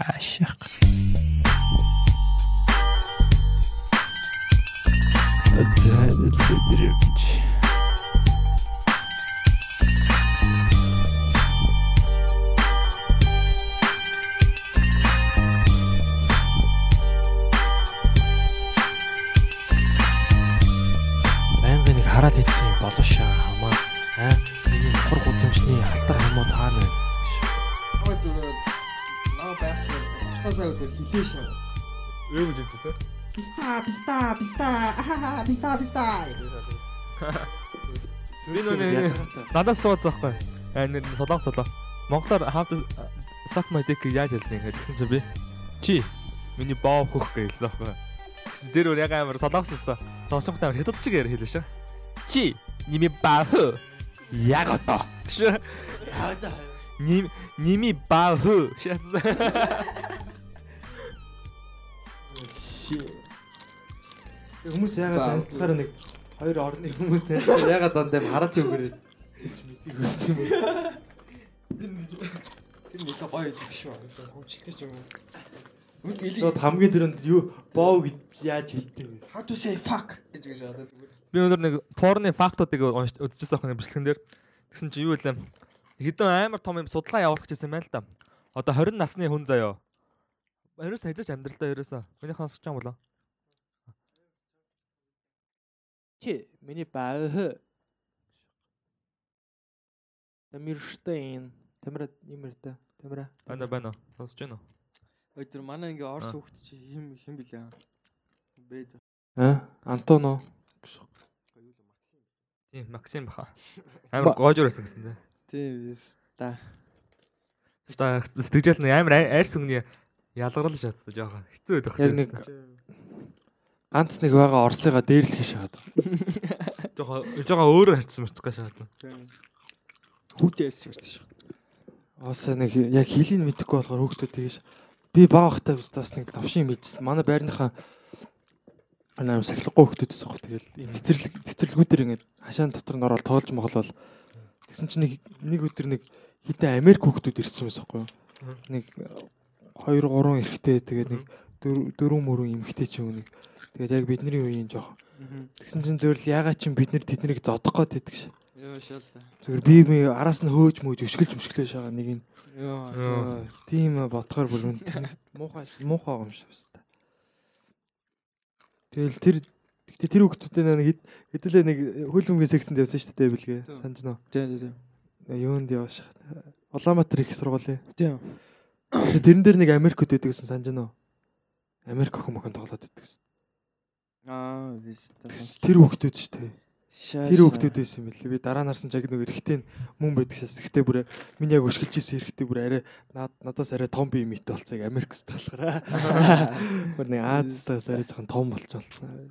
Ашиг. Тэтэл өдрөж. Байнгын нэг хараад идсэн юм усаасаа үзэл хилээ шаа. Юу гэж хэлсэн? Писта, писта, писта, ахаа, писта, писта. Би нөө надаас сууц байхгүй. Аа нэр солонгос солоо. Монголоор how to suck my dick яаж хэлнэ гэсэн чи би чи миний боо хөх гэж хэлсэн байхгүй. Гэсэн дээр өөр яг амар солонгос өстө. Сонсохтой амар хятад чиг яар хэлсэн шүү. Чи ними баа хөө. Яг одоо. Шүү. Ним ними баа хөө. Шатсан. Хүмүүс яагаад танилцахаар нэг хоёр орны хүмүүс танилцсан яагаад дандаа хараад өгөөрэй. Гэж мэдгийг хүсдэг юм уу? Тэр нэг гоё биш үү? Хөвчлөлтэй ч юм уу? Үгүй Шууд хамгийн дөрөнд юу боо гэж яаж хэлдэг вэ? How to say fuck гэж гэж шатаа зүгээр. Би өнөр нэг порны фактуудыг үзчихсэн охин бичлэгэн дээр. Тэгсэн чи юу вэ? Хэдэн амар том юм судалгаа явуулах гэсэн юм байна л да. Одоо 20 насны хүн заяо. Ерөөс хайзаач амьдралдаа ерөөсөө. Миний сонсож байгаа болоо. Чи миний баах. Тамирштейн. Тамира юмэрдэ. Тамира. Байна байна. Сонсож байна уу? Тэр манай ингээ орс Аа. хүүхд чи хим хим билээ. Бэд. А? Антоно. Тийм, Максим баха. Амар гоожор байсан гэсэн дээ. Тийм биз та. Ста сэтгэжэл нэг амар айрс өгний ялгарл шатсан жоохон. Хэцүү байдаг. Яг нэг ганц нэг байгаа Орсыга дээрлэх шахаад. жоохон жоохон өөрөөр харьцсан мэрцэх шатна. Хүүтээс ч барьсан шүү. Ос нэг яг хилийн мэдэхгүй болохоор хөөхтөө тэгэж би баг ахтай бас нэг тавшин мэдсэн. Манай байрныхаа анаа сахилгагүй хөөхтөөс баг тэгэл энэ цэцэрлэг цэцэрлэгүүдэр ингээд хашаан дотор нь ороод тоолж моголол тэгсэн чинь нэг нэг өдөр нэг хитэ Америк хөөхтүүд ирсэн байсан байхгүй юу? Нэг 2 3 эрэгтэй тэгээд нэг 4 мөрөн эмэгтэй ч юм уу нэг тэгээд яг бидний үеийн жоох тэгсэн чинь зөвл ягаа чинь бид нар тэднийг зодох гээд байдаг ш. Зүгээр би би араас нь хөөж мөөж өшгөлж мөшглөө шагаа нэг нь Йоо. Тийм бодохоор бүр муухай муухай юм шиг байна. Тэгэл тэр гэтээ тэр хүүхдүүдээ нэг хэд- хэдүүлээ нэг хөлбөмбөгийн сексэнд явсан шүү дээ бэлгээ. Санаж нөө. Тийм тийм. Юунд яваш. Улаанбаатар их сургуулийн. Тийм. Тэрэн дээр нэг Америкт байдаг гэсэн санаж нөө. Америк охин мохин тоглоод байдаг гэсэн. Аа. Тэр хүүхдүүд шүү дээ. Тэр хүүхдүүд байсан юм билээ. Би дараа нарсан чаг нэг эрэгтэй мөн байдаг шээс. Гэхдээ бүр миний яг өшгөлж исэн эрэгтэй бүр арай над- надаас арай том бие мэт болцоо яг Америкс болохоор. Бүр нэг Азтаас арай жоохон том болч болсон.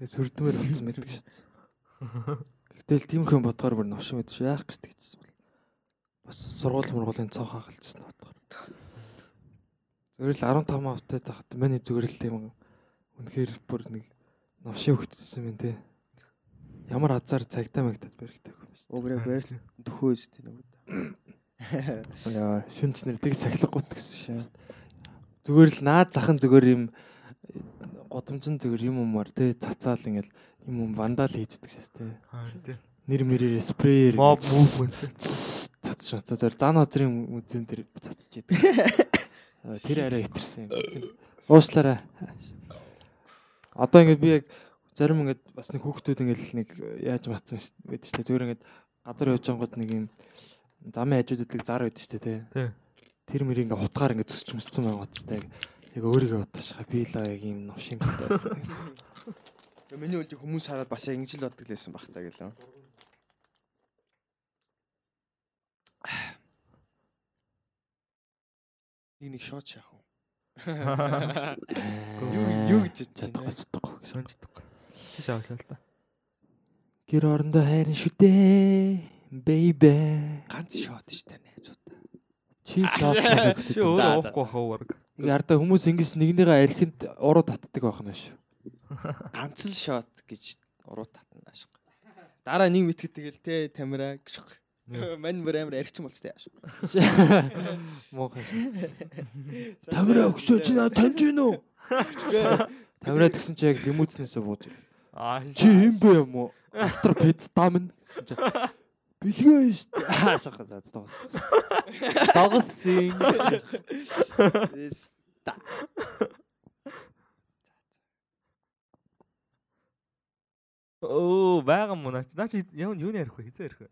Арай сүрдмээр болцсон байдаг шээс. Гэтэл тиймэрхэн бодгоор бүр новш мэдвш яах гэж тэгчихсэн бол. Бас сургууль мургуулийн цонх хагалжсэн бодгоор. Зүгээр л 15 автай тахт миний зүгээр л тийм үнэхээр бүр нэг новшийн хөвгтсөн юм тий. Ямар азар цагтаа мэгдэд баригдах юм шүү. Обрэ байр төхөөс тийм үү. Яа, шүнч нэр тэг сахилгагүйт гэсэн шүү. Зүгээр л наад захын зүгээр юм годомжин зүгээр юм умаар тий цацаал ингээл юм вандал хийждэг шээс тий. Аа тий. Нэр мэрээр спреер Mob movement. цацш цацаар зан хозрын үзэн тэр цацж идэг. Аа, Тэр арай хитэрсэн юм. Тэр- Уушлаарай. Одоо ингээд би яг зарим ингээд бас нэг хүүхдүүд ингээд нэг яаж матсан байдаг шүү дээ. Зүгээр ингээд гадар явж ангууд нэг юм замын хажууддаг зар байдаг шүү дээ тий. Тэр мөр ингээд утгаар ингээд зүсч мөсцөн байгаа гоцтой яг өөрийгөө утаашгаа би л яг юм новшин гэдэг. Миний үлдээ хүмүүс хараад бас яг ингэж л боддог лээсэн бах та гэлээ. Нэг нэг шот шаах уу? Юу юу гэж чадахгүй чадахгүй гэж. Сонждаг. Чи шаасан л та. Гэр орондоо хайрын шүү дээ. Baby. Ганц шот шүү дээ найзуудаа. Чи шот шахах Чи гэсэн. өөрөө За, за, уухгүй хаа. Ингээ ардаа хүмүүс ингэж нэгнийгээ архинд уруу татдаг байх юм шүү. Ганц л шот гэж уруу татна ашиг. Дараа нэг мэтгэд тэгэл те тамира гişх. Мань бүр амар архич болц тээ. Муухай. Тамира өгчөө чи наа таньж гин үү? Тамира тэгсэн чи яг лимүүцнээсээ бууж. Аа Чи хэм бэ юм уу? Алтар пиц дам нь гэсэн чи. Бэлгээ шүү дээ. Аа шахаа за тогс. Тогсын. Оо байгаа мó наа. Наа чи яа юу ярих вэ? Хизээ ярих вэ?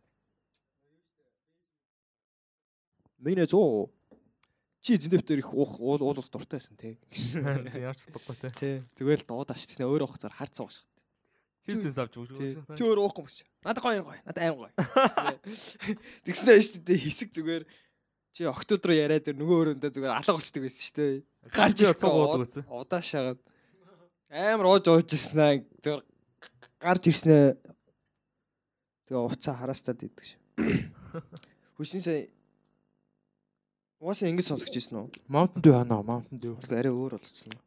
Минь зөө. Чи зиндэвтер их уух уулах дуртай байсан тий. Яаж чадахгүй те. Тий. Зүгээр л дууд ашигчснаа өөр ухцаар харц суугаш. Чипсээс авч өгч. Чи өөр уухгүй мөсч. Надад гоё гоё. Надад аим гоё. Тэгснэ шүү дээ хэсэг зүгээр чи октод руу яриад зэр нөгөө өрөөндөө зүгээр алга болчдөг байсан шүү дээ. Гарч цог уудаг гэсэн. Удаашаагаад амар ууж ууж ирсэн зүгээр гарч ирснээ тэгээ уцаа хараастаад идэг ш. Хүсний Уусаа ингэж сонсогч ирсэн үү? Mountain Dew ханаа, Mountain Dew. Эсвэл арай өөр болчихсон уу?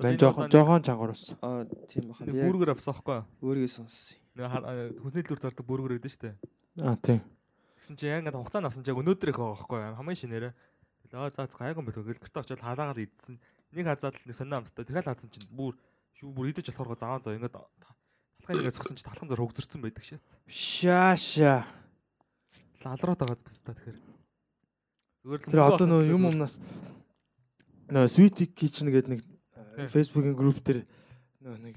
Бэн жоохон жоохон чангаар ус. Аа тийм баха. Нэг Яг бүргэр авсан байхгүй юу? өөрийгөө сонссон. Нэг хүнсний төлөв зардаг бүргэр өгдөн штэ. Аа тийм. Гэсэн чи яг ингээд хугацаанд авсан чи яг өнөөдөр их байгаа байхгүй юу? Хамгийн шинээрээ. Тэгэл аа за гайгүй бэлгүй гэл гэртээ очиод халаагаад идсэн. Нэг хазаад л нэг сонио амстай. Тэгэл хазсан чинь бүр шүү бүр идэж болохоор заваа зав ингээд талхын нэгээ зогсон чи талхан зөр хөгзөрсөн байдаг шээ. Шааша. Лалраад байгаа зүс та тэгэхээр. Зүгээр л Тэр одоо нөө юм өмнөөс нөө Sweet Kitchen гэдэг нэг Facebook-ийн групп дээр нөө нэг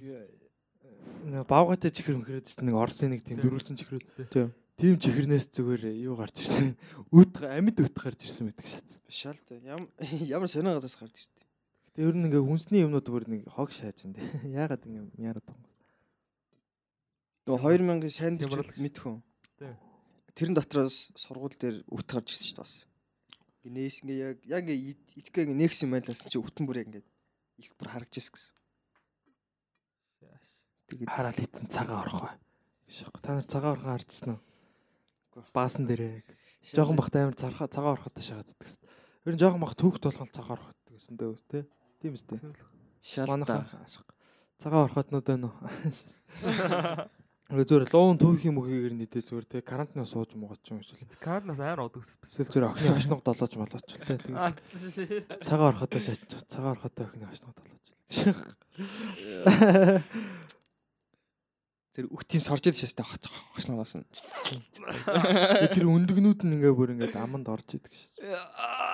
бавгатай чихэр мөхрөөд чинь нэг Орсын нэг тийм дөрвөлжин чихрүүд. Тийм. Тийм чихрнээс зүгээр юу гарч ирсэн. Үт амьд үт гарч ирсэн байдаг шат. Биш л дээ. Ямар ямар сонио газаас гарч ирдэ. Гэтэ ер нь ингээ хүнсний юмнууд бүр нэг хог шааж энэ. Яагаад ингэ яарад байгаа юм. Нөгөө 2000 сайн Хямрал. мэдхүн. Тийм. Тэрэн дотроос сургууль дээр үт гарч ирсэн шүү дээ бас. Гинээс ингээ яг яг ингээ итгэе ингээ нэгс юм байлаас чи үтэн бүр яг ингээ их бүр харагч ирсэн гэсэн. Тэгээд Хараад ийцэн цагаан орхоо. Шах та нар цагаан орхоо харчихсан уу? Үгүй. Баасан дээрээ. Жохон бахт амар царха цагаан орхотой шагаад иддэг гэсэн. Ер нь жохон бахт түүхт болгон цагаан орхотой гэсэн дээ тий. Тийм үстэй. шал Манайхаа та. ашиг. Цагаан орхотнууд байна уу? Ингээ зүгээр луун түүхийн мөгийг нэдэ зүгээр тий. Карантинаа сууж муугач юм эсвэл Каднаас амар одог эсвэл зүгээр охины хашнуг долоож молооч л тий. Тэгээд цагаан орхотой шатч. Цагаан орхотой охины хашнуг долоож. Тэр үхтийн сорж идэж шээ хошноос нь. Тэр өндөгнүүд нь ингээ бүр ингээд аманд орж идэг шээ.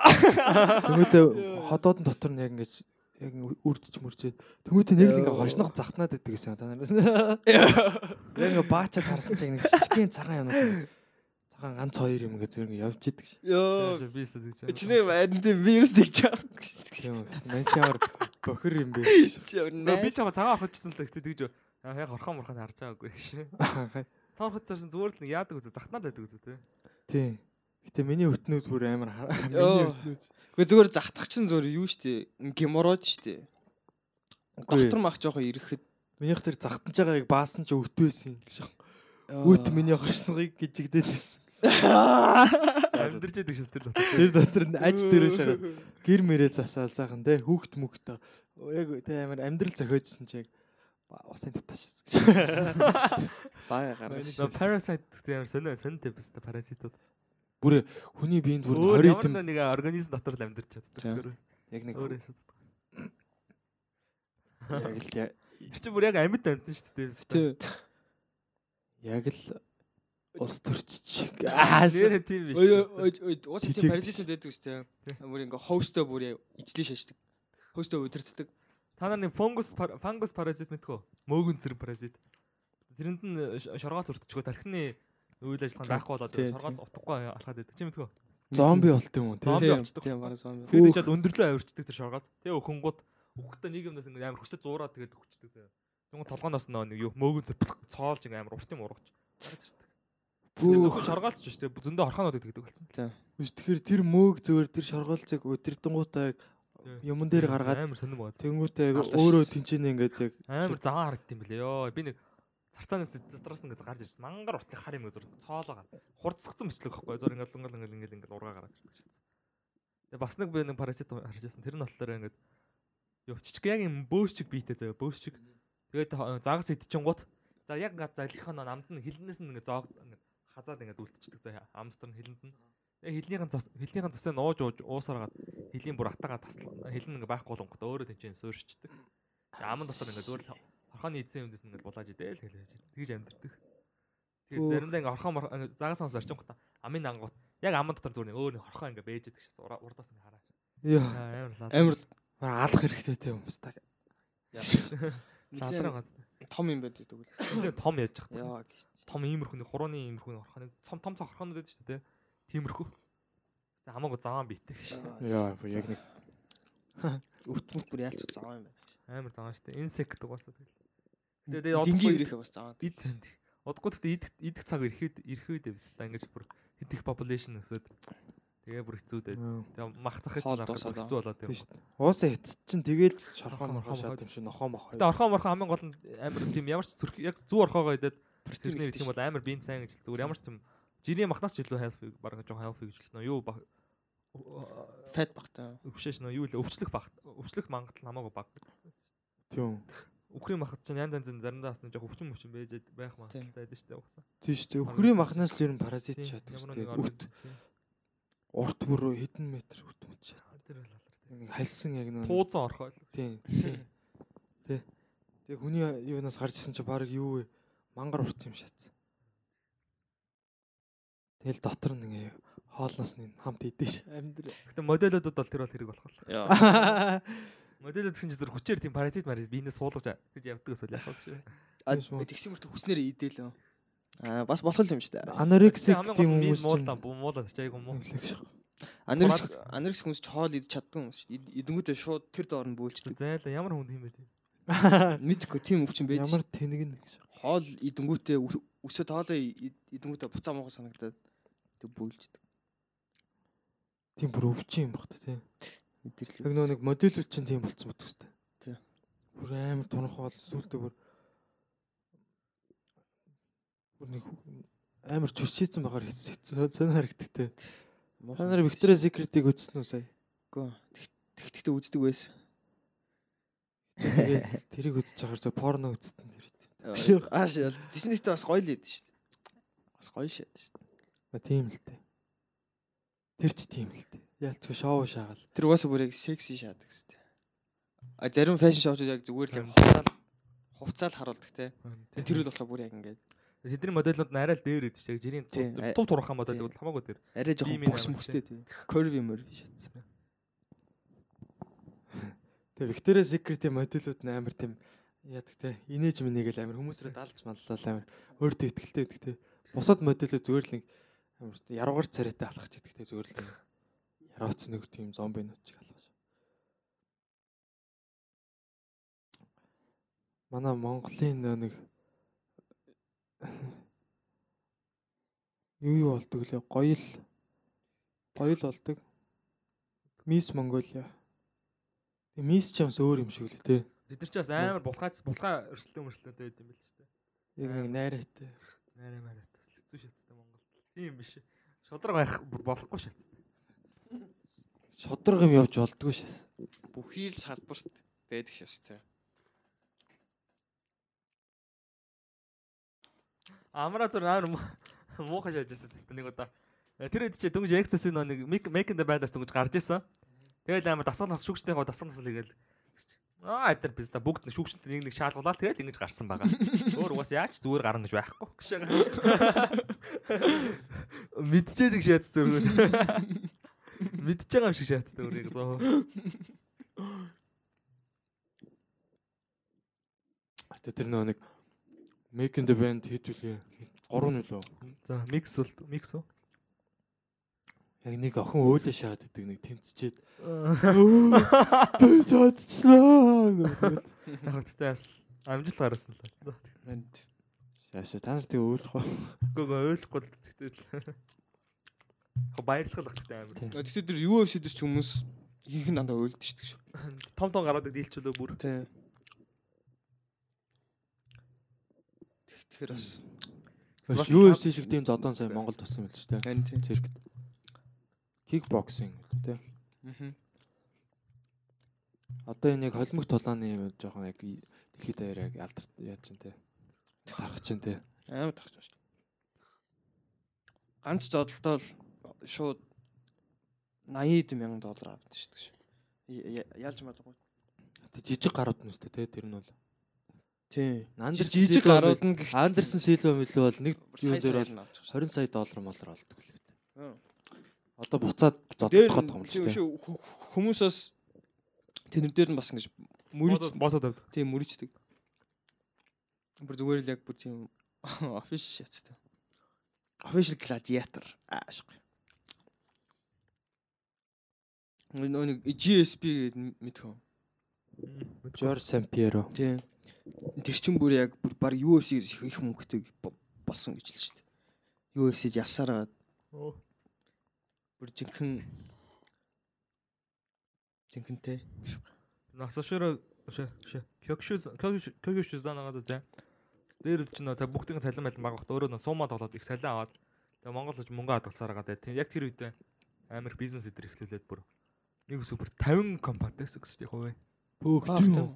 Тэмээдээ ходоодын дотор нь яг ингэж яг үрдэж мөрчээд тэмээдээ нэг л ингээ хошног захтнаад байдаг гэсэн та нар. Яг ингээ баачаад харсан чинь нэг жижигхэн цагаан юмнууд цагаан ганц хоёр юм ингээ ингээ явж идэг шээ. Йоо. Би эсвэл Чиний байранд вирус байгаа Тийм үү. Мэн чи ямар бохир юм бэ. би найз. чамаа цагаан орхочсон л гэхдээ тэгж яг орхон морхон харж байгаагүй шээ. Цагаан орхоч зарсан зүгээр л нэг яадаг үзэ захнаад байдаг үзэ тий. Тийм. Гэтэ миний өтнүүд бүр амар миний өтнүүд. Гэхдээ зүгээр захтах чинь зүгээр юу штэ геморройд штэ. Доктор мах жоохон ирэхэд Минийх тэр загтанж байгааг баасан чи өвтөөсөн гэж. Өвт миний хошногыг гжигдээд байсан. Амьдэрч яадаг шээ тэр дотор. Тэр дотор нь аж дээрээ шагаад гэр мэрээ засаал сайхан те хүүхд мөхт яг те амар амьдрал зохиожсэн чи яг усын татаашээс гэж. бага. Нөө parasite гэдэг ямар сонио биз дээ паразитууд. Бүр хүний биед бүр Өөр 20 ямар тэм нэг организм дотор л амьдарч чаддаг. Яг нэг өөр эсэд. яг л чинь бүр яг амьд амьдсан шүү дээ. дээ. яг л ус төрчих. Аа Нэрэ тийм биш. Уус тийм паразитууд байдаг үстэй. Бүр ингээ хостоо бүр ижлээ шашдаг. Хостоо өдөртдөг. Та нар нэг фунгус пар- фангус паразит мэдхүү? Мөөгөн зэрэг паразит. Тэрэнд нь шоргоол өртчихөө тархины үйл ажиллагаа байхгүй болоод Тийм, шоргоол утгагүй алхаад байдаг. Чи мэдхүү? зомби болт юм уу. Зомби болчихдог. Тийм бараг зомби. Тэгээд чад өндөрлөө авирчдаг тэр шоргоод. Тэгээ өхөнгууд өгөхдөө нэг юмнаас ингээ амар хөштэй зуураад тэгээд өгчдөг заяа. Тэнгүү толгооноос нөө нэг юу мөөгөн зэрэг цоолж ингээ амар урт юм ургач. Тэр зөвхөн шоргоолч шүү дээ. Зөндөө орхоонууд гэдэг болсон. Биш тэгэхээр тэр мөөг зөвөр тэр шоргоолцыг өдөрдөнгүүтээ юмн дээр гаргаад амар сонирм байгаа. тэнгүүтээ өөрөө шээ. тэнцэнэ ингээд яг Амар заваа харагдсан юм билээ. Йоо би нэг царцаанаас дотроос ингээд гарч ирсэн. Мангар уртны хар юм зур цоолоо гар. Хурцсгцсан мэтлэг байхгүй. Зур ингээд ингээл ингээл ингээл ингээл ургаа гараад ирсэн шээ. Тэгээ бас нэг би нэг паразит харж байсан. Тэр нь болохоор ингээд юу чичг яг юм бөөсчиг биетэй заяа бөөсчиг. Тэгээд загас идчихэнгууд За яг ингээд залхихаа нөө намд нь хилнээс нь ингээд зоог ингээд хазаад ингээд үлдчихдэг за амстар нь хилэнд нь. Тэгээ хилнийхэн зас хилнийхэн засаа нууж ууж уусараад хилийн бүр атагаа таслаа. Хилэн ингээд байхгүй болгоход өөрөө тэнцэн суурьчдаг. Аман дотор ингээд зөөр орхооны эзэн юмдээс ингээд булааж идэл хэлээж тэгж амьдэрдэг. Тэгээ заримдаа ингээд орхоо загаас сонс барчин гот амын ангууд яг аман дотор зүгээр өөр нэг орхоо ингээд бэж идэг шээс урдаас ингээд хараа. Яа. Амар. Амар алах хэрэгтэй тийм юм баста. Латраа ганц. том юм байдаг тэгвэл. Нилээ том яаж яах вэ? Яа гэж. Том иймэрхүүний хурууны иймэрхүүний орхооны цом том цом орхоонууд байдаг шүү дээ. Тиймэрхүү. Тэгээ хамаагүй заваан битээ гэж. Яа, яг нэг Өвтмөт бүр яалч заваа юм байна. Амар заваан шүү дээ. Insect угаасаа тэгэл. Тэгээ тэгээ Дингийн ирэх бас заваа. ид удахгүй гэхдээ идэх идэх цаг ирэхэд ирэхэд биз та ингэж бүр идэх population өсөд тэгээ бүр хэцүү дээ. Тэгээ мах дуусаад хэцүү болоод дээ. Уусаа хит чин тэгэл шархаа Орхоо, морхоо орхоо шат юм шиг нохоо мохоо. Тэгээ орхоо морхоо хамгийн гол нь амар тийм ямар ч зүрх яг зүү орхоогоо Протеин тэрний идэх юм бол амар биен сайн гэж зүгээр ямар ч тийм жирийн махнаас ч илүү healthy баг жоохон healthy гэж хэлсэн юу баг фат багтаа. өвшөөш нөө юу л өвчлөх баг өвчлөх магадлал намаагүй баг. Тийм. Үхрийн махад чинь янз янзын заримдаа бас нэг жоох өвчин өвчин байж байх Тийм. магадaltaй байдаг шүү дээ угсаа. Тийм шүү дээ. Өхрийн махнаас л ер нь паразит Тийм, ямар шүү нэг дээ. Үт тийм. урт бүр хэдэн метр үт мөч шат. Тэр бол алар. Нэг хальсан яг нэг Туузан орхоо. Тийм. тийм. Тэ. Тэгээ хүний юунаас гарч ирсэн чи баг юу вэ? Мангар урт юм шатсан. Тэгэл дотор нь ингээ хоолноос нь хамт идэш. Амьдр. Гэтэ модельудад бол тэр бол хэрэг болох Модельуд гэсэн чинь зөв хүчээр тийм паразит мараз биенээс суулгаж гэж явдаг гэсэн яах вэ гэж. А тэгсэн мөртөө хүснээр идэлөө. Аа бас болох юм шүү дээ. Анорексик тийм хүмүүс муулаа муулаа чайг юм уу? Инфлекш. Анерекс Продакт. анерекс хүмүүс ч хоол идэж чаддгүй хүмүүс шүү дээ. Идэнгүүтээ шууд тэр доор нь бөөлждөг. Зайлаа ямар хүн юм бэ тийм. Мэдхгүй тийм өвчин байж. Ямар тэнэг нь гэж. Хоол өсөд хоолоо и- идэнгүүтээ буцаа муугаа санагдаад тэг бөөлждөг. Тийм бүр өвчин юм багт тийм. Мэдэрлээ. Яг нөө нэг модельүүд чинь тийм болцсон мэт үстэй. Тий. Бүр амар тунхаал сүултээ бүр бүр нэг амар чүчээсэн багаар хэцүү сонир харагддаг те. Та нар Victoria's Secret-ийг үзсэн үү сая? Тэгтэгтээ үздэг байсан. Тэгээд тэрийг үзэж байхаар зөв порно үзсэн тэр. Ааш тийснээсээ бас гоё л идэв шүү дээ. Бас гоё шээд шүү дээ. Тийм л те. Тэр ч тийм л те. Яалтгүй шоу шаагаал. Тэр угаасаа бүр яг секси шаадаг дээ. А зарим фэшн шоуч яг зүгээр л хувцаал хувцаал харуулдаг те. Тэр үл болохоор бүр яг ингээд Тэдний модельуд нь арай л дээр идэв чиг жирийн Тийм. тув турхаа модельуд хамаагүй дээр. арай жоохон Тийм бүкс амар мөстэй тий. Curvy мөрви шатсан. Тэгээ Victoria's Secret-ийн модельүүд нь амар тийм яадаг те. Инээж минийгэл амар хүмүүсрээ далж маллал амар өөртөө ихтэлтэй байдаг те. Бусад модельүүд зүгээр л нэг амар яруугаар царайтай алхаж идэх те зүгээр л ярууц нэг тийм зомбинууд чиг алхаж. Манай Монголын нэг юу юу болдог лээ гоё л гоё л болдог. Мисс Монголиа. Тэгээ мисс ч юмс өөр юм шиг л те. Тэд нар ч бас амар булхаац булхаа өрсөлдөө мөрсөлдөө байд юм бэл ч тээ. Яг нэг найраатай. Нэрэ мэрэ бас хэцүү Монголд. Тийм биш. Шодрог байх болохгүй шаттай. Шодрог юм явж болдгоо шээс. Бүхий л салбарт байдаг шээс тий. Амраа зүр амар муухай шааж байсан тест нэг удаа. Э, Тэр хэд чи дөнгөж экстаси нэг ин дэм байдаас дөнгөж гарч исэн. Тэгэл амар дасгал нас шүүгчтэй гоо дасгал насал хийгээл. Аа айтер биз да бүгд шүүгчтэй нэг нэг шаалгуулаад тэгэл ингэж гарсан байгаа. Өөр угаас яаж зүгээр гарна гэж байхгүй. Мэдчихэд их шац зүргүүд. Мэдж байгаа юм шиг шаацтай өөрийг зөө. Тэ тэр нөө нэг Make in the band хэдүүлээ. 3 нүлөө. За микс бол микс уу? Яг нэг охин өөлөө шахаад идэг нэг тэнцчээд би. Яг тэгтээ бас амжилт гаргасан л. Энд Шаашаа та нар тэг өөлөх ба. Гөө ойлгохгүй л тэгтээ л. Хо баярлах л тэгтээ амар. тэгтээ тэр юу шидэж ч хүмүүс ихэнх нь дандаа уйлдэж шүү дээ. Том том гараад дийлчлөө бүр. Тий. Тэгэхээр бас Бас UFC шиг тийм зодон сайн Монголд болсон юм л ч тэ. харин тий. Кикбоксинг. Аа. Одоо энэ яг холимог тулааны жоохон яг дэлхийд даяар яг алдар яаж чинь тэ. гарах чинь тий. Амар байна шүү. Ганц зодолтой л шууд 80 мянган доллар авдаг шүү дээ. Ялж малгүй. Жижиг гарууд нь өстэй тий тэр нь бол. Тий. Жижиг гарууд нь Андерсон Силва мэлүү бол нэг юу сая дээр бол л авчих шүү. 20 сая доллар моллор олдог лээ. Мм. Одоо буцаад зодтолгоод байгаа юм л шүү. хө- хүмүүсээс тэрнэр дээр нь бас ингэж мөрөж босоод авд. тийм мөрөждөг. Бүр зүгээр л яг бүр тийм офиш шаттай. Official gladiator аашгүй. Нөө нэг GSP гэдэг мэдхөө. Жорж Сампьеро. Тийм. Тэр чин бүр яг бүр баг UFC-гээс их их мөнгөтэй бо- болсон гэж л шүү дээ. UFC-д ясаараа Оо. Бүр шэ шэ Кёкшу Кёкшу Кёкшу занагаад тэ. Дээр чинь нөө бүгдийн цалин байлан багахт өөрөө нөө суума тоглоод их цалин аваад тэгээ Монгол ч мөнгө хадгалсаар байгаа тэ. Яг тэр үедээ амар бизнес эдэр эхлүүлээд бүр нэг супер 50 компанитай гэсэн чинь хувь. Аа, тийм.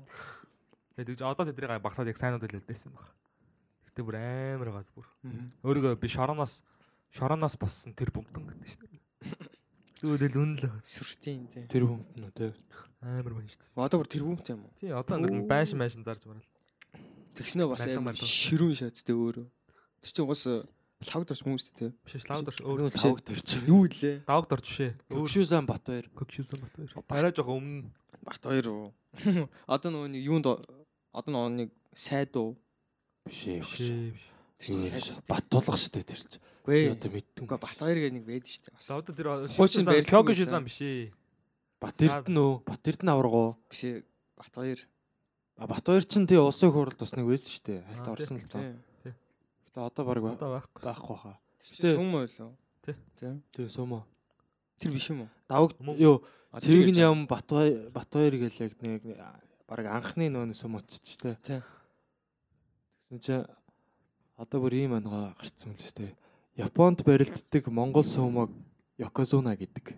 Тэгээд одоо тэднийг багсаад яг сайнууд хэлэлдээсэн баг. Гэтэ бүр амар газ бүр. Өөрийгөө би шороноос шороноос боссон тэр бумтан гэдэг шүү дээ. Тэгвэл үнэн л Сүртийн тий. Тэр хүмт нь тий. амар дээ. Одоо бүр тэрбумт юм уу? Тий одоо ингээд байшин байшин зарж марал. Тэгснээ бас амар ширүүн шаттай өөрөө. Тэр чинь угаас лавд орч хүмүүс тий. Биш лавдорч Өөр өөр тавг төрч. Юу илээ? давд орч шээ. Өгшүүсэн Батбаяр. Кокшусан бат хоёр. Арай жоохон өмнө Бат хоёр уу. Одоо нөгөө нэг юунд одоо нөгөө нэг сайд уу? Биш ээ. Тэр. Бат тулах штэ тэр чинь. Үгүй. одоо мэдтэн. Уга бат хоёр гэдэг нэг байдаг шүү дээ. Бас. За одоо тэр Хуучин барилдсан Кокшусан байсан. биш ээ. Бат эрдэнэ үү? Бат эрдэнэ аваргуу. Биш ээ. Бат хоёр. А Батбаяр чинь тий улсын хуралд бас нэг байсан штэ. Хальт Аа, орсон л. Тий. Гэтэ одоо баг байхгүй. байхгүй хаа. Тий. уу лөө? Тий. Тий. Тийм сомо. Тэр биш юм уу? Давг Мөн. юу нь ям Батбаяр Батбаяр гэл яг нэг баг анхны нөөс сомоч ч тий. Тий. Тэгсэн чинь одоо бүр ийм ангаа гарцсан юм л штэ. Японд барилддаг Монгол сумог Йокозуна гэдэг.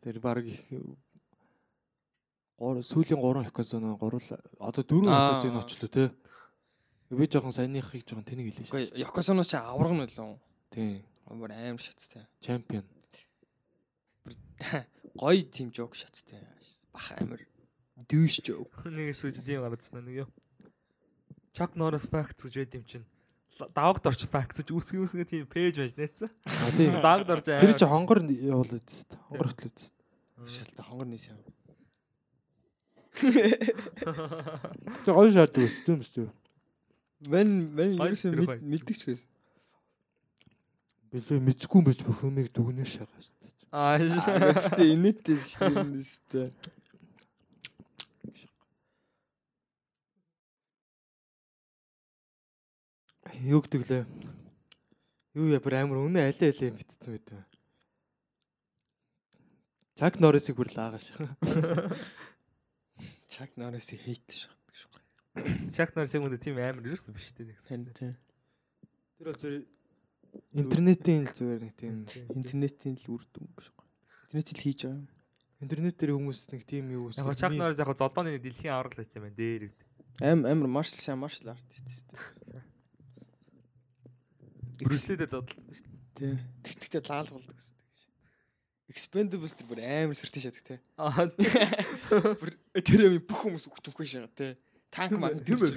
Тэр баг гор сүүлийн 3 Йокозуна гурвал одоо 4 Аа. Йокозуна очлоо тий. Би жоохон саяныхыг жоохон тэнийг хэлээ шээ. Үгүй Йокосоно ч авраг нь лөө. Тийм. Амар аим шаттай. Чемпион. Гоё тим жок шаттай. Бах амар дүүш жок. Нэг сүүж тийм гарчихсан нэг юу. Chuck Norris facts гэж байд юм чинь. Давагд орч facts гэж үсгэ үсгэ тийм пэйж байж нээсэн. А тийм. Давагд орч Тэр чи хонгор явуул үст. Хонгор хөтлөө үст. Шалта хонгор нийс юм. Тэг гоё шаард үст тийм үст. Мэн мэн Гоё юусэн мэддэг ч гэсэн. Билүү мэдгүй юм дүгнээ шагаа шүү дээ. Аа. Гэтэ инээдтэй ш тэрнээстэй. Юу гэдэг лээ. Юу яа бүр амар үнэ алей алей битцсэн байт вэ. Чак Норрисыг бүр лаагаш. Чак Норрисыг хейт шахдаг шүү. Chuck Norris-ийн үндэ тийм амар ерөөсөн биш дээ. Хэн тий. Тэр бол зөв интернетийн л зүгээр нэг тийм Интернетийн л үр дүн шүү. Интернет л хийж байгаа юм. интернет дээр хүмүүс нэг тийм юу Яг Chuck Norris яг зодооны дэлхийн аврал байсан юм байна дээр. Аим амар маршал сайн маршал артист тест. Брүслэдэ зодолсон шүү Тий. Тэгтгтээ лаал болдог гэсэн. Expendables тэр бүр амар сэртэн шатдаг тий. дээ. Аа. Бүр тэр юм бүх хүмүүс өгчөнгүй шагаа тий. Танк маг Тэр тэр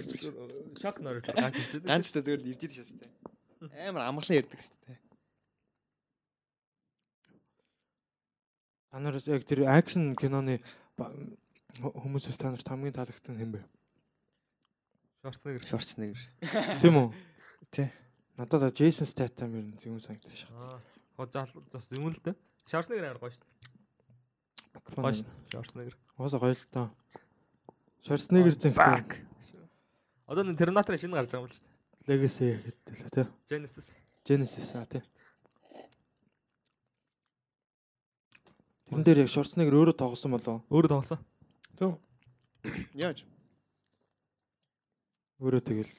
Chuck Norris гарч ирж байгаа. Данчтай зүгээр л ирж идэв шээс тий. Амар амгалан ярддаг гэсэн тий. Та нар яг тэр акшн киноны хүмүүсээс та нарт хамгийн таалагдсан хэм бэ? Schwarzenegger. Шорцнэгэр. Тийм үү? Тий. Надад Джейсон Статам ер нь зүүн санагдаж шах. Аа. Гожаал бас юм л дээ. Schwarzenegger амар гоё шүү дээ. Гоё шүү. Schwarzenegger. Уусаа гоё л тоо. Шварценеггер зэнхтэй Одоо нэг Terminator шинэ гарч байгаа юм л шүү дээ. Legacy гэдэг л тий. Genesis. Genesis аа тий. Тэрэн дээр яг Шварценеггер өөрөө тоглосон болов Өөрөө тоглосон. Төв. Яаж? өөрөө тэгэл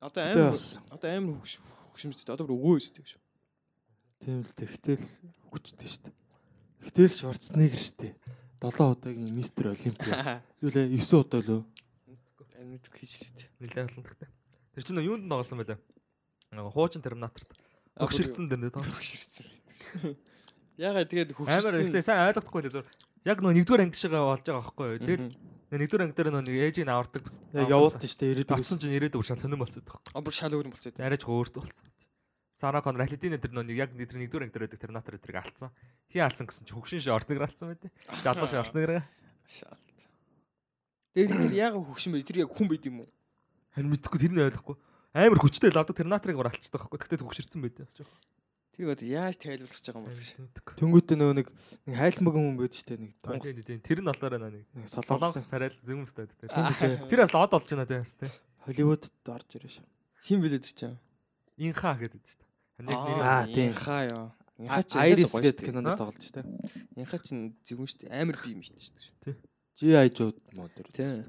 Одоо амар одоо амар хөгш хөгшмөстэй одоо бүр өвөө өстэй гэж. тийм л тэгтэл хүчтэй шүү дээ. Тэгтэл Шварценеггер шүү дээ. 7 удаагийн мистер Олимпиа. Юу лээ 9 удаа лөө. Амьд хийжлээ. Нилээ олон гэхдээ. Тэр чинь юунд нь тоглосон байлаа? Нөгөө хуучин терминаторт. Өгшөрцөн дээр нэ тоглосон. Өгшөрцөн байдаг. Ягаад тэгээд Амар хөвшөрсөн. ихтэй сайн ойлгохгүй л зөв. Яг нөгөө нэгдүгээр анги шигээ болж байгаа байхгүй юу? Тэгэл нэгдүгээр анги дээр нөгөө нэг ээжийг авардаг. Яг явуулт нь штэ ирээдүйг. Авсан чинь ирээдүйг шал сонирн болчиход байгаа. А бүр шал өөр юм болчиход. Арайч өөрт болсон. Сара Конор Алидин дээр нөгөө нэг яг тэр нэгдүгээр анги дээр байдаг терминатор эдрийг алдсан. Хин алдсан гэсэн чи хөгшин ши орсныг алдсан байдэ. Жалуу ши орсныг. Шал. Тэгээд тэр ягаад хөвшин бэ? Тэр яг хүн байд юм уу? Харин мэдхгүй тэр нь ойлгохгүй. Амар хүчтэй л авдаг терминаторыг бүр алдчихдаг байхгүй. Тэгтээ хөгшөрцөн байдэ. Тэр бод яаж тайлбарлах гэж байгаа юм бэ гэж. Тэнгүүтээ нөгөө нэг нэг хайлтмаг хүн байд штэ нэг. Тэр нь болохоор нэг солонгос байдаг. тийм Тэр бас од болж байна тийм тийм. Холливуудд орж ирээ шээ. Хин бэлээд чи юм. Инха гэдэг шүү нэр Аа, тийм. Хаа яа. Инха чи Айрис гэдэг штэ. кинонд тоглож штэ. Инха чи зүгүн штэ. Амар би юм штэ. GI Joe мод дэр. Тийм.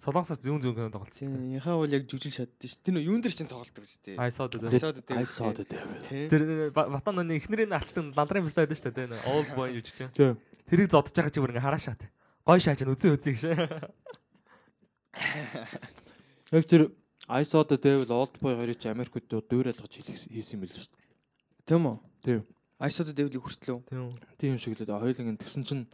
Солонгосоос зүүн зүүн кино тоглолцсон. Тийм. Инха бол яг жүжил шатдээ штэ. Тэр нөө юун дээр чинь тоглолдог штэ. I saw that. Айсаад дээ. I saw the devil. Тийм. Тэр батан нэг эхнэрийн алчдаг лалрын бистай байдаг шүү дээ. Old boy юу ч тийм. Тэрийг зодож байгаа чи бүр ингээ хараа шат. Гой шааж үзэн үзэн гэж. Яг тэр I saw the devil old boy хоёрыг чи Америкт дуурлаж хийх хийсэн юм биш штэ. Тийм үү? Тийм. Айсаад дэвлийг хүртлөө. Тийм. Тийм шиг л дээ. Хоёуланг тэгсэн чинь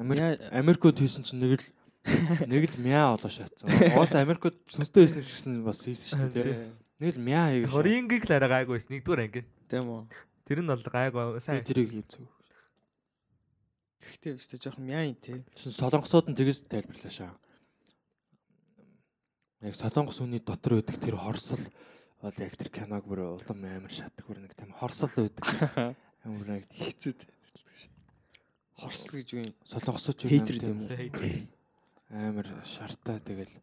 Америк Америкод хийсэн чинь нэг л нэг л мяа олоо шаацсан. Оос Америкод сүнстэй байсан гэсэн бас хийсэн шүү дээ. Нэг л мяа хийгээ. Хорингийг л арай гайгүй байсан. Нэгдүгээр анги. Тийм үү? Тэр нь бол гайгүй сайн. тэрийг хийцүү. Гэхдээ өстө жоохон мян тий. Чин солонгосууд нь тэгээс тайлбарлаа шаа. Яг солонгос хүний дотор байдаг тэр хорсол бол яг тэр киног бүр улам амар шатдаг бүр нэг тийм хорсол байдаг. Амар яг Хэцүү тайлбарладаг шүү. Хорсол гэж юу юм? солонгосууд юу Хейтер тийм Хейт. Амар шартай тэгэл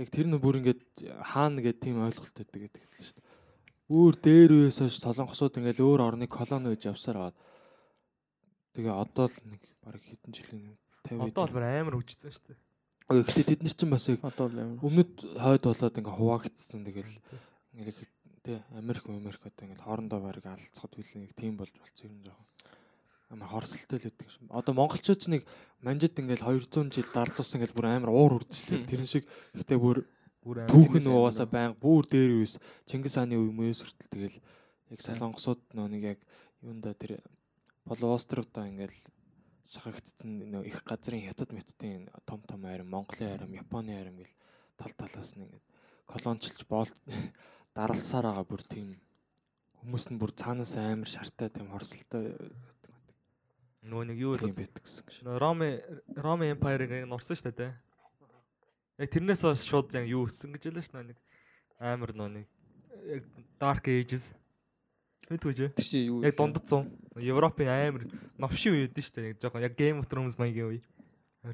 яг тэр нь бүр ингээд хаана гэдэг тийм ойлголт өгдөг гэдэг л шүү дээ. Бүр дээр үеэс хойш солонгосууд ингээд өөр орны колони үеж явсаар аваад тэгээ одоо л нэг баг хэдэн жилийн 50 Одоо бүр амар хөгжсөн шүү дээ. Гэхдээ тэд нар чинь бас яг Одоо л амар. өмнөд хойд болоод ингээ хуваагдсан тэгэл ингээ тий Америк Америк одоо ингээ хоорондоо баг алцахад хүлэн нэг тийм болж болцсон юм жоохон амар хорсолтой л байдаг юм. Одоо монголчууд ч нэг манжид ингээл 200 жил дарлуулсан ингээл бүр амар уур үрдэж тий тэрэн шиг гэхдээ бүр Бүр түүх нь амар угаасаа баян бүр дээр үес Чингис хааны үе мөс хүртэл тэгэл яг солонгосууд нөө нэг яг юунда тэр полуостровда ингээл шахагдсан нөө их газрын хятад метдийн том том арим Монголын арим Японы арим гэл тал талаас нь ингээд колончилж боол даралсаар байгаа бүр тийм. Хүмүүс нь бүр цаанаас амар шартай тийм хорсолтой нөгөө нэг юу вэ? байдаг гэсэн гэж. Нөгөө Роми Роми Empire-ыг нурсан шүү дээ. Яг тэрнээс хойш шууд яг юу өссөн гэж байлаа шүү. Нэг амар нөгөө нэг яг Dark Ages. Мэдгүй чи юу? Яг дундад зун. Европын амар новшин үе үүдэн шүү дээ. Яг жоохон яг Game of Thrones маягийн үе.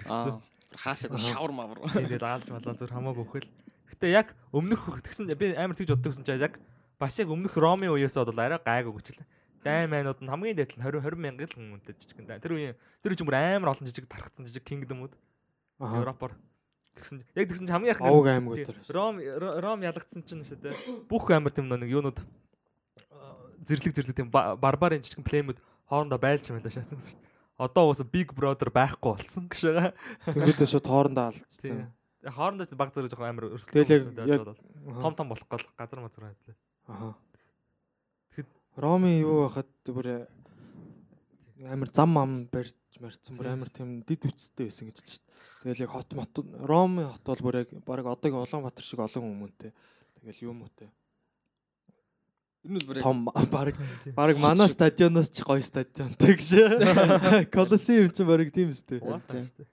Аа. Хаасаа шавар мавар. Тэгээд аалж малаа зүр хамаагүй хөл. Гэтэ яг өмнөх тэгсэн би амар тэгж боддог гэсэн чинь яг бас яг өмнөх Роми үеэс бол арай гайгүй гүчлээ. Дайн майнууд нь хамгийн дээд нь 20 20 мянган л хүнтэй жижиг дайн. Тэр үеийн тэр үеийн бүр амар олон жижиг тархацсан жижиг кингдомуд. Европоор. Тэгсэн яг тэгсэн чинь хамгийн их Овг аймагуд дээр. Ром Ром ялагдсан чинь шүү дээ. Бүх амар тийм нэг юунууд зэрлэг зэрлэг тийм ба- барбарын жижиг плеймүүд хоорондоо байлж юм байна шаасан шүү дээ. Одоо уус Big Brother байхгүй болсон гэж байгаа. Тэнгүүдээ шууд хоорондоо алдсан. Хоорондоо баг зэрэг жоохон амар яг- том том болох гол газар мазар байдлаа. Аа. Роми юу байхад бүр амар зам ам барьж марцсан бүр амар тийм дид үцтэй байсан гэж л шүү дээ. Тэгэл яг хот мот Роми хот бол бүр яг баг одоогийн Улаанбаатар шиг олон хүмүүнтэй. Тэгэл юм уутай. Энэ бол бүр Том баг баг манай стадионоос ч гоё стадионтэй гэж. Колосеум ч баг тийм үстэй.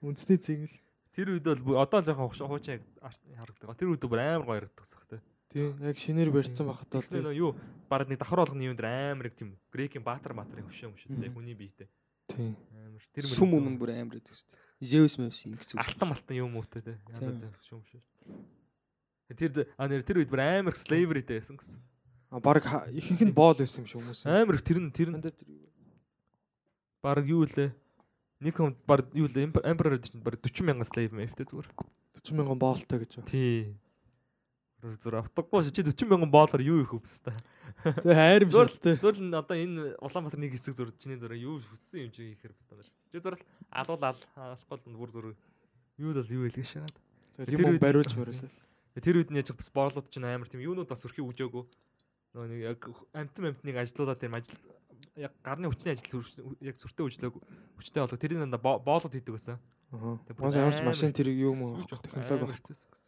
Үндэсний цэнгэл. Тэр үед бол одоо л яг хуучин харагдаг. Тэр үед бүр амар гоё харагддаг гэсэн хэрэг. Тийм яг шинээр барьсан байхад бол нөө юу баг нэг давхар болгоны юм дээр амар их тийм Грекийн Баатар Баатарын хөшөө мөшөө яг хүний биетэй. тийм. Амар тэр сум өмнө бүр амар байдаг шүү дээ. Zeus мэвс ингэс үү. алтан малтан юм уутай те. Тийм. Янз бүр хөшөө мөшөө. Тэр а нэр тэр үед бүр амар их slaveryтэй байсан гэсэн. А баг ха- ихэнх нь боол байсан юм шиг хүмүүс. Амар их тэр нь тэр нь тэр юу? баг юу лээ. Нэг хүн баг юу лээ Emperor чинь баг 40 мянган slave мэвтэй зүгээр. 40 мянган боолтой гэж. Тий. Зүр автахгүй чи 40 мянган боолоор юу их өвс та. Зөө хайр биш үү? Зөвл н одоо энэ Улаанбаатар нэг хэсэг зур чиний зураг юу хүссэн юм чи хийхэр басна. Чи зур алуул ал алахгүй л бүр зур юу л юу хэлгэж. Тэгээд Тэр үед- бариулж мөрөлөө. Тэр үед нь яж бас борлууд чинь амар тийм юунууд бас өрхий үжээгөө. Нөгөө нэг яг амтан амтныг ажилуулаад тийм ажил яг гарны хүчний ажил яг сүртэй үжлээг хүчтэй болоо тэрийг дандаа бо- боолууд хийдэг гэсэн. Аа. Тэр бүр Мөн ямар ч амар машин тэр юм уу технологи хэцүүсэн гэсэн.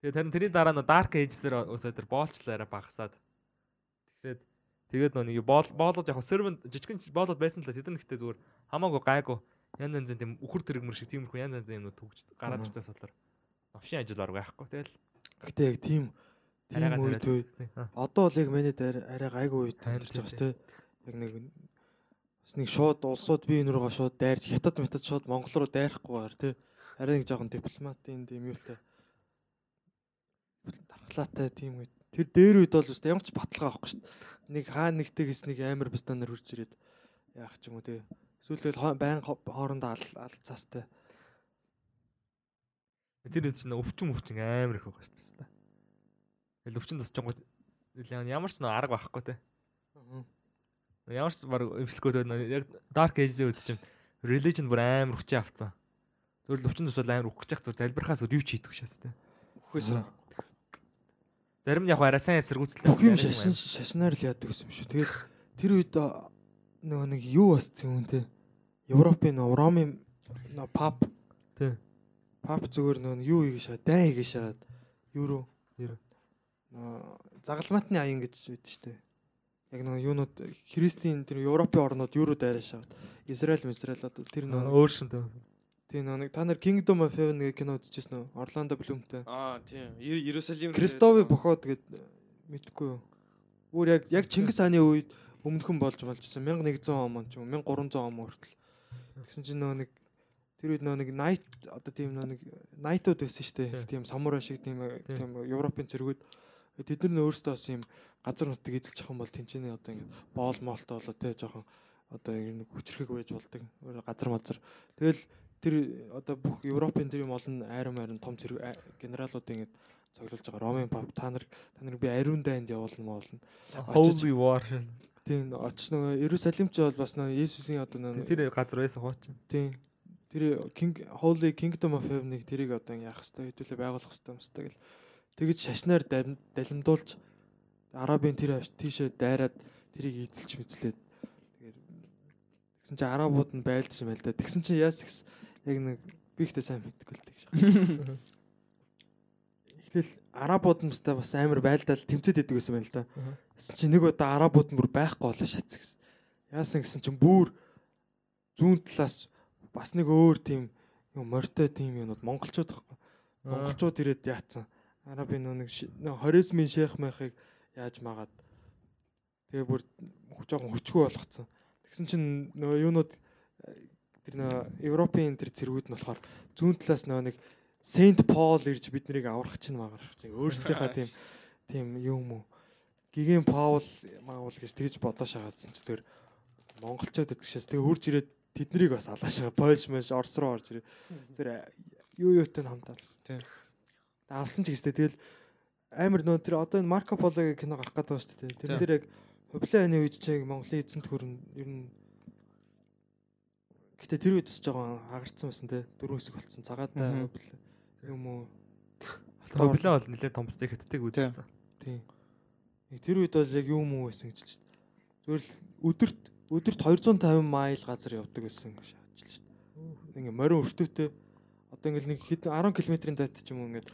Тэгээд харин тэрний дараа нь Dark Ages-ээр өсөө тэр боолчлаараа багасаад. Тэгэхээр тэгээд нөгөө нэг боол боолууд яг сервент жижигэн боолууд байсан л да тэд нэгтээ зүгээр хамаагүй гайгүй янз янзын тийм үхэр тэрэгмэр шиг тиймэрхүү янз янзын юмнууд төгж гараад Аа. ирсэн судлаар новшин ажил арга байхгүй тэгэл Гэтэ яг тийм тийм үед одоо бол яг миний дээр арай гайгүй үед амьдарч байгаа шүү дээ. Яг нэг бас нэг шууд улсууд бие нүргээ шууд дайрч хятад метад шууд Монгол руу дайрахгүйгээр тий. Арай нэг жоохон дипломатын тийм юутай дархлаатай тийм үед. Тэр дээр үед бол өстой ямар ч баталгаа авахгүй шүү дээ. Нэг хаа нэгтэй гэс нэг амар бстанаар хурж ирээд яах ч юм уу тий. Эсвэл тэгэл хоо- байн хо- хоорондоо ал алцаастай. тэр үед чинь өвчин өвчин амар их байгаа шүү дээ. Тэгэл өвчин тусчингууд ямар ч нэг арга байхгүй те. Ямар ч баг импликүүд яг Dark Ages-ийн үед чинь religion бүр амар хүчээ авцсан. Зөвхөн өвчин тусвал амар үхэж явах зүгээр залбирахаас өөр юу ч хийдэг шээс те. Үхээс Зарим нь яг арай сайн эсэргүүцэлтэй. Бүх юм шашин шашнаар л яадаг гэсэн юм шүү. Тэгээд тэр үед нөгөө нэг юу басцсан юм те. Европын Ромын пап Тий. пап зүгээр нөгөө юу хийгээ шаад дай хийгээ шаад евро загалмаатны аян гэж үйд штэ. Яг нөгөө юунууд христийн тэр Европын орнууд евро дайраа шаад Израиль Израиль одоо тэр нөгөө өөр шинтэй. Тийм нэг та нар Kingdom of Heaven гэх кино үзчихсэн үү? Орландо Блумтай. Аа тийм. Иерусалим Кристови бохоод гээд мэдхгүй юу. Өөр яг яг Чингис хааны үед өмнөхөн болж болжсэн 1100 он ч юм уу 1300 он хүртэл. Гэсэн чинь нөгөө нэг тэр үед нөгөө нэг night одоо тийм нөгөө нэг nightуд байсан шүү дээ. Тийм. Самурай шиг тийм Тийм. тийм Европын цэргүүд тэд нар өөрсдөө бас юм газар нутаг эзэлж ах юм бол тэнцэнэ одоо ингэ боол моолтой болоо те жоохон одоо ингэ нэг хүчрхэг байж болдог. Өөр газар мазар. Тэгэл тэр одоо бүх Европын тэр юм олон айрам айрам том цэрэг а- генералууд ингэ цоглуулж байгаа Ромын пап та нар та нарыг би ариун дайнд явуулна моолно. Holy War. Тийм очиж нөгөө Иерусалим ч бол бас нөгөө Есүсийн одоо нөгөө Тэр газар байсан хооч. тийм тэр King Holy Kingdom of Heaven-ыг тэрийг одоо яах хэвээр хэдүүлээ байгуулах хэвээр юм хэвээр гэл тэгэж шашнаар далимдуулж арабын тэр тийшээ дайраад тэрийг эзэлж мэзлээд тэгээд тэгсэн чинь арабууд нь байлдсан байл да тэгсэн чинь яас гэс яг нэг би ихтэй сайн мэдгүй л тэгш. Эхлээл арабууд баста бас амар байлдаал тэмцээд идэг гэсэн байл да. Аа. Гэсэн чинь нэг удаа арабууд бүр байхгүй болоо шатс гэсэн. Яасан гэсэн чинь бүр зүүн талаас бас нэг өөр тийм юм морьтой тийм юмуд монголчууд байхгүй. Монголчууд ирээд яатсан. Арабын нөө нэг хоризмын шейх мэхийг яаж магаад тэгээ бүр жоохон хүчгүй болгоцсон. Тэгсэн чинь нөө юунууд тэр нөө Европын тэр цэргүүд нь болохоор зүүн талаас нөө нэг Сент Пол ирж бид нарыг аврах чинь магарах чинь өөрсдийнхээ тийм тийм юм уу? Гиген Паул маавал гэж тэгж бодоо шагаадсан чи зөвөр монголчууд гэдгшээс тэгээ хурж ирээд тэднийг бас алаашаа Польш маш Орос руу орж ирээ зөвөр юу юутай нь хамтаалсан Тийм. алсан ч гэжтэй. Тэгэл амар нөө тэр одоо энэ Марко Пологийн кино гарах гэдэг байна шүү дээ. Дээр яг Хөвлөний үед чинь Монголын эзэнт хөрн ер нь Гэтэ тэр үед бас жоохон хагарцсан байсан те дөрөв хэсэг болцсон цагаатай юм уу Проблем бол нэлээд томстой хэтдэг үзсэн. Тийм. Яг Тэр үед бол яг юм уу байсан гэж л шүү дээ. Зүгээр л өдөрт өдөрт 250 майл газар явдаг байсан гэж хааж л шүү дээ. Ингээ морин өртөөтэй одоо ингээл нэг хэд 10 км-ийн зайд ч юм уу ингээд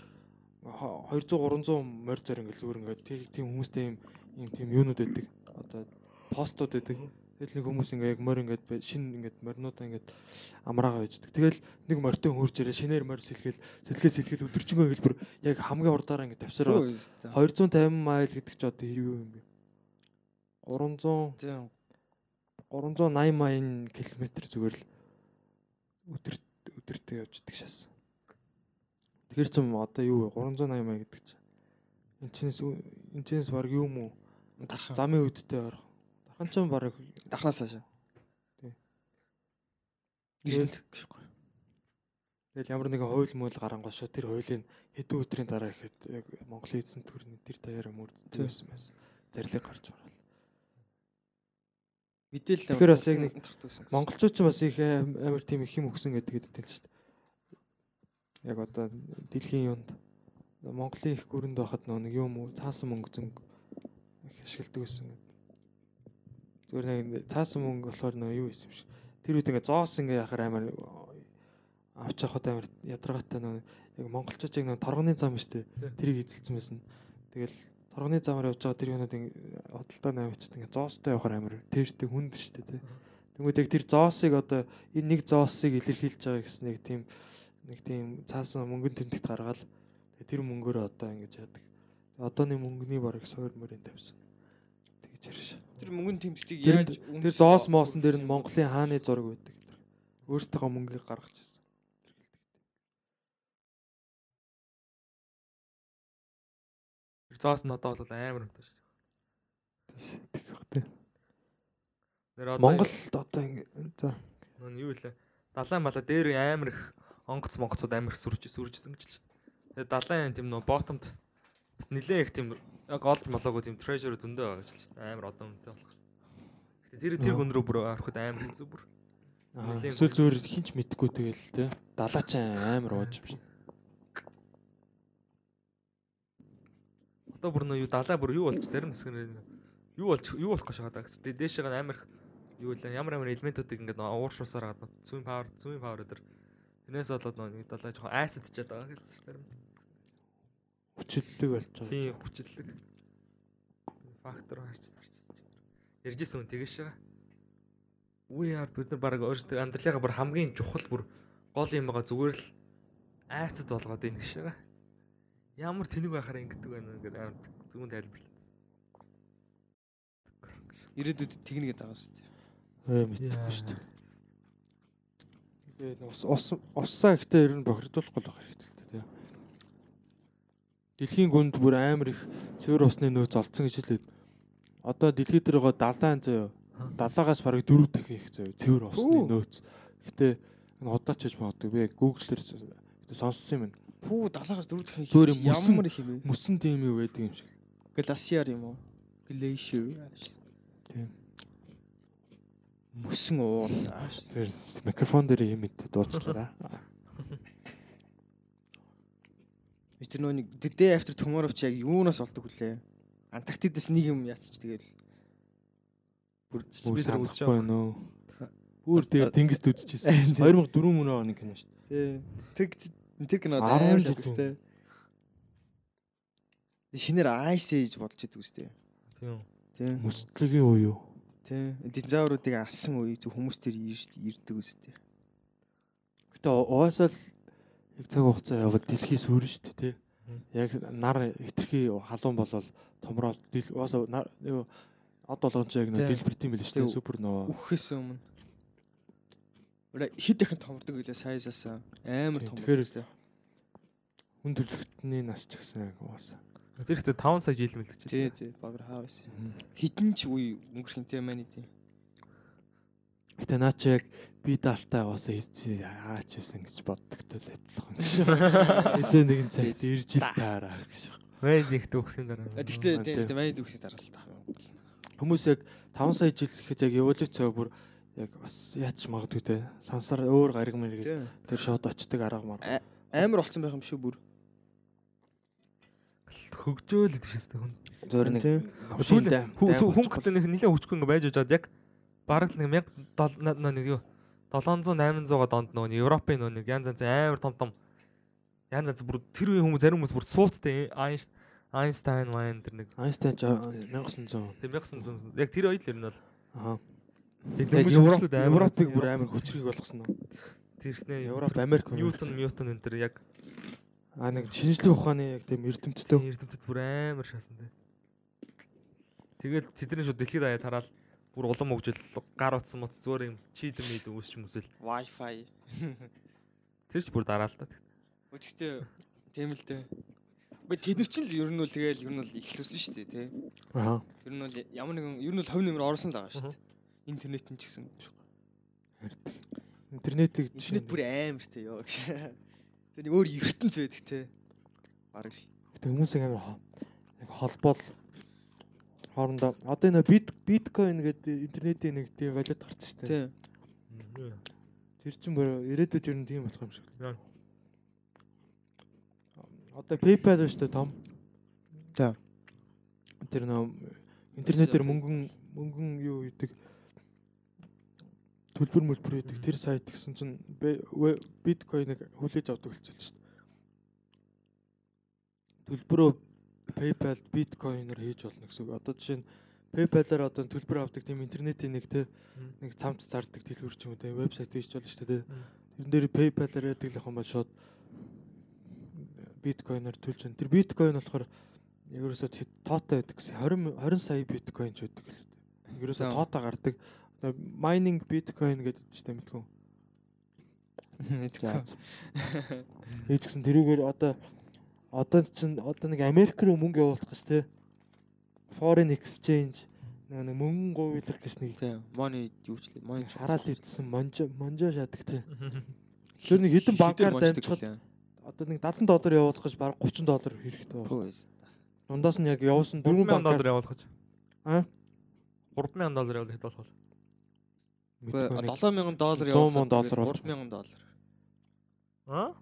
200 300 морь зөр ингээл зүгээр ингээд тийм- хүмүүстэй юм юм тийм юунууд байдаг. Одоо постууд байдаг. Тэгэл нэг хүмүүс ингээ яг морь ингээд шин ингээд моринуудаа ингээд амраагаа байждаг. Тэгэл нэг морьтой хөрж ирээ шинээр морь сэлгээл сэлгээ сэлгээл өдөржингөө хэлбэр яг хамгийн урдаараа ингээд тавьсараа 250 майл гэдэг чи одоо юу юм бэ? 300 Тийм. 380 мянган километр зүгээр л өдөрт өдөртөө явж идэг шээс. Тэгэхээр ч юм одоо юу вэ? 380 мая гэдэг чи. Энчнээс энчнээс баг юу юм уу? Замын үүдтэй орох. Дархан ч баг Дарханаас хаашаа. Тийм. Эрдэнэт гэхгүй. тэгэл ямар нэгэн хууль мөл гарангуй шүү тэр хуулийн хэдэн өдрийн дараа ихэд яг Монголын эзэн төрний тэр даяараа мөрддөг Тийм. байсан. Зарлиг гарч орол. Мэдээлэл Тэгэхээр бас яг нэг. Монголчууд ч бас их амар тийм их юм өгсөн гэдэг хэлдэг шүү дээ. яг одоо дэлхийн юунд Монголын их гүрэнд байхад нэг юм цаасан мөнгө зөнгө их ашигладаг байсан. Зүгээр нэг цаасан мөнгө болохоор нөө юу юм шиг. Тэр үед ингээ зоос ингээ яхаар амар авч явахад амар ядаргаатай нөө яг монголчууд яг нөө торгоны зам дээ. Тэрийг эзэлсэн байсан. Тэгэл торгоны замаар явж байгаа тэр юунууд худалдаа намайчд ингээ зоостой явахаар амар тэртэй хүнд шүү дээ. Тэнгүүд яг тэр зоосыг одоо энэ нэг зоосыг илэрхийлж байгаа гэсэн нэг тийм нэг тийм цаасан мөнгөнд тэмдэгт гаргаад тэр мөнгөөр одоо ингэж яадаг. Одооны мөнгөний бараг суур мөрөнд тавьсан. Тэгэж ярьш. Тэр мөнгөнд тэмдэгтийг яаж тэр зоос моосон дээр нь Монголын хааны зураг байдаг. Өөртөөгөө мөнгийг гаргаж ирсэн. Тэр зоос нь одоо бол амар өндөр шүү. Тэгэх бах тий. Нэр одоо Монголд одоо ингэ за нөө юу вэ? Далайн мала дээр амар их онгоц монгоцууд амар их сүрж сүржсэн гэж л шүү. Тэгээ далайн тийм нөө ботомд бас нилээ их тийм яг олж молоогүй тийм treasure зөндөө л шүү. Амар одоо үнэтэй болох. Гэтэ тэр тэр хүн рүү бүр ороход амар хэцүү бүр. эсвэл зөөр хинч мэдгүй тэгэл тий. Далаачин амар ууж юм шиг. Одоо бүр нөө юу далай бүр юу болч зарим хэсгээр юу болж юу болох гэж байгаа даа. Гэтэ дээшээ амар их юу вэ? Ямар ямар элементүүдийг ингээд нөө ууршуусаар гадна зүүн павер зүүн павер дээр Тэрнээс болоод нөө нэг далай жоохон айс идчихээд байгаа гэсэн зарим. Хүчлэлэг болж байгаа. Тийм хүчлэлэг. Фактор харч зарчсан чинь. Ярьжсэн хүн тэгэж шээ. Үе яар бид нар баг өөрсдөө амьдралынхаа бүр хамгийн чухал бүр гол юм байгаа зүгээр л айцад болгоод ийн гэж шээ. Ямар тэнэг байхаар ингэдэг байна вэ гэдэг амар зүгэн тайлбарлаа. ирээдүйд техникэд байгаа шүү дээ. Ээ мэдхгүй шүү дээ. Тэгээд ус ус уссаа ихтэй ер нь бохирдуулахгүй л байх хэрэгтэй. Дэлхийн гүнд бүр амар их цэвэр усны нөөц олцсон гэж хэлээд. Одоо дэлхий дээр байгаа далайн зөө далаагаас бараг дөрөв дахин их зөө цэвэр усны нөөц. Гэтэ энэ удаач хийж магадгүй би Google дээр гэтэ сонссон юм байна. Пүү далаагаас дөрөв дахин Зөөр их- юм, ямар их юм бэ? Мөсөн тийм юу байдаг юм шиг. Glacier юм уу? Glacier. Тийм. Мөсөн уур. Тэр микрофон дээр юм мэд дуучлаарай. Тэр нөө нэг The Day After Tomorrow ч яг юунаас болдог вүлээ? Антарктидас нэг юм яатсан ч тэгэл Бүр Бүр би тэр санахгүй үзэж байна уу? Бүр дээр тэнгист Тийм. үзчихсэн. 2004 мөн оны кино шүү дээ. Тэр тэр кинод 10 амар шалгастай. Шинээр Ice Age болж идэг үстэй. Тийм. Тий. Мөсдлөгийн уу юу? Тий. Динозавруудыг алсан үе зөв хүмүүс тэр ирдэг үстэй. Гэтэ угаасаа л яг цаг хугацаа явбал дэлхий сүрэн шүү дээ тий. Яг нар хитрхи халуун болол томроод дэл нар юу од болгон ч яг Тий. дэлбэрт юм биш үү Тий. супер нөө. Үхэхээс өмнө. Уура хэд дахин томордог гэлээ саясаас амар Тий, том. тэгэхээр-. Хүн төрлөختний нас ч гэсэн яг угаасаа. Тэр ихтэй 5 сая жил мэлгэж Тий, тий, багр хаавс. Хитэн ч үе өнгөрөх юм те мань тий. Гэтэ наа чи яг би даалтаа угаасаа хийсэн аач хийсэн гэж боддогтой л адилхан гэж. Эзэн нэгэн цагт ирж ил таараа гэж. Вэд их төгсөн дараа. А, Тэгтээ тэгтээ мань дүүсээ дараа л та. Хүмүүс яг 5 сая жил гэхэд яг эволюцаа бүр яг бас яач магадгүй те. Сансар өөр гариг мэрэг тэр шууд очдөг арга мар. Амар болсон байх юм шүү бүр. хөгжөөл идэх шээ хүн. Зөөр нэг хүн хүн хүн гэдэг нэг нэлээд хүчгүй ингээ байж жаад яг бараг нэг 1000 нэг юу 700 800-га донд нөгөө Европын нөгөө нэг янз янз амар том том янз янз бүр тэр үеийн хүмүүс зарим хүмүүс бүр сууттай Айнштайн Вайн тэр нэг Айнстайн 1900. тэр 1900 яг тэр хоёул ер нь бол Аа. яг Европыг бүр амар хүчрэг болгосон уу? тэрснээ Европ Америк Ньютон Ньютон энэ тэр яг А нэг шинжлэх ухааны яг тийм эрдэмтдөө эрдэмтэд бүр амар шаасан тэ. Тэгээд тэдний шууд дэлхийд аяа тараал бүр улам хөгжил гар утсан мут зөөр юм чийдэр мэд үүсч мүсэл Wi-Fi. тэр ч бүр дараал та. Гэхдээ тийм л дээ. Гэхдээ тэд нар ч л ер нь бол тэгэл ер нь бол ихлүүлсэн шүү дээ тий. Аа. Ер нь бол ямар нэгэн ер нь бол хов нэмэр орсон л байгаа шүү дээ. Интернет нь ч гэсэн. Интернетийг Интернет бүр амар тий ёо гэж. Тэр нэг өөр ертөнц байдаг тий. Бараг. Гэтэ хүмүүсийг амар яг холбоол хоорондоо одоо энэ бит биткойн гэдэг интернетийн нэг тийм валют гарсан шүү дээ. Тий. Тэр чинь бүр ирээдүйд ер нь тийм болох юм шиг. Одоо PayPal шүү дээ том. За. Тэр нөө интернетээр мөнгөн мөнгөн юу гэдэг төлбөр мөлбөр гэдэг тэр сайт гэсэн чинь биткойныг хүлээж авдаг хэлцэл шүү дээ. Төлбөрөө PayPal биткойноор хийж болно гэсэн үг. Одоо жишээ нь PayPal-аар одоо төлбөр авдаг тийм интернетийн нэг те нэг цамц зардаг дэлгүүр ч юм уу те вебсайт хийж болно шүү дээ. Тэрэн дээр PayPal-аар яадаг л ба шууд биткойноор төлж байна. Тэр биткойн болохоор ерөөсөө тоотой байдаг гэсэн 20 20 сая биткойн ч байдаг л. Ерөөсөө тоотой гардаг. Mining биткойн гэдэг чинь мэдгүй. Мэдгүй. Ээж гисэн тэрүүгээр одоо одоо чинь одоо нэг Америк руу мөнгө явуулах гэж те. Foreign exchange нэг мөнгө гуйлах гэж нэг money юу ч money хараад идсэн монжо монжо шадаг те. Тэр нэг хэдэн банкар дамжчихад одоо нэг 70 доллар явуулах гэж баг 30 доллар хэрэгтэй байна дундаас нь яг явуулсан 4 банкар доллар явуулах гэж. А? 3000 доллар явуулах хэд болох вэ? 7000 доллар явуулах 3000 доллар. А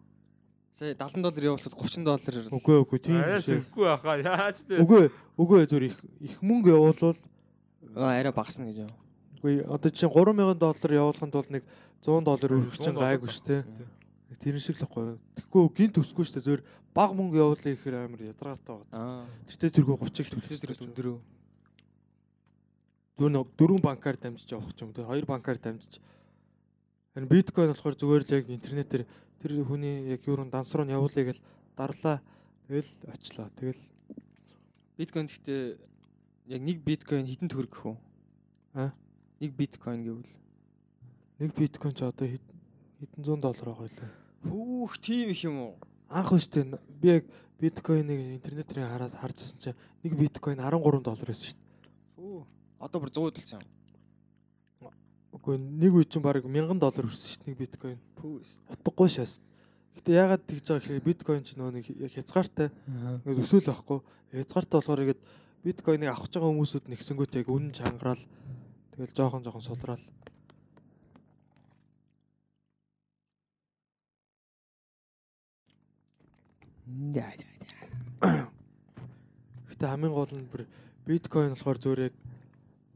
Сая 70 доллар явуулахад 30 доллар. Үгүй үгүй тийм биш. Үгүй баха. Яаж вэ? Үгүй үгүй зүр их их мөнгө явуулвал арай багасна гэж юу? Үгүй одоо чинь 3000 доллар явуулахын тулд нэг 100 доллар өргөх чинь гайгүй шүү дээ. Тэр шиг л байхгүй. Тэгэхгүй гинт өсгүй шүү дээ. Зөөр баг мөнгө явуулъя гэхээр амар ядраатай байна. Тэртээ тэргүй 30-ыг төлөхөөр өндөрөө. Зүгээр нэг дөрвөн банкар дамжиж явах ч юм те. Хоёр банкар дамжиж. Харин биткойн болохоор зүгээр л яг интернетээр тэр хүний яг юу н данс руу явуулъя гэл дарлаа. Тэгэл очлоо. Тэгэл биткойн гэхдээ яг нэг биткойн хэдэн төгрөг гэх үү? Аа? Нэг биткойн гэвэл нэг биткойн ч одоо хэдэн зуун доллар байгаа лээ. Хүүх тийм их юм уу? Анх өштэй би яг биткойныг интернетээр хараад харж ирсэн чинь нэг биткойн 13 доллар байсан шүү дээ. Оо. Одоо бүр 100 төлсөн. Үгүй нэг үе чинь баг 1000 доллар хүрсэн шүү дээ нэг биткойн. Пүүс. Утгагүй шээс. Гэтэ ягаад тэгж байгаа гэхээр биткойн чинь нөө нэг хязгаартай. Ингээд өсөөл байхгүй. Хязгаартай болохоор ингээд биткойныг авах гэж байгаа хүмүүсүүд нэгсэнгүүт яг үнэн чангараал тэгэл жоохон жоохон сулраал. Гэтэ хамгийн гол нь бүр биткойн болохоор зөөр яг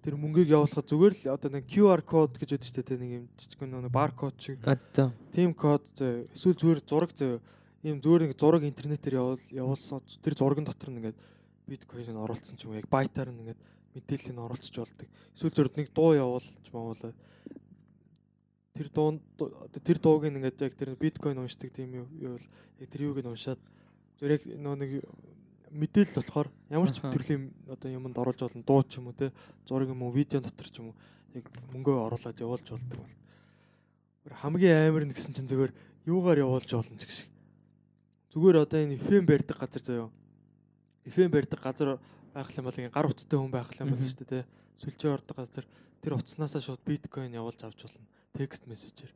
тэр мөнгийг явуулахад зүгээр л одоо нэг QR код гэж яддаг шүү дээ нэг юм жижиг нэг баркод шиг. Одоо. Тим код зөө эсвэл зүгээр зураг зөө ийм зүгээр нэг зураг интернетээр явуул явуулсан тэр зургийн дотор нь ингээд биткойн оруулсан ч юм уу яг байтаар нь ингээд мэдээлэл нь оруулчих болдог. Эсвэл зөвхөн нэг дуу явуулж маавуулаа. Тэр дуу тэр дууг ингээд яг тэр биткойн уншдаг тийм юу юу яг тэр юуг нь уншаад зүгээр яг нөө нэг мэдээлэл болохоор ямар ч төрлийн одоо юмд оруулж болно дуу ч юм уу те зураг юм уу видео дотор ч юм уу яг мөнгөө оруулаад явуулж болдог бол. Хамгийн амар нэгсэн чинь зүгээр юугаар явуулж болно ч гэх шиг зүгээр одоо энэ FM барьдаг газар заяо. FM барьдаг газар байх юм бол гар утастай хүн байх юм бол шүү дээ те. Сүлжээ ордог газар тэр утаснасаа шууд биткойн явуулж авч болно текст мессежээр.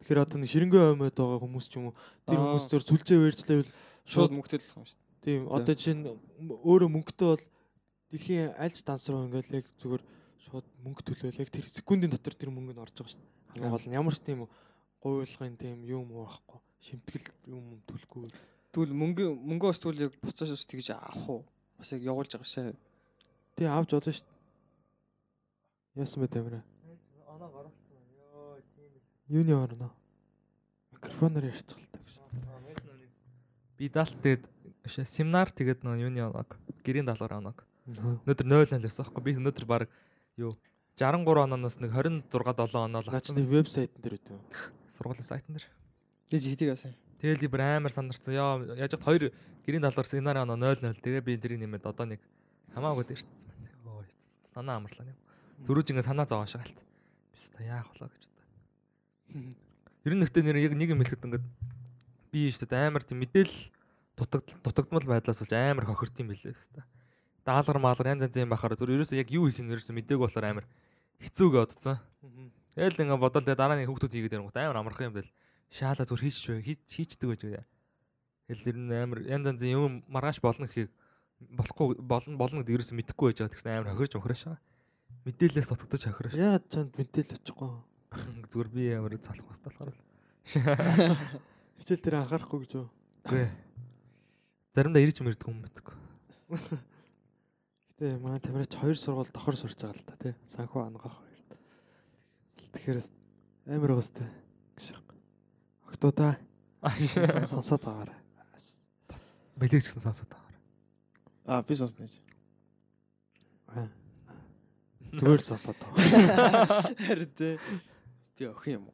Тэгэхээр одоо нэг ширэнгээ омод байгаа хүмүүс ч юм уу тэр хүмүүс зөв сүлжээ барьжлаа шууд мөнгө төлөх юм шүү Тийм одоо жишээ нь өөрөө мөнгөтэй бол дэлхийн альж данс руу ингээл яг зүгээр шууд мөнгө төлөөл яг тэр секундын дотор тэр мөнгө нь орж байгаа шүү дээ. Хамгийн гол нь ямар ч тийм гуйлгын тийм юм уу байхгүй. Шимтгэл юм төлөхгүй. Тэгвэл мөнгө мөнгөө бас тэгвэл яг буцааш бас тэгж авах уу? Бас яг явуулж байгаа шээ. Тийм авч болно шүү дээ. Яасан бэ тамира? Оноо гаралцсан. Йоо тийм. Юуны орно? Микрофоноор ярьцгаалтай гэж. Би даалт тэгээд семинар тэгээд нөө юуны оног гэрийн даалгавар оног. Өнөөдөр 0 0 байсан аахгүй. Би өнөөдөр баг юу 63 оноос нэг 26 7 оноо л авчихсан. Вебсайтн дээр үү? Сургуулийн сайтн дээр. Гэж хэдийг асан. Тэгэл би амар сандарсан. Яа яаж яг хоёр гэрийн даалгавар семинарын оноо 0 0. Тэгээ би тэрийг нэмээд одоо нэг хамаагүй дэрчсэн байна. Ой санаа амарлаа юм. Төрөөж ингээ санаа зовоо шагалт. Бис та яах болоо гэж бодоо. Ер нь нөхдөд нэр яг нэг юм хэлэхэд ингээд би шүү дээ амар тийм мэдээлэл дутагдмал байдлаас болж амар хохирт юм билээ хэвээр. Даалгар маалгар янз янз юм бахаар зөв ерөөсөө яг юу хийх нь ерөөсөө мдэггүй болохоор амар хэцүү гэдсэн. Тэгэл ингээ бодол тэгээ дараа нь хүүхдүүд хийгээд ярангуут амар амархан юм бэл. Шаалаа зүр хийчих хийчдэг байж байгаа. Тэгэл ер нь амар янз янз юм маргааш болно гэхийг болохгүй болно болно гэдэг ерөөсөө мэдэхгүй байж байгаа гэсэн амар хохирч охирош байгаа. Мэдээлэлээс дутагдаж хохирош. Яагаад чанд мэдээлэл очихгүй. Зүгээр би амар залах бас болохоор л. Хичээл дээр анхаарахгүй гэж юу? Үгүй Заримдаа ирж мэрдэг юм байдаг. Гэтэ манай тамирч хоёр сургууль давхар сурч байгаа л та тий. Санхүү ангаах хоёрт. Тэгэхээр амар уустай. Гшиг. Октоудаа сонсоод байгаарай. Бэлэг ч гэсэн сонсоод байгаа. Аа би сонсно. Зүгээр л сонсоод байгаа. Харин тий. Би охин юм уу?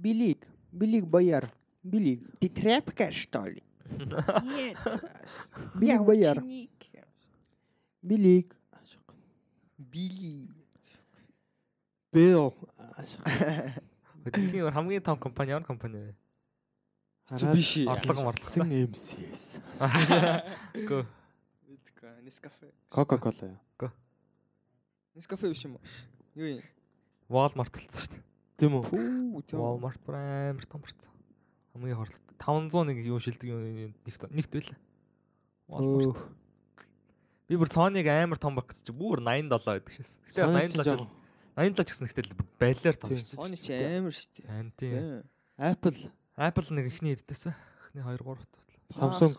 Билик. Билик бояр. Билик. Ты тряпка, что ли? Нет. Билик бояр. Билик. Били. Бэо Дэлхийн хамгийн том компани ямар компани вэ? Mitsubishi. Орлого морлогтой. Сэн MCS Гөө. Мэдгүй. Nescafe. Coca-Cola яа. Nescafe биш юм уу? Юу юм? Walmart болсон шүү дээ. Тийм үү? Walmart амар том болсон. Хамгийн хорлолт. 501 юу шилдэг юм нэгт нэгт байлаа. Walmart. Би бүр Sony-г амар том баг гэж бүр 87 гэдэг шээс. Гэтэ 87 ч 87 ч гэсэн ихтэй байлаар том шүү. Sony ч амар штэ. Ань тийм. Apple, Apple нэг ихний эдтэйсэн. Ихний 2 3 Samsung.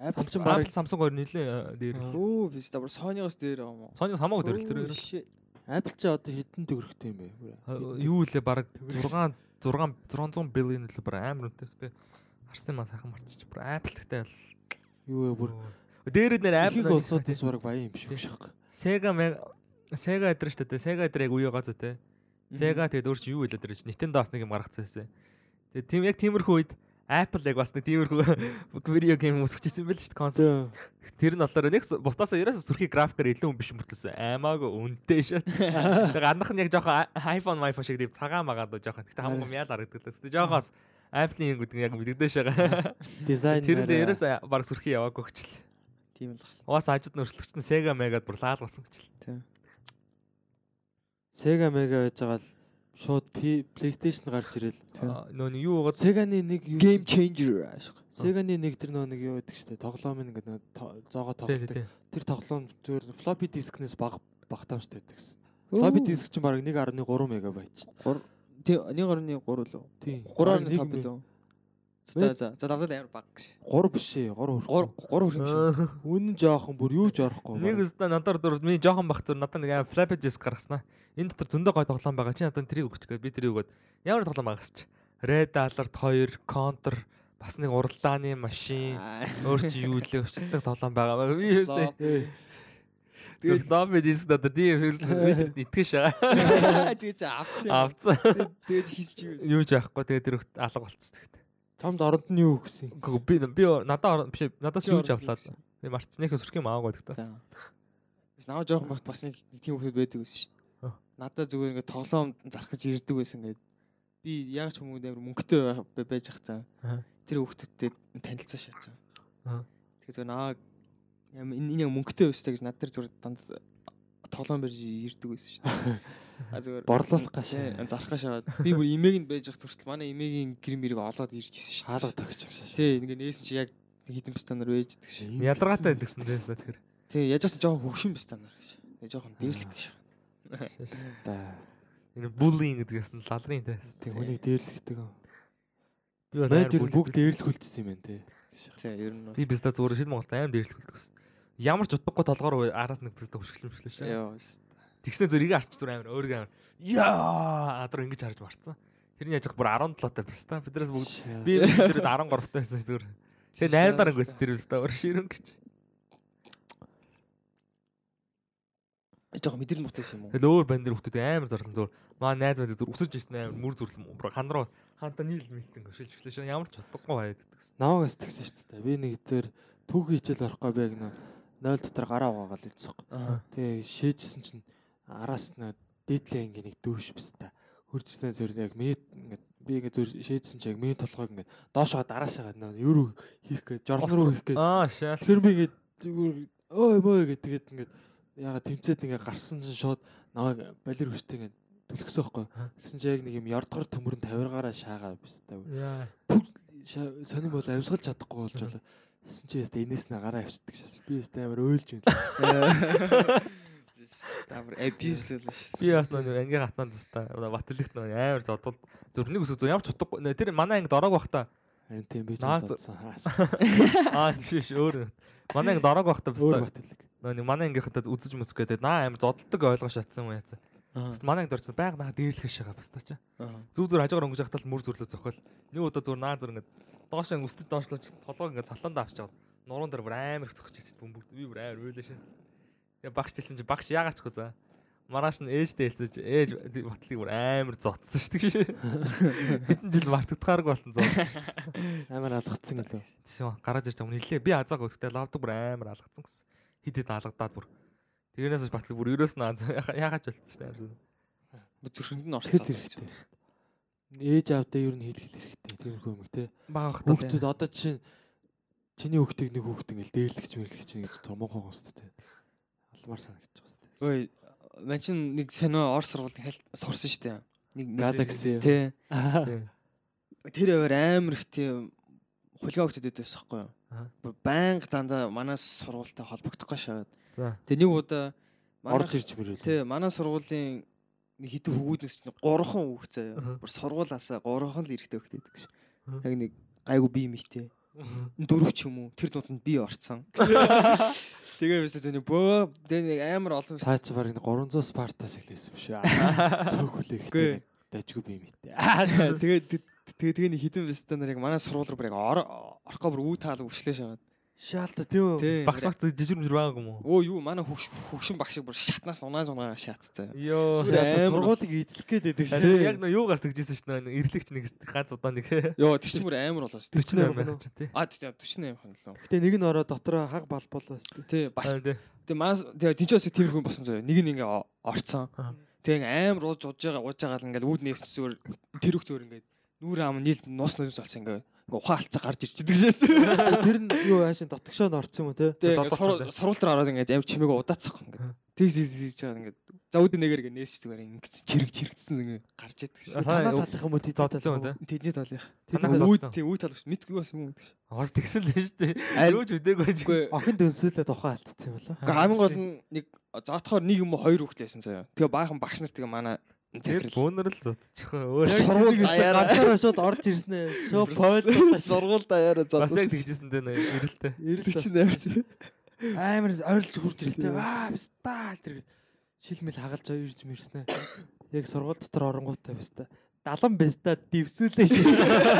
Apple ч баг Apple Samsung хоёр нэлээ дээр. Өө би та бүр Sony-гоос дээр юм уу? Sony хамаагүй дээр л тэр. Apple ч одоо хэдэн төгрөгтэй юм бэ? Юу лээ баг 6 6 600 billion лээ бүр амар үнэтэйс би харсан маа сайхан марцчих. Бүр Apple гэхдээ бол Юу вэ бүр дээрэд нэр Apple улсуудаас баг баян юм шиг шиг. Sega Sega эдэр штэ тэ Sega эдэр яг үе зөө тэ. Sega тэгээд өөр чи юу хэлээд ирж Nintendo бас нэг юм гаргацсан байсан. Тэгээд тийм яг тиймэрхүү үед Apple яг бас нэг тиймэрхүү видео гейм өсгөжсэн байл шүү дээ консол. Тэр нь болохоор нэг бусдаасаа ерөөсө сүрхий графикаар илүү юм биш мөртлөөс аймаагүй үнэтэй шээ. Тэгээ анх нь яг жоохон iPhone, iPhone шиг тийм цагаан магаад жоохон. Гэтэ хамаагүй мял харагддаг л. Гэтэ жоохоос Apple-ийн юм гэдэг нь яг мэддэж байгаа. Дизайн Тэрэндээ ерөөсө баг сүрхий яваагүй гэчл. Тийм л баг. Уус ажид нөрслөгч нь Sega Mega-д бүр лаалгасан гэчл. Sega Mega байж байгаа л шууд PlayStation гарч ирэл. Нөө нэг юу байгаа Sega-ны нэг Game changer ашиг. Sega-ны нэг тэр нөө нэг юу гэдэг чтэй тоглоом нэг нөө зоогоо тоглодог. Тэр тоглоом зүгээр floppy disk-нээс баг багтаамжтай байдаг гэсэн. Floppy disk чинь баг 1.3 мегабайт дээ. Тийм 1.3 л үү? Тийм. 3.5 билүү? За за за давтал амар баг гэж. 3 биш ээ, 3 3 3 хүрэх юм шиг. Үнэн жоохон бүр юу ч орохгүй. Нэг өстө надаар дөр миний жоохон бах зүр надад нэг floppy disk гаргаснаа. Энэ дотор зөндөө гой тоглоом байгаа. Чи надад тэрийг өгч гээд би тэрийг өгөөд ямар тоглоом байгаас чи. Red Alert 2, Counter бас нэг уралдааны машин өөр чи юу лээ өчтөг тоглоом байгаа. Би өстө Тэгээд Dobby disk дотор тийм метр итгэж байгаа. Тэгээд авцсан. Авцсан. Тэгээд хийсч юу? Юу ч яахгүй тэгээд тэр алга болчихсон гэхдээ. Чамд оронд нь юу өгсөн? Гэхдээ би би надад биш надаас юу ч авлаа. Би марцныхаа сүрх юм аагүй гэдэг таа. Биш наваа жоохон багт бас нэг тийм хүмүүс байдаг байсан шүү дээ. Надад зүгээр ингээд тоглоом зархаж ирдэг байсан ингээд. Би яг ч хүмүүд амар мөнгөтэй байж ах та. Тэр хүмүүстэй танилцаа шатсан. Тэгэхээр зүгээр ямар энэ яг мөнгөтэй өстэй гэж над тэр зүгээр данд тоглоом барьж ирдэг байсан шүү дээ. А зүгээр Борлуулах гаш. тий, зарах гашаад би бүр имээгэнд байж ах хүртэл манай имээгийн гэр мэрэг олоод ирж гисэн шүү дээ. Хаалга тагч гэж. Тий, ингээ нээсэн чи яг хитэн стандар байждаг шээ. Ядаргаатай гэдгсэн дээс тэгэхээр. Тий, яаж ч жоохон хөвшин стандар гэж. Тэгээ жоохон дээрлэх гэж. Та Энэ буллинг гэдгээс нь лалрын те. тэг хүнийг дээрлэхдэг. Би бүлддэг. бүгд дээрлэхүүлчихсэн юм байна те. Тий, ер нь. Би биста зүгээр шил Монголд аим дээрлэхүүлдэг гэсэн. Ямар ч утгагүй толгоор араас нэг биста хөшгөлмшлөө шээ. Яа. Тэгснэ зүрийг арч зүгээр амар өөргөө амар яа адар ингэж харж марцсан. Тэрний яж бүр 17 таа биста. Биднээс бүгд би тэр 13 таасан зүгээр. Тэгээ 8 дараа гүйс тэр биста өөр ширэн гэж. Жохоо мэдрэл мутайсан юм уу? Тэгэл өөр банд дэр хүмүүс амар зарлан зүгээр. Маа найз байд зүгээр өсөж ирсэн амар мүр зүрлэн бүр хандруу хаанта нийл мэлтэн гөшилж өглөө шээ. Ямар ч утгагүй байд гэсэн. Наваагаас тэгсэн шүү дээ. Би нэг тэр түүхий хичээл орохгүй би яг нөө 0 дотор гараа угаагаал. Аа. Тэгээ шээжсэн чинь араас нь дээдлийн анги нэг дүүш бис та. Хуржсэн зөв яг мэд ингээд би ингээ зүр шийдсэн чи яг миний толгойг ингээ доошоо дараашаа нөө юу хийх гээд жорлон руу хийх гээд Аа шал. тэгэхээр би ингээ зүгээр ой мой гэдэг тэгээд ингээ яга тэмцээд ингээ гарсан чинь шууд намайг балер хүчтэй ингээ түлхсэн байхгүй. Тэгсэн чи яг нэг юм ярдгар төмөрөнд тавиргаараа шаагаа бистаа. Яа. Сонин бол амьсгалж чадахгүй болж болоо. Тэгсэн чи ястаа энэс нэ гараа авчдаг шээс. Би ястаа амар өөлж байна. Амар abuse л шүү. Би бас нөө ангийн хатнаа тастаа. Батлэгт нөө амар зодвол зүрхний өсөж ямар ч утгагүй. Тэр манай анги дорог бахта. Харин тийм би ч Наа, бодсон. Аа тийш өөр. Манай анги дорог бахта батлэг. Нөө манай ангийнхантай үзэж мүсэх гэдэг. Наа амар зодтолдог ойлгоо шатсан юм яцсан. Аа. Бас манай анги дорсон байг наа дээрлэх шагаа бистаа чаа. Аа. Зүг зүр хажуугаар өнгөж хатал мөр зүрлөө зөхөл. Нэг удаа зүр наа зүр ингээд доошоо өстөж доошлооч толгойг ингээд цалаандаа авч чаад. Нуруунд дээр бүр амар их зогч ирсэн бөмбөг. Би бүр амар өөлөө шээ. Тэгээ багш хэлсэн чи багш яагач хөө за. Маргааш нь ээжтэй хэлцэж ээж батлыг бүр амар зодсон шүү дээ. Хэдэн жил мартагдахааргүй болсон зодсон. Амар алгацсан гэлөө. Тийм гараж ирж байгаа юм нилээ. Би азааг өгөхтэй лавдаг бүр амар алгацсан гэсэн. Хид хид алгадаад бүр. Тэгэрнээс батлыг бүр ерөөс нь яагач болчихсон дээ. Зүрхэнд нь. Тэгэл хэрэгтэй. Ээж аавдаа юу н хэлхэл хэрэгтэй. Тиймэрхүү юм те. Бага Хүүхдүүд одоо чинь чиний хүүхдийг нэг хүүхд ингээл дээрлэгч мэрлэгч ингэж томоохон гоостой те. Алмаар санагдаж байна. те. Ой, мань чин нэг сонио ор сургуулийн хальт сурсан шүү дээ. Нэг Galaxy. Тий. Тэр аваар амар их тийм хулгай хөгтөд өгдөөс байхгүй юу? Аа. Бүр Байнга дандаа манай сургуультай холбогдох гашаад. За. Тэгээ нэг удаа Орж ирж мөрөө. тий манай сургуулийн нэг хитэн хөвгүүднээс чинь гурван хүүхд Аха. заяа. Бүр сургуулаасаа гурван л эрэхтэй хөгтөд өгдөг ш. Яг нэг гайгүй бие мийтэй. Дөрөв ч юм уу. Тэр дунд нь би орцсон. Тэгээ биш зөний бөө тэгээ нэг амар олон Цаа чи барыг 300 Спарта шиг лээсэн биш Үгүй. ихтэй. Дажгүй би мэт. тэгээ тэгээ тэгээ нэг хитэн бистэ нар яг манай сургууль руу бүр яг ор- орохоо бүр үү таал өвчлээ шагаад. Шаалта тийм үү? Тий. Багш багц жижиг мжир байгаагүй юм уу? Өө юу манай хөгш хөгшин багшиг бүр шатнаас унааж унаагаа шаатцаа. Йоо. Сургуулийг эзлэх гээд байдаг. Харин Яг нөө юугаас тэгжсэн шүү дээ. Ирлэгч нэг ганц удаа нэг Йоо тэр чинь бүр амар болоо шүү. 48 байх чинь тий. А тий 48 хан лөө. Гэтэ нэг нь ороо дотроо хаг бал болоо шүү. Тий бас тий. тий мас тий тэнчээс тиймэрхүү болсон заяа. Нэг нь ингээ орцсон. Ингээ амар ууж ууж байгаа ууж байгаа л ингээ үүд нээвч зүгээр тэр их зүгээр ингээ нүүр ам нийл нус нус болсон ингээ ингээ ухаан алцаа гарч ирчихдэг шээс. Тэр нь юу хаашаа дотгошоо н орсон юм уу те? Сургууль дээр ороод ингээ амар чимээгөө удаацсан ингээ. Тэгс хийж байгаа ингээ за үүд нэгээр ингээ нээсч зүгээр ингээ чирэг чирэгдсэн ингээ гарч идэг шээ. Танаа талах юм уу тэд Зодсон юм тий. Тэдний. Танаа Үүд тий үүд тал биш мэдгүй бас юм уу гэдэг. Хос тэгсэн л шүү дээ. Юу ч үдээгүй байж. Үгүй Охин дөнсүүлээд ухаан алдсан юм болоо. Хамгийн гол нь нэг заатахаар нэг юм уу хоёр хүүхд лээсэн заяа. Тэгээ баахан багш нар тэгээ манай Захирал. бөөнөр л зодчих. Өөр. Сургууль даяараа. ганцаараа шууд орж ирсэн ээ. Шоо пойл Сургууль даяараа Бас яг тэгжсэн дээ нэ ирэлтэй. Тэр чинь амар ойрлж хурж ирэлтэй. Аа бистаа тэр шилмэл хагалж ойрж мэрснэ. Яг сургууль дотор оронгуутай бистаа. Далан бистаа дивсүүлээ шээ.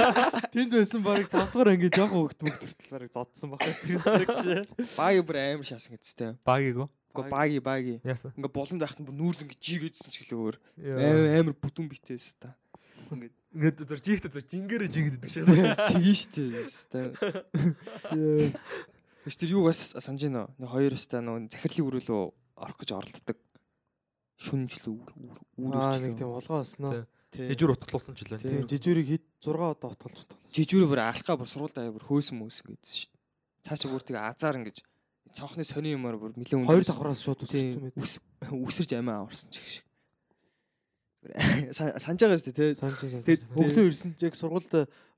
Тэнд байсан барыг 5 дахь анги жоохон хөвгт мөгт хүртэл барыг зодсон баг. Тэр Баги бүр амар шаасан гэдэгтэй. Багийг уу? Уу баги баги. Ингээ болон байхад бүр нүүрлэн гэж жигээдсэн ч гэлээ өөр. Яа. Амар бүтэн битээс та. Ингээ Ингээд зөв жигтэй зөв жингэрэ жигдэдэг шээ. тгий штэ. Биш тэр юу бас санаж байна уу? Нэг хоёр өстой нөө захирлын үрэлөө орох гэж оролддог. Шүнжлүү Аа нэг тийм үүрэлж. улгаа олсноо. Тий. Ижүр утгалуулсан ч үлээ. Тийм жижүүрийг хэд 6 удаа утгалж утгал. жижүүрээ бүр алхаа бүр сургууль даяа бүр хөөсөн мөөсөн гэдсэн шүү дээ. Цаашаа бүр тэгээ азар ингэж цонхны сони юмар бүр нэлээд Хоёр давхраас шууд үсэрсэн байт. үс үсэрж амиа аварсан ч гэх шиг. Санаж байгаа шүү дээ тий. Тэгээд- Өглөө ирсэн чиг сургуульд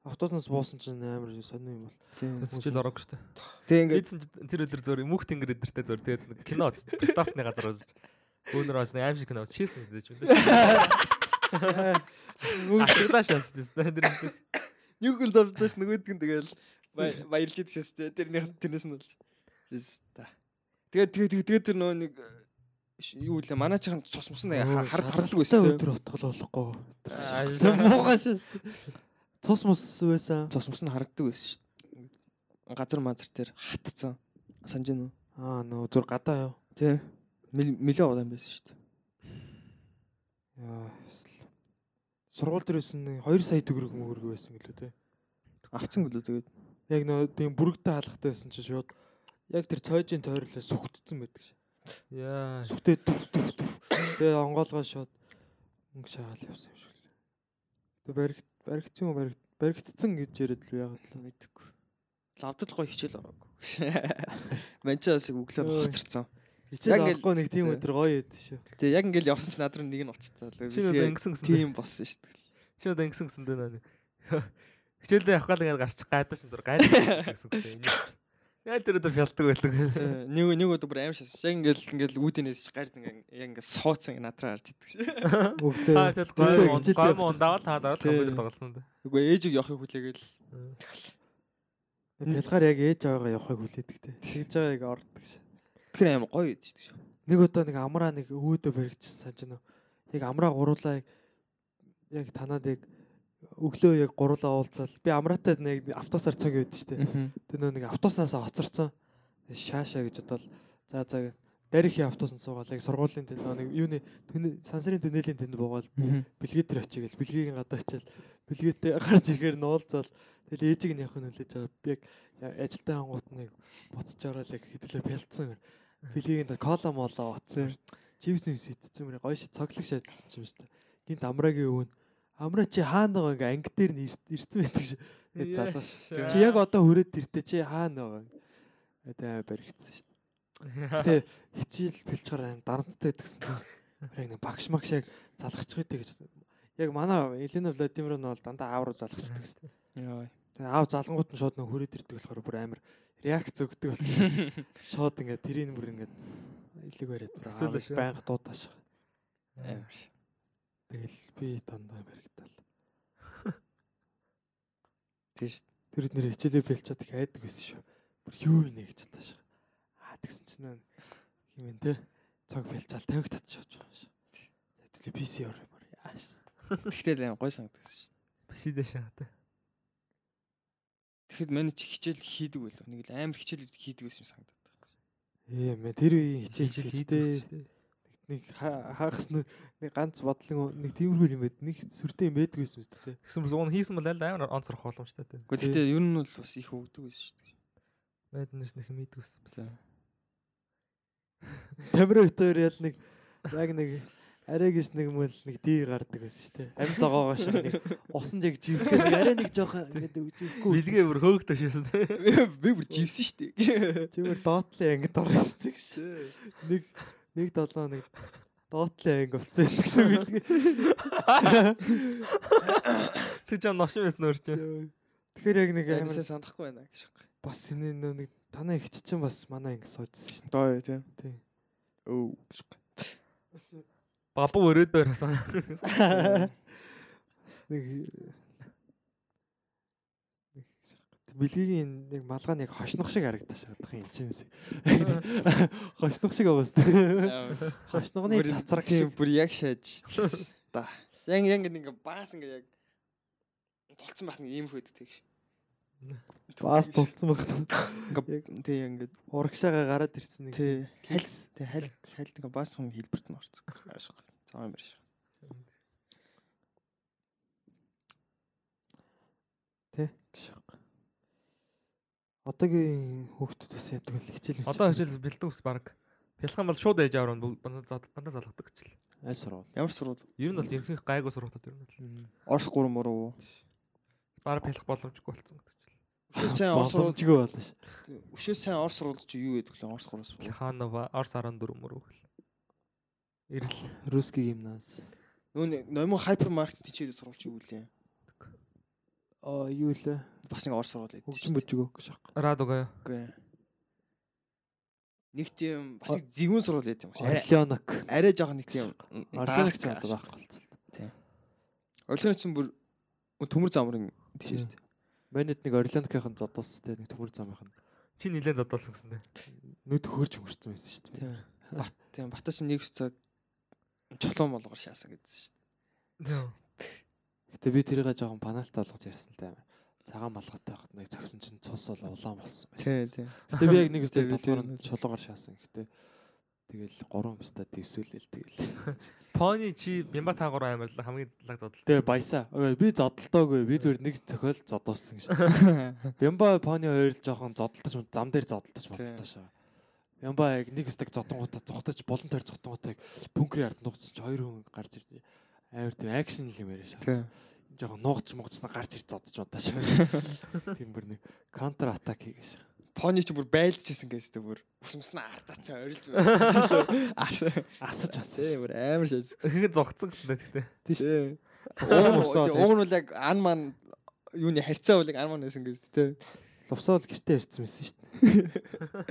автобуснаас буусан чинь амар сонир юм бол. Тэсчил ороог штэ. Тэг ингээд Эдсэн ч тэр өдөр зөөр мөнх тэнгэр өдөртэй зөөр тэгээд кино үз. Стартны газар үз. Бөөнөр бас нэг аим шиг кино үз. Чилсэн дээ ч юм дээ. Ахтаа шанс дээ. Тэр нэг хүн зовж байгаа нөгөөдг нь тэгэл баярлж идэх шээс тий. Тэрнийх тэрнээс нь болж. Тэгээд тэгээд тэгээд тэр нөө нэг юу лээ манай чихэн цус мусан хар хардаг байсан тий. өдөр утгал болохгүй. Аа, Муугаш. Тус мус байсан. Цус мус нь харагддаг байсан шүү. Газар мазар дээр хатцсан. Санаж байна уу? Аа нөө зүр гадаа юу. Тий. Милээ удаан байсан шүү дээ. Яа. Сургууль дээр байсан 2 сая төгрөг мөгрөг байсан гэлөө те. Авцсан гэлөө тэгээд. Яг нөө тийм бүрэгтэй хаалгатай байсан чинь шууд яг тэр цойжийн тойрлоо сүхтцсэн байдаг ш. Яа. Сүхтээ түв түв түв. Тэгээ онгоолгоо шууд мөнгө шаагаал явсан юм шиг л. Баригт баригдсан юм уу? Баригт баригдсан гэж яриад л яагаад л. Мэдээгүй. Лавдад гоё хичээл ороогүй. Манчаас өглөө хоцорсон. Хичээл ингээл- нэг тийм тий. өдөр гоё яддаг шүү. Тэгээ яг ингээл явсан чи над руу нэг нь уцтаа л. Чи одоо ингэсэн гэсэн. тийм болсон шүү дээ. Чи одоо ингэсэн гэсэн дээ наа. Хичээлдээ явах гал ингээд гарч гайдаа шин зур гайдаа гэсэн гэсэн. Яа тэр өдөр фялдаг байлаа. Тий, Нэг нэг өдөр бүр аим шас. Яг ингээл ингээл үүдинээс чи гард ингээл яг ингээд сууцсан над руу харж идэг шүү. Өглөө. Аа тэгэл өглөө гой гой та дараа Тий. компьютер тоглосон дээ. Үгүй ээжиг явахыг хүлээгээл. Бэлгаар яг ээж аваагаа явахыг хүлээдэг те. Тэгж байгаа яг ордог ш. Тэгэхээр аим гоё идэв шүү. Нэг удаа нэг амраа нэг өөдөө баригдчихсан санаж уу? Яг амраа гуруулаа яг яг танаад яг өглөө яг гуруулаа уулзаал. Би амраатай нэг автобусаар цог явд штэ. Тэр нөө нэг автобуснаас хоцорсон. Шааша гэж бодвол за за дарихи автобусанд суугаал яг сургуулийн тэнд нэг юуны сансрын түнэлийн тэнд буугаал бэлгээ дээр очие гэл бэлгийг гадаа очил. Бэлгээтэй гарч ирэхээр нуулзаал тэгэл ээжийг нь явах нь хүлээж байгаа би яг ажилдаа ангууд нэг буцаж ороод яг хэдүүлээ бэлдсэн. Бэлгийг нь кола молоо утсан чипс мипс идсэн мөр гоё ши цоглог шажилсан юм шүү дээ гинт амраагийн өвөн амраа чи хаана байгаа ингээ анги дээр нь ир- ирсэн байдаг шүү Тэгээ залуу ш. чи яг одоо хүрээд иртэ чи хаана байгаа тэгээ баригдсан шүү дээ хичээл бэлчээр аим дарамттай чинь яг нэг багш магш яг залгачих гэдэг гэж яг манай Елена Владимировна бол дандаа аав руу залгачдаг гэсэн. Яа. Тэгээ аав залангууд нь шууд нөө хүрээд ирдэг болохоор бүр амар реакц өгдөг болсон. Шууд ингээд тэрийн бүр ингээд илэг бариад Эсвэл аавыг шүү. байнга дуудааш. Тэгэл би дандаа баригдал. Тийш. Тэр нэр хичээлээ бэлчаад их айдаг байсан шүү. Бүр юу ийнэ гэж байгаа. Аа тэгсэн чинь химэн те цог бэлчаал тавиг татчих явж байгаа шүү. За тэгээ PC орой яаш. Тэгтэл аим гой санагдсан шүү. Бисидэ шахата. Тэгэхэд манай чи хичээл хийдэг байлоо. Нэг л амар хичээл хийдэг байсан юм санагдаад. Ээ мэ тэр үеийн хичээл хийдэг. Нэг ха- хагас нэг ганц бодлон нэг тиймэрхүү юм байд нэг сүртэй юм байдаг байсан мэт те. Тэгсэн бүр уун хийсэн бол аль амар онцрох боломжтой те. Гэхдээ тэгтээ ер нь бол бас их өгдөг байсан шүү дээ. Мэднэс нэг мэддэг байсан. Тамира битээр ял нэг яг нэг арай гэж нэг мөл нэг дий гардаг байсан шүү дээ. Ам зогоогоо шиг нэг усан яг живэх гэх нэг арай нэг жоохон ингэ живэхгүй. Билгээ бүр шээсэн те. Би бүр живсэн шүү дээ. Чимэр доотлын ангид орсон шүү. Нэг нэг долоо нэг доотлын анги болцсон гэдэг шиг билгээ. Тэг жаа нош байсан өөр чи. Тэгэхээр яг нэг амар санахгүй байна гэж байна. бас энэ нөө нэг танаа их чинь бас манай ингэ суудсан шүү Доо тийм. дээ. Өө гэж байна. Бабу өрөөдөр хасан. Бас нэг Билгийн нэг малгай нэг хошнох шиг харагдаж чадах юм чинээс. Хошнох шиг аваас. Хошногны цацраг шиг. бүр яг шааж та. Яг яг ингэ баас ингэ яг тулцсан байх нэг ийм хөд тэгш. Баас тулцсан баг. Ингээ тий ингэ Урагшаага гараад ирсэн нэг. тий хальс тий халь халь ингээ баас юм хэлбэрт нь орцсон. Аашгүй. Цаа юм биш. Тэ. Одоогийн хүүхдүүд бас яадаг л хичээл. Одоо хичээл бэлдэн ус баг. Бэлхэн бол шууд ээж аваар бандаа бандаа залгадаг гэж л. аль сурвал. Ямар сурвал Ер нь бол ерөнхий гайгүй сургуулиуд ер нь бол. Орс 3 муруу. Дараа бэлэх боломжгүй болсон гэдэг чинь. Өшөө сайн орс сурвал Боломжгүй болно ш. өшөө сайн орс сурвал чи юу гэдэг лээ орс 3-аас. Ханова Орс 14 мөрөв. Ирэл. Русский гимназ. Нүүн номын хайпер маркет тийчээд сурвалж юу лээ. Аа юу лээ? Бас нэг орс сурвал байдаг. Хөгжим бөжгөө гэж аахгүй. Радугаа. Үгүй. Нэг тийм бас нэг зэгүүн сурвал байдаг юм шиг. Орленок. арай жоохон нэг тийм Орленок ч одоо байхгүй болцсон. Орлон чинь бүр төмөр замрын тийш шүү дээ. Манайд нэг Орленокийн зодуулс те нэг төмөр замынх нь Чи нилээн задуулсан гэсэн дээ. нүд хөрж өнгөрцөн байсан шүү дээ. Тийм. Бат тийм бата чинь нэг цаг чулуун болгоор шаасан гэдсэн шүү Тийм. Гэтэ би тэрийг жоохон паналтай болгож ярьсан л да. Цагаан малгайтай байхад нэг цагсан чинь цус бол улаан болсон байсан. тийм. Гэтэ би яг нэг би толгоор тийм. нь чулуугаар шаасан. Гэтэ тэгэл гурван өстө дэвсүүлэл тэгэл. Пони чи бямба таагуур амар л хамгийн лаг зодол. Тэгээ баясаа. Би зодолтоогүй. Би зүгээр нэг цохол зодуулсан гэж. Бямба пони хоёр л жоохон зодолтож зам дээр зодолтож бодлоо шаа. Бямба яг нэг өстөг зодонгуудаа зогтож болон тойр зодонгуудаа пүнкрийн ард нуугдсан чи хоёр хүн гарч ирж амар тийм акшн юм яриа шаа. Тийм. жоохон нуугч муугчсан гарч ирж зодож удаа шиг. Тийм бүр нэг контр атак хийгээш. Пони ч бүр байлдчихсэн гэсэн тэ бүр усмснаа ардацаа орилж арсан. Асаж асаж. Тэ бүр амар. Ихэд зогцсон гэсэн тэгтээ. Тэ. Уун усаад Уг нь бол яг ан маань юуны харьцаа яг ан маань байсан гэж тэ. лувсаад гэртээ ирсэн байсан шүү дээ.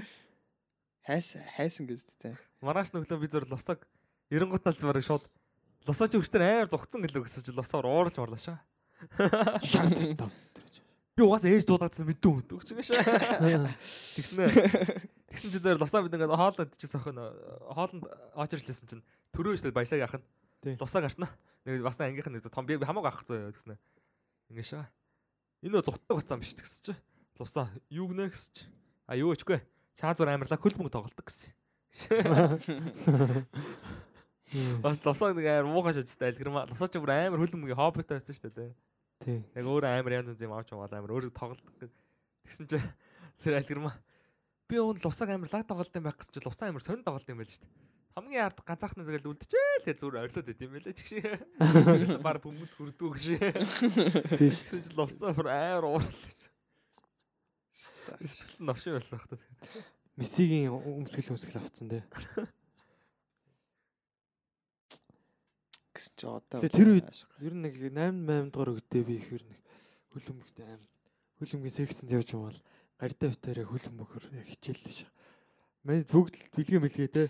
Хайс хайсан гэж тэ. Маргааш нүглөө би зөв лосог 90 талс бараг шууд лосооч өчтөр амар зогцсон гэлөө чинь лосоор уурж орлоо шаа. Шаг тастав. Би угаас ээж дуудагдсан мэдүү мэдүү гэж шаа. Тэгснэ. Тэгсэн чи зөв лосоо бид ингээд хоолнд идчихсэн охин хоолнд очирлжсэн чинь төрөө штэ баясаг яах нь. Лосоо гарснаа. Нэг бас ангийнх нь том би хамаагүй ах зөө тэгснэ. Ингээ шаа. Энэ зүгтдэг бацаам биш тэгсэн чи. Лосоо юу гэнэ гэсэн чи. А юу ичгүй. Чаа зур амарлаа хөл мөнгө тоглолдог гэсэн. Бас лосоо нэг амар муухай шаттай айлгэрмаа. Лосоо ч бүр амар хөл мөнгө хоббитой байсан шүү дээ. Тий. Яг өөр амар янз юм авч яваад амар өөр тоглолдог. гэ- Тэгсэн чи тэр айлгэрмаа. Би өнд лусаг амар лаг тоглолт юм байх гэсэн чи лусаа амар сонь тоглолт юм байл шүү дээ. Хамгийн ард ганцаархнаа тэгэл үлдчихээл тэгээ зүгээр орилоод байт юм байлаа ч гшээ. Тэгсэн баг бөмбөд хүрдүү гшээ. Тий шүү. Чи лусаа бүр амар уурлаа. Сэтгэл нь новшин байсан хата. Мессигийн өмсгөл өмсгөл авцсан тий. Гэсэн чи одоо. Тэр үед ер нь нэг 8 8 дугаар үедээ би ихэр нэг хөлөмбөгтэй аим хөлөмбөгийн сексэнд явж юм бол гардаа битээрээ хөлөмбөгөр яг хичээллээ шээ. Манай бүгд бэлгээ мэлгээ те.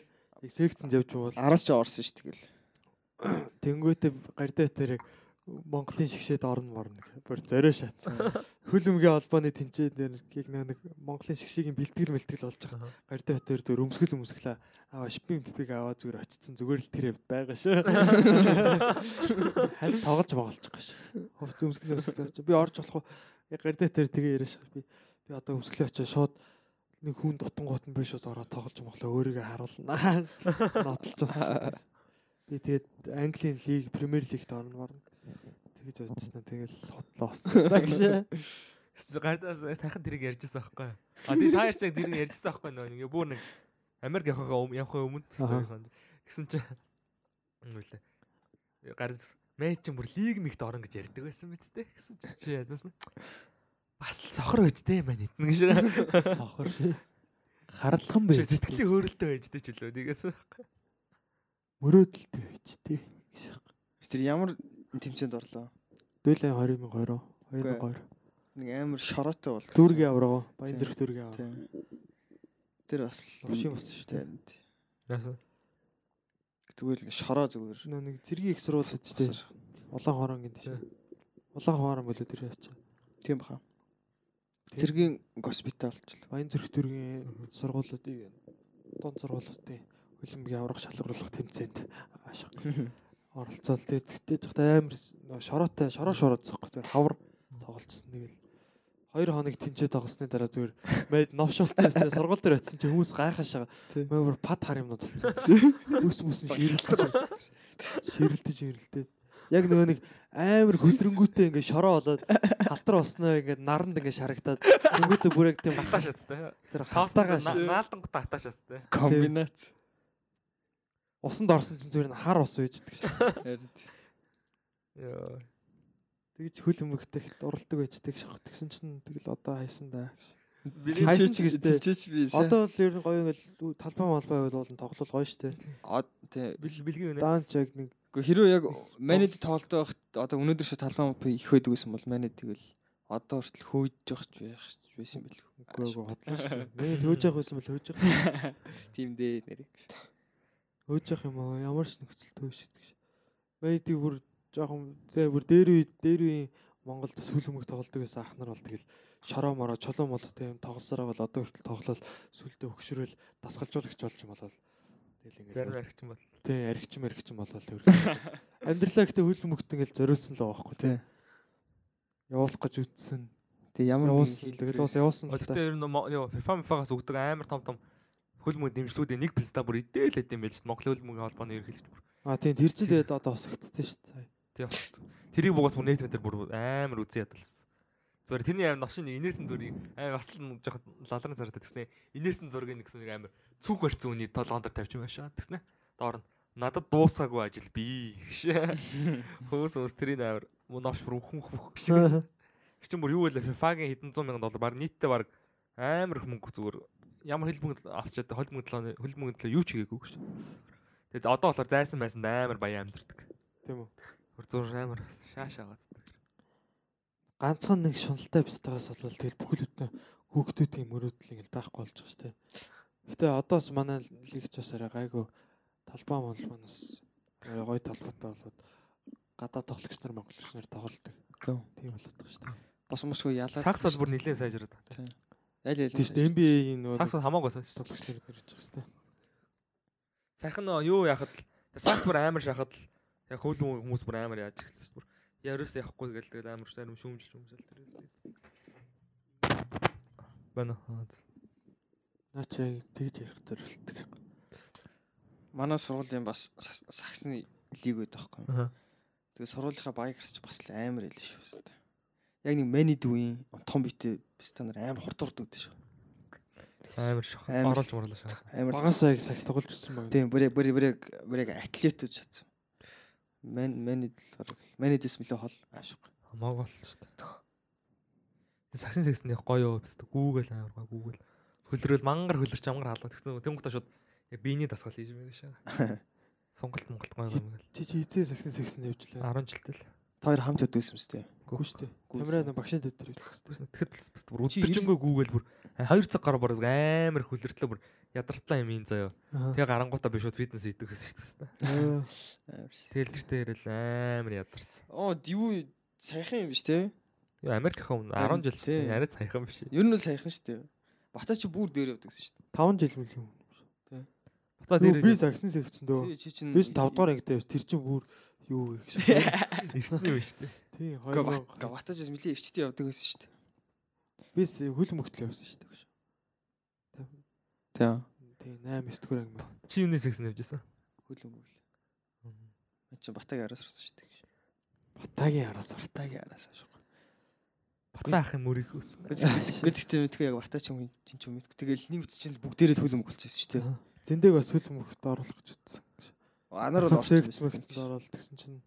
Яг сексэнд явж юм бол араас ч орсон ш тэгэл. тэнгуүтэ гардаа битээрээ Монголын шгшээд орно морно гэх. Бүр зорио шатсан. Хөлөмгийн холбооны тэнцээ дээр яг нэг Монголын шгшигийн бэлтгэл мэлтгэл болж байгаа. Гардаа битээр зөв өмсгөл өмсглээ. Аа шипинг пипиг аваа зүгээр очицсан зүгээр л тэр байгаа шүү. Харин тоглож байгаа шүү. Ховц өмсгөл өмсгөл би орж болох уу? Яг гардаа битээр тэгээ яриаш би би одоо өмсгөлөө очиж шууд нэг хүн дутангууд нь би шууд ороод тоглож моглоо өөрийгөө харуулнаа. Нотолж байгаа. Би тэгээд Английн лиг, Премьер лигт орно марна. Тэгэж бодчихсон. Тэгэл хотлоо болсон. Тэгшээ. Гардаас сайхан тэрийг ярьжсэн байхгүй. А тий та ярьж тэрийг ярьжсэн байхгүй нөө нэг бүр нэг Америк явахаа явахаа өмнө гэсэн чи нүлээ. Гардаас мэйч чинь бүр лиг мигт орно гэж ярьдаг байсан биз дээ гэсэн чи чи язсан. Бас л сохор байж дээ маань эднэ гэж. Сохор. Харлахын бай. Сэтгэлийн хөөрөлтөө байж дээ ч үлээ тэгээс. Мөрөөдөлтэй байж тээ. Тэр ямар тэмцээнд орлоо? Дүүлэн 2020 2002. Нэг амар шороотой бол. Дүүргийн аврагоо. Баян зэрэг дүүргийн авраг. Тийм. Тэр бас Уршийн бас шүү дээ. Яасан. Тэгвэл ингээ шороо зүгээр. Нөө нэг цэргийн их ч тийм. Улаан хооронгын тийш. Улаан хоорон болоо тэр яач. Тийм баха. Цэргийн госпитал ч л. Баян зэрэг дүүргийн сургуулиудын дунд сургуулиудын хөлбөмбөгийн аврах шалгаруулах тэмцээнд аашиг оролцоол. Тэгээд тэгтээ жахтай амар шороотой шороо шороодсохгүй. Тэр хавар тоглолцсон. Тэгэл 2 хоног тэнцээ тоглосны дараа зүгээр мэд новшолцсон. Сургууль дээр очисон чи хүмүүс гайхаашаа. Тийм. Мөр пад хар юмнууд болсон. Бүс бүс ширэлдэж ширэлдэж ширэлдээд яг нөгөө нэг амар хөлрөнгүүтэй ингээ шороо болоод халтар болсноо ингээ наранд ингээ шарагдаад тэнгүүтээ бүр яг тийм Атааш яцтай. тэр наалтан гот атааш яцтай. Комбинац. Усанд орсон чинь зүгээр нь хар ус үйждэг шээ. Харин Йоо. Тэгж хөл өмгөхтэй ихт уралдаг байждаг шах. Тэгсэн чинь тэгэл одоо хайсан да. Тэнцээч Хайсан ч гэжтэй. тэнцээч би. Одоо бол ер нь гоё ингээл талбай малбай бол тоглол гоё штэ. Тий. Бил билгийн үнэ. Даанч яг нэг хэрвээ яг манайд тоглолтоо байхад одоо өнөөдөр шиг талбай их байдаг гэсэн бол манайд тэгэл одоо хүртэл хөөж явах ч байх ч байсан байл. үгүй үгүй хотлоо штэ. Миний хөөж явах байсан бол хөөж явах. Тийм дээ нэрийг. Хөөж явах юм аа ямар ч нөхцөл төөшөдөг ш. Мэдиг бүр жоохон тэгээ бүр дээр үе дээр үеийн Монголд сүл өмг тоглолдог байсан ах нар бол тэгэл шороо мороо чулуу молоо тийм тоглосороо бол одоо хүртэл тоглол сүлдээ өгшрөөл дасгалжуулагч болж юм болол тэгэл Зарим ингээд архич юм бол. тий аригчм аригчм болол амьдралаа ихтэй хөл өмгт ингээл зориулсан л байгаа байхгүй тий. Явуулах гэж үтсэн. Тэг ямар явуулсан тэгэл бас явуулсан л та. Өдөртөө ер нь FIFA-гаас өгдөг амар том том хөлмөд дэмжлүүдийн нэг пизда бүр идээл хэдэм байл шүү дээ. Монголын хөлмөгийн холбооны ерхэлж бүр. а тий тэр чинь тэгээд одоо усагдсан шүү дээ сая Тий болсон. Тэрийг бугаас бүр нийт метр бүр амар үзэн ядалсан. Зүгээр тэрний амар новшин инээс нь зүрийг амар бас л жоохон лалрын зараад тэгснэ. Инээс нь зургийг гэсэн нэг амар цүнх барьсан үний толгоон дээр тавьчих байшаа тэгснэ. Доор нь Надад дуусаагүй ажил би. Хөөс өөс тэрийн амар новш рухм хөх гэж. Чи бүр юу вэ? FIFA-гийн хэдэн зуун мянган доллар баг нийтдээ баг амар их мөнгө зүгээр ямар хөл мөнгө авч чаддаг хөл мөнгө төлөө хөл мөнгө төлөө юу ч хийгээгүй гэж. Тэгээд одоо болохоор зайсан байсан амар баян амьдэрдэг. Тийм үү. Хөр зур амар шаашаагаад. Ганцхан нэг шуналтай бистагаас болвол тэгэл бүхэл бүтэн хүүхдүүдийн мөрөөдөл ингэ байхгүй болж байгаа шүү дээ. Гэтэ одоос манай лигч бас арай гайгүй талбай мол манаас арай гоё талбайтай болоод гадаад тоглогч нар монголч нар тоглолдог. Тийм болоод байгаа шүү дээ. Бос мосгүй ялаад. Сакс бол бүр нилээн сайжраад байна. Аль аль. Тийм шүү. NBA-ийн нөгөө Сакс хамаагүй сайж. тоглогч нар нэрж байгаа шүү дээ. Сайхан нөө юу яхад л сакс бүр амар шахад л яг хөлн хүмүүс бүр амар яаж эхэлсэн шүү дээ. Ярус явахгүй гэл тэгэл амар сайн шүүмжил шүүмжил тэрээс. Бана. Наачаа тэгж ярих зорилтдаг. Манай сургуулийн бас саксны лиг байдаг байхгүй. Тэгээ сургуулийнхаа баяг гарч бас л амар л шүү дээ. Яг нэг мэни дүүийн том битэй стандар амар хурд хурд үүдээ шүү. Амар шах. Амар. Оруулж моруулаа шах. Амар Багасаа их сакс тоглож ирсэн баг. Тийм бүрээ бүрээ бүрээ бүрээ атлетүүд шатсан. Мен менид л менидс мөлөө хол аашгүй. Хамаагүй бол шүү дээ. Саксын саксын яг гоё юу бис гүүгэл амар гоё гүүгэл. Хөлрөөл мангар хөлөрч амгар халаа тэгсэн тэнгуутаа шууд яг биений дасгал хийж мэрэг шаа. Сонголт монголт гоё гоё мэгэл. Чи чи эзээ саксын саксанд явж лээ. 10 жилтэй л. Та хоёр хамт өдөөсөн. Үгүй шүү дээ. Гүү. Камера нэг багшийн дэд дээр явах хэрэгтэй. Тэгэхэд л бас бүр өдөржингөө гүүгэл бүр 2 цаг гараа бүр амар хөлөртлөө бүр ядартлаа юм ин заяа. Тэгээ гарангуудаа би шууд фитнес хийдэг гэсэн шүү дээ. Тэгэл гэртээ ярил амар ядарсан. Оо юу сайхан юм биш те. Юу Америк хэн 10 Харин жил тий. яриад саяхан биш. Ер нь л сайхан шүү дээ. Бата чи бүр дээр явдаг гэсэн шүү 5 жил мэл юм. Бата Юу, дээр Би саксн дээ. дөө. Чи чинь Би 5 дугаар ангитай тэр чинь бүр юу гэх шиг. эртний юм шүү дээ. Тийм Га 2 бата чи мөлийн эрчтэй явдаг гэсэн шүү дээ. Би хөл мөхтөл явсан шүү дээ. Тийм. Тийм 8 9 дэх анги. Чи юунес гэсэн явж байсан? Хөлөн мөл. Мен чи батаг араас орсон шүү дээ. Батагийн араас. Батагийн араас аашгүй. Бата ахын мөрийг өсөн. Гэхдээ мэдгүй яг бата чи юм чинь ч мэдгүй. Тэгэл нэг үтс чинь бүгдээрээ хөлөн мөлцсөн шүү дээ. Зэндэг бас хөл мөхт оруулах гэж утсан. Анаар бол орсон байсан. мөхт оруулалт гэсэн чинь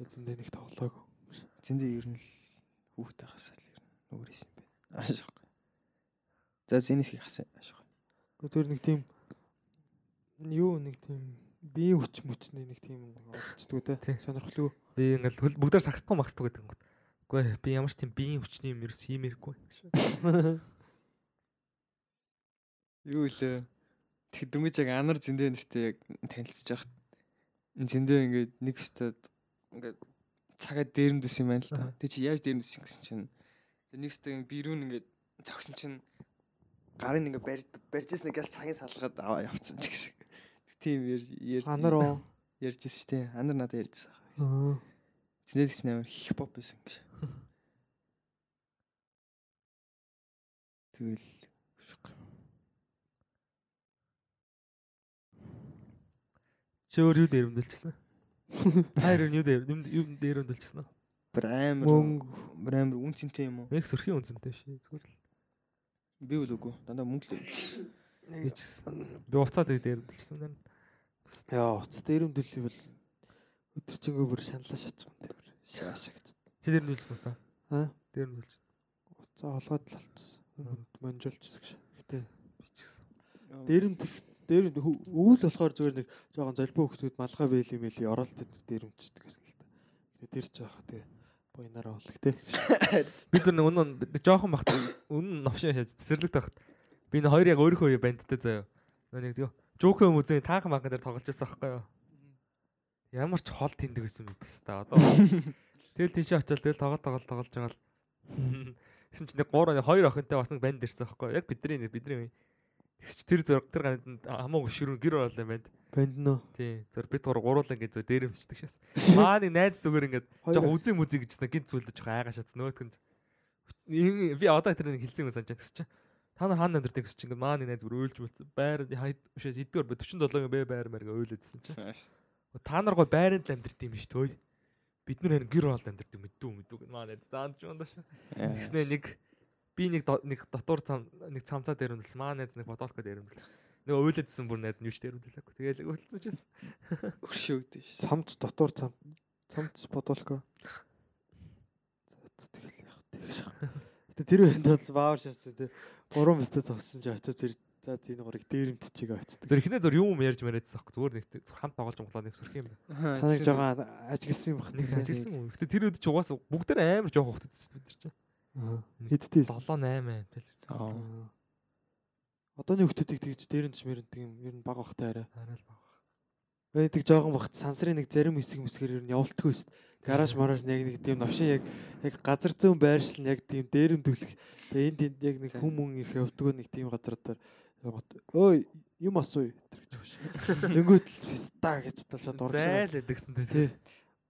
зэндээ нэг тоглоагүй. Зэндээ ер нь л хүүхдээ хасаал ер нь нүгэрээс юм байна. Аашгүй. За зэнэс их хасаа аашгүй. Гэхдээ тэр нэг тийм юу нэг тийм биеийн хүч мөчний нэг тийм олцдгоо Тий. те. Сонирхолгүй. Би ингээл хөл бүгдээр сагсдгүй магсдаг гэдэг юм. Үгүй би ямар ч тийм биеийн хүчний юм ерөөс хиймээргүй. Юу илээ. Тэг дүмэж яг анар зэндээ нэртэй яг танилцж яхад зэндээ ингээд нэг өстөд ингээд цагаад дээрэмдэс юм байна л да. Тэг чи яаж дээрэмдэс гэсэн чинь тэг нэг өстөд бирүүн ингээд зогсон чинь гарын ингээд барь барьжсэн гал цагийн салгаад явцсан ч гэх шиг. Тэг тийм ярьж Анар уу. ярьжсэн шүү дээ. Анар надад ярьжсэн. Аа. Зэнээд ч нээр хипхоп байсан гэж. Тэгэл Чи өөр юу дээрэмдэлчихсэн? Хайр юу дээр юм юу дээрэмдэлчихсэн үү? бүр амар Мөнгө. бүр амар үнцэнтэй юм уу? Нэг сөрхийн үнцэнтэй шээ зүгээр л. Би үл үгүй. Дандаа мөнгө л. Би гэсэн би уцаад дээрэмдэлчихсэн байна. Яа, уц дээрэмдэл бол өдөржингөө бүр шаналаа шатчих юм дээр. Шааш гэж. Чи дээрэмдэлчихсэн уу? Аа. Дээрэмдэлчихсэн. Уцаа холгоод л алдсан. Монжолчс гэж. Гэтэ Би ч гэсэн. дээрэмдэх дээрэмд өвөл болохоор зүгээр нэг жоохон золбоо хөлтүүд малгай байл юм эли оролтод дээрэмдчихдэг гэсэн л та. Гэтэ тэр ч яах те. Буйнараа болох те. Би зөв нэг үнэн жоохон бахт үнэн новшин шаа цэцэрлэг тахт. Би нэг хоёр яг үе бандтай заяа. Нэг тийм Жокер музей таанхан банк дээр тоглож байсан байхгүй юу? Ямар ч хол тэндэг гэсэн юм биш та одоо. Тэгэл тийш очил тэгэл тоглож тоглож тоглож байгаа л. Гэсэн чинь нэг гурав хоёр охинтой бас нэг банд ирсэн байхгүй юу? Яг бидний бидний үе. Тэгс чи тэр зураг тэр ганцнд хамаагүй ширүүн гэр орол юм байна. Банд нөө. Тий. Зур бид гур гуруулаа ингээд зөө дээрэмсчдэг шээс. Маа нэг найз зүгээр ингээд жоох үзээ мүзээ гэжсэн гинт зүйлдэ жоох айгаа шатс нөтгөн. Би одоо тэр нэг хэлсэн юм санаж гэсэн чинь. Та нар хаана амьдэрдэг гэсэн чинь ингээд маа нэг найз бүр өөлж болцсон. Байр хайд бишээс эдгээр 47-гийн бэ байр мэрэг өөлөдсөн чинь. Та нар гой байранд л амьдэрд юм биш төөй. Бид нар энэ гэр хоолд амьдэрдэг мэдүү мэдүү маа найз заанд ч юм даа. Тэгснэ нэг би нэг нэг дотор цам нэг цамцаа дээр өндлсөн. Маа найз нэг бодолко дээр өндлсөн. Нөгөө уйлаадсэн бүр найз нь юу ч дээрүүлээгүй. Тэгээл өлцсөн ч байсан. Өршөөгдөн ш. Цамц дотор цам цамц бодолко. Тэгэл яг тэгш. Гэтэ тэр үенд бол баавар шаасан тий. Гурван бистэ зогссон чи очиж зэр за энэ гурыг дээрэмтчихийг очдөг. Зөв ихнээ зөв юм ярьж мариадсан аахгүй. Зүгээр нэг зөв хамт тоглож моглоо нэг сөрх юм. Таныг жоо ажигласан юм бах. Нэг ажилласан юм. Гэтэ тэр үед ч угаасаа бүгд тэр амар жоох хөвтөдсөн бид нар чинь. Хэдтэй 7 8 гэлээсэн. Аа. Одооны хүмүүсийг тэгж дээрэнч мэрэндэг юм ер нь баг бахтай арай. Арай л баг. Байдаг жоохон багт сансрын нэг зарим хэсэг мэсгэр ер нь явуултгүй шүү дээ. Гараж мараж яг нэг тийм новшин яг яг газар зүүн байршил нь яг тийм дээрэн түлэх. Тэгээ энд тэнд яг нэг хүм мөн их явдггүй нэг тийм газар дээр ой юм асууя гэж байна. Тэнгүүт л фиста гэж талшаад байгаа. Зайл эдгсэн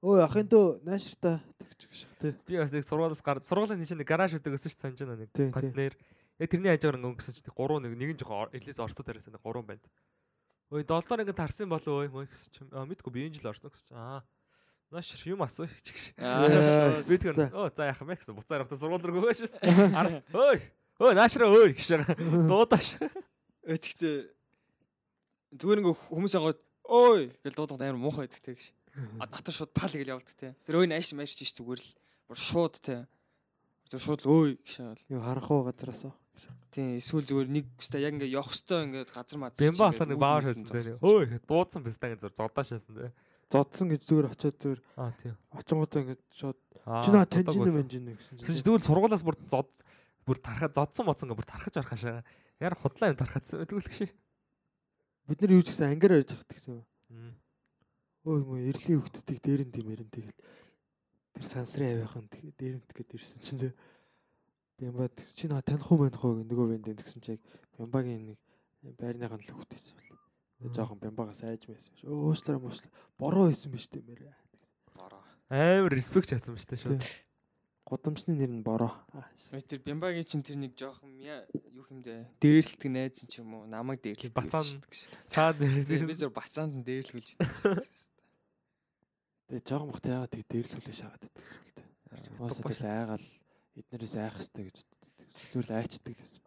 Ой ахын дөө нааширта тэгж гэх тий. Би бас нэг сургуулиас гар сургуулийн нэг гараж өгдөг гэсэн чинь санаж байна нэг контейнер. Яг тэрний хажуугаар ингээ өнгөсөн чинь гурван нэг нэг нь жоохон элиз орстод тариасан нэг гурван байна. Ой доллар ингээ тарсан болов ой мөн гэсэн чинь мэдгүй би энэ жил орсон гэсэн чинь аа Наш юм асуу чигш. Аа. Би тэгэр оо за яах юм бэ гэсэн буцаар авта сургууль руу гөөш бас. Араас ой ой наашраа ой гэж байгаа. Дуудааш. Өтгтээ зүгээр ингээ хүмүүс агаад ой гэж дуудаад амар муухай байдаг гэж. А дотор шууд пал гэж явдаг те. Тэр ой нааш маш чиш зүгээр л бүр шууд те. Тэр шууд л ой гэж шаал. Юу харах уу газараас. Тийм эсвэл зүгээр нэг өстой яг ингээ явах өстой ингээ газар маад. Бямба болохоор нэг баавар шалсан дээ. Ой дуудсан бистаг зур зодоо шалсан дээ. Зодсон гэж зүгээр очиод зүгээр Аа тийм. очингуудаа ингэж шууд Аа, чи наа таньжин юм жин гэсэн Тэгсэн чи тэгвэл сургуулаас бүр зод бүр тархаа зодсон моцсон бүр тархаж арахашаа. Яар худлаа юм тархацсан байдаг л гэж. Бид нар юу ч гэсэн ангиар ярьж хат гэсэн. Мм. Ой мө эрлийн хүмүүсийг дээрэн димэрэн тэгэл тэр сансрын авийнхын дээрэнт гээд ирсэн чинь зөө Бямбад чи наа таних уу мэнх уу нөгөө бэнд гэсэн чи яг Бямбагийн нэг байрныхан л хөвтэйсэн бол. Тэгээ жоохон Бямбагаас айж мэйсэн биш. Өөслөр мөслөр бороо байсан биш үү мэрэ. Бороо. Амар респект чадсан ба штэ шууд. Гудамжны нэр нь бороо. Тэр Бямбагийн чинь тэр нэг жоохон юу хэмдэ дээрлэлтг найз юм ч юм уу намайг дээрлэлт Бацаан. гэж. Цаад Би зөв бацаанд нь дээрлүүлж байдаг. Тэгээ жоохон бахт яагаад тэг дээрлүүлээ шагаад байдаг. Уусаа тэгэл айгаал эднэрээс айх хэвээр гэж зүгээр л айчдаг гэсэн.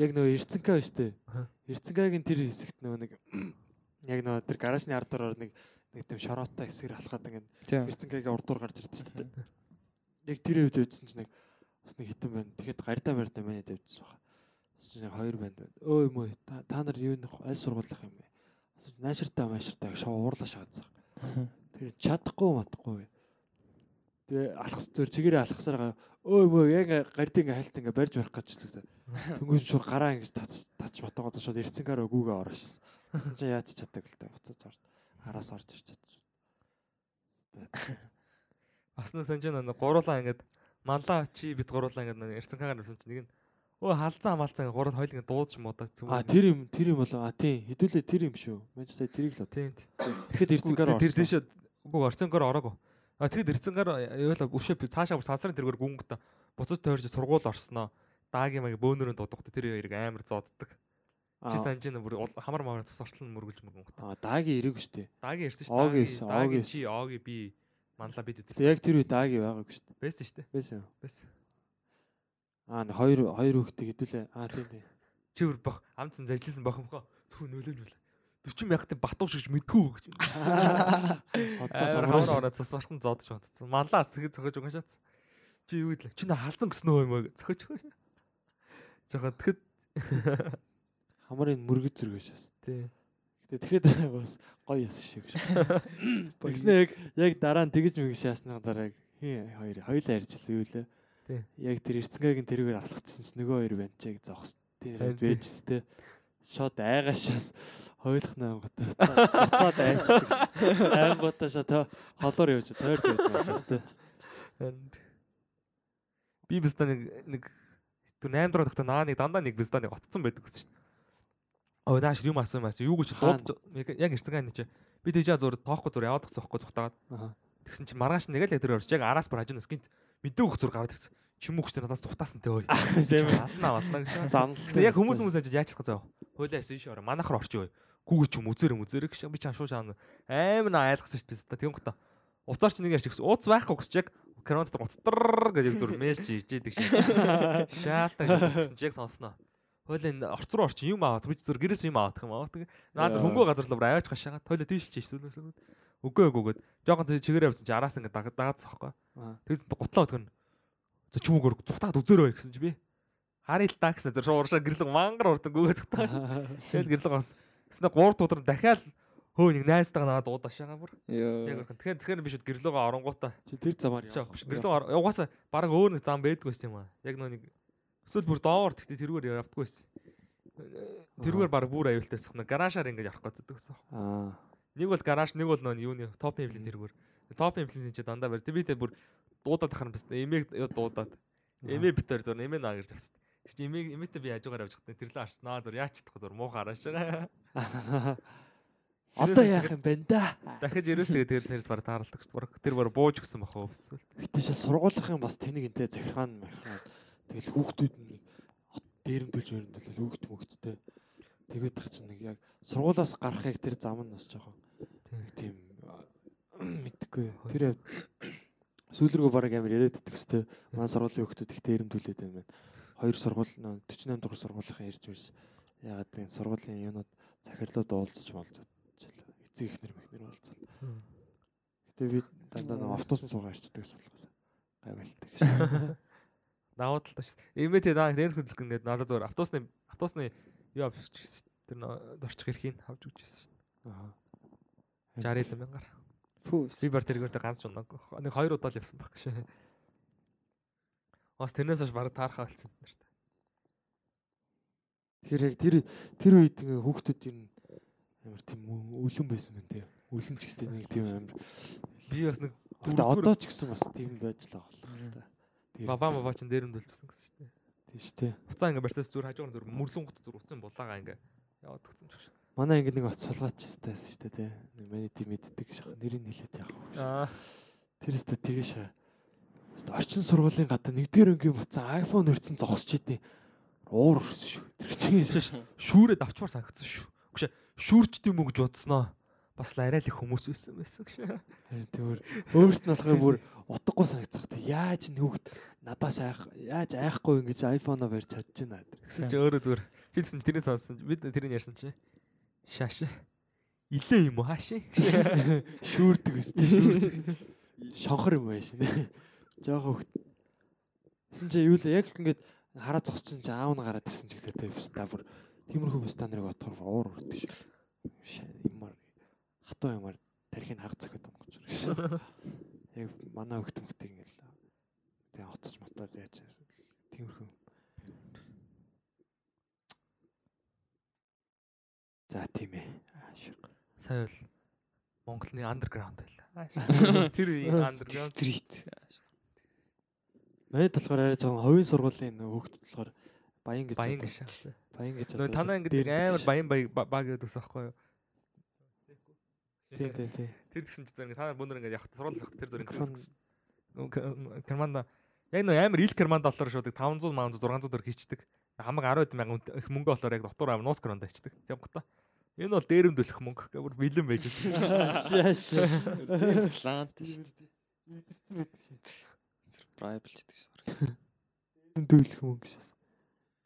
Яг нөгөө Эрцэнка биш үү? Аха. Эрцэнкагийн тэр хэсэгт нөгөө нэг яг нөгөө тэр гаражны ардаар нэг нэг тийм шороотой хэсгэр алхаад ингээд. Эрцэнкагийн урдуур гарч ирдэ шүү дээ. Яг тэр үед үдсэн чинь нэг бас нэг хитэн байна. Тэгэхэд гардаа мэрдэ манай дэвдсэн баха. Бас чинь яг хоёр байна. Өө мөө та та нар юу нэг аль сургуулах юм бэ? Асууж нааширтаа мааширтаа шоо уурлаа шаацсан. Тэр чадахгүй матахгүй. Тэгээ алхас зөөр чигээрээ алхасаар гаа өө мөө яг гардын ингээ хальт ингээ барьж барих гэж л үү. Тэнгүүс шууд гараа ингээ тач матагоод шууд эрцэнгаар өгүүгээ ороошсон. Тэгсэн чинь яаж чаддаг л та буцаж орд. Араас орж ирч чадчих. Бас нэг санаж байна. Гуруулаа ингээд манлаа чи бид гуруулаа ингээд нэг эрцэнкагаар нэрсэн чи нэг нь өө халзан хамаалцан гурал хоёул ингээд дуудаж модаа А тэр юм тэр юм болоо. А тийм. Хэдүүлээ тэр юм шүү. Манчестер тэрийг л бод. тийм Тэгэхэд эрцэнгаар тэр дэшээ үгүй орцонгаар ороогүй а тэгэд эрцэнгаар яалаа би цаашаа бүр сансрын тэргээр гүнгөт буцаж тойрч сургууль орсноо. Даагийн маяг бөөнөрөнд дуудахт тэр яриг амар зоддаг чи санаж байна бүр хамар мамар цус ортол мөргөлж мөргөнгөт А даагийн ирэг штэ. даагийн ирсэн Оги даагийн чи оги би манлаа бид үдсэн яг тэр үед даагийн байгаагүй штэ. байсан шүү дээ. Байсан юу? байсан А н хоёр хоёр хүүхдээ хэдүүлээ. А тийм тийм. чи бүр бах амцсан зажлсан бохомхоо түр нөлөө нөлөө 40 мянгатын батуу шигж мэдгүй гэж амар хамар ороо цус орхон зодож бодсон манлаа сэгэ цохож угаашац чи юу гэдлээ чи нэ халзан гэсэн нөө юм аа цохож жоохон тэгэхэд Хамарын мөргөж зэрэг шээс. тий Гэтэ тэгэхэд бас гоё яс шиг шүү. Тэгснэ яг яг дараа нь тэгж мэгж шаасны дараа хин хоёр хоёлаа ярьж л юу лээ. Тий. Яг тэр эрцэнгээгийн тэргээр алхчихсан чинь нөгөө хоёр яг зогс. Тэр Харин тий. Шот айгашаас хойлох наангуудаа буцаад айчдаг. Аймгуудаа шот холоор явж тойрч явж байшаастай. And би биста нэг нэг түр 8 дахь дахь наа нэг дандаа нэг биста нэг отцсон байдаг гэсэн чинь. Ой нааш юм асан юм асан юу гэж дууд яг- гань чи. Би тэгж зур тоохгүй зур яваад зүхтагаад. Аа. Тэгсэн чи маргааш нэг л тэр орж яг араас бүр хажуунаас гинт мэдээгүй зур гараад ирсэн. Чимүүгчтэй надаас тухтаасан те ой. Алнаа алнаа гэж. Гэтэ яг хүмүүс хүмүүс ажиж яачих зав. Хойлоо эсэ иш ороо. Манайхаар орчих ой. Гүүгэл ч юм үзэр үзэр гэж би чам шуу шаана. Аим на айлгсан шүү дээ. Тэгэн гота. Уцаар чи нэг гэсэн. Ууц байхгүй гэж яг Кронот уцтар гэж зүр мессеж ижээдэг шиг. Шаалтаа гэсэн чи яг сонсноо. Хойлоо энэ орц руу орчих юм аваад би зөв гэрээс юм авах юм аа. Тэгээ наад хөнгөө газар руу аваач гашаага. Хойлоо тийш чийш сүлээс. Үгүй үгүй үгүй. Жохон чигээр явсан чи араас даг дагаадсан байхгүй. Аа. Тэгээс гутлаа өтгөн. За чүмгээр зүхтаад үзээрөө гэсэн чи би. Харъя л та гэсэн зөв ууршаа гэрлэг мангар урдан гүгээ зүхтаа. Тэгэл гэрлэг бас. Гэснэ 3 дугаар дахиад хөө нэг найзтайгаа наваад уудашаага бүр. Яг өрхөн. Тэгэхээр тэгэхээр би шүүд гэрлэгөө оронгуудаа. Чи тэр замаар Чаа гэрлэг угаасаа баг өөр нэг зам байдгүй байсан юм аа. Яг нөө нэг эсвэл бүр доовор тэгтээ тэрүүгээр явдггүй байсан. Тэрүүгээр баг бүр аюултай байсан. Гаражаар ингэж явах гэдэг гэсэн. Аа. Нэг бол гараж, нэг бол нөө юуны топ имплент тэрүүгээр. Топ имплент чи дандаа барь. Би тэ бүр дуудаад ахаар бас эмээг дуудаад. Эмээ битэр зур эмээ наа гэж авсан. Чи эмээ эмээтэй би яжгаар явж хатна тэрлээ арснаа зур яач чадахгүй зур муухай араашаа. Одоо яах юм бэ да? Дахиж ерөөс тэгээ тэр тэрс баг тааралдаг шүү дээ. Тэр баг бууж өгсөн бах уу эсвэл. Гэтэ шал сургуулийнхын бас тэнийг энтэй захиргаан махраад тэгэл хүүхдүүд нь хот дээрэмдүүлж өрөндөл хүүхд мөгттэй тэгээд тах чинь нэг яг сургуулаас гарахыг тэр зам нь бас жоохон нэг тийм мэдхгүй тэр сүүлргөө бараг амар яриад идэх хэвчтэй манай сургуулийн хүүхдүүд их дээрэмдүүлээд байна байна. Хоёр сургууль нөө 48 дугаар сургуулийнхаа ирж ирс ягаад гэвэл сургуулийн юунууд захирлууд уулзч молзод эцэг ихнэр мэхнэр уулзал. Гэтэ би дандаа автобусын суугаа ирчдэг гэсэн болохоор гайвалтай гэж. Даваад л таш. Эмээтэй даа нэр хөдлөх ингээд надад зөөр автобусны автобусны юу авчих. Тэр нөө орчих эрхийг авч өгч байсан шүү Аа. Дээ. 60 мянгаар. Фүүс. Би бар тэргээрээ ганц ч унаг. Нэг хоёр удаа л явсан баг шээ. Бас тэрнээс хойш бараг таархаа болсон юм байна. Тэгэхээр яг тэр тэр үед хүүхдүүд ер нь амар тийм үлэн байсан байна тийм. Үлэн ч гэсэн нэг тийм амар. Би бас нэг одоо ч гэсэн бас тийм байж л байгаа л та. Баба мава ч дээрэмдүүлсэн гэсэн шүү дээ. тийм шүү дээ. Уцаа ингээ барьсаас зүр хажуугаар зүр мөрлөнгөт зүр уцсан булаагаа ингээ яваад өгсөн ч шүү. Манай ингээ нэг оц салгаач байсан шүү дээ тийм. Нэг Миний тийм мэддэг шах нэрийг хэлээд яах вэ? Аа. Тэр өстө тэгээ шаа. Орчин сургуулийн гадаа нэгдүгээр ангийн буцаа iPhone өрцөн зогсож идэв. Уур өрсөн шүү. Тэр чинь Шүүрээд авчмаар санагдсан шүү. Үгүй шүүрчд юм уу гэж бодсноо. Бас л арай л их хүмүүс байсан байсан гэж. тэр өөрт нь болохоор бүр утгагүй санагцах. Яаж хүүхд надаас айх яаж айхгүй ингэж iPhone-о барьж чадчихна. Тэгсэн чи өөрөө зүгээр. Чи тэрний сонссон. Бид тэрийг ярьсан чи. Шааш. Илээ юм уу хаашаа? Шүүрдэг өстэй шүүрдэг. Шонхор юм байш нэ. Жохоо хөхт. Тэсэн чи юу л яг ингэж хараа зогсчихсон чи аав нь гараад ирсэн ч тэ та бүр тиймэрхүү бус та нарыг отохоор уур үрдэг шүү. Юмар хатуу юмар тарихыг хаг захиад онгоч гэсэн. Яг манай хөхт мөхтэй ингээл тэгээ хотч мотоод яаж тиймэрхүү. За тийм ээ. Аашиг. Сайн бол Монголны андерграунд байлаа. Тэр үеийн андерграунд. Стрит. Мэд болохоор арай жоохон ховын сургуулийн хүүхд болохоор баян гэж Баян гэж баян гэж Нөө одоо танаа ингэ дээр амар баян баг гэдэг ус аахгүй юу? тий тий тий Тэр тэгсэн чи зэрэг та нар бүнөр ингэ явах сургууль явах тэр зэрэг Микрофон- гэсэн. Керманда яг нөө амар ил керманд доллар шууд 500 500 600 төгрөг хийчдэг. Хамаг 10 мянган их мөнгө болоор яг дотор амар нуус керманд хийчдэг. Тийм гота. Энэ бол дээрэмдүүлэх мөнгө гэх бүр бэлэн байж байгаа. Тийм плант шүү дээ. Survival гэдэг шүү. дүүлэх мөнгө шээс.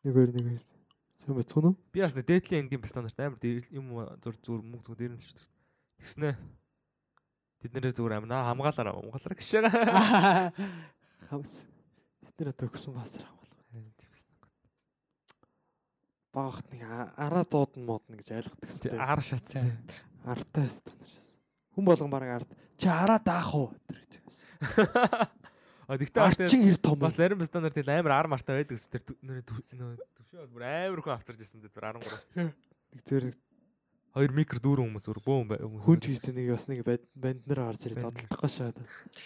Нэгээр нэгээр. Сайн бацхан уу? Би бас нэг дээдлийн ангийн стандарт амар дээр- юм зур зур мөнгө зур дээрэмдэлж. Тэгснэ. Тэд нэрээ зүгээр амар наа хамгаалаараа хамгаалаараа гişээ. Хамс. Бид нэр төгсөн басар хамгаалах. Багт нэг араа дуудна модна гэж ойлгодог Тэ хэвээр. ар шатсан. Артай стандарт шээс. Хүн болгон баг ард. Чи араа даах уу? Гэж. А тэгтээ бас Арчин хэр том. бас зарим стандарт тэгэл амар ар мартай байдаг ус тэр төвшөө бүр амар хүн авчирж ирсэн дээ зүр 13-аас. Нэг зөөр 2 микро дүүрэн хүмүүс зүр бөөн бай- хүмүүс. хүн ч гэсэн нэг бас нэг банд нар орж ирээ зодтолдохгүй шаад.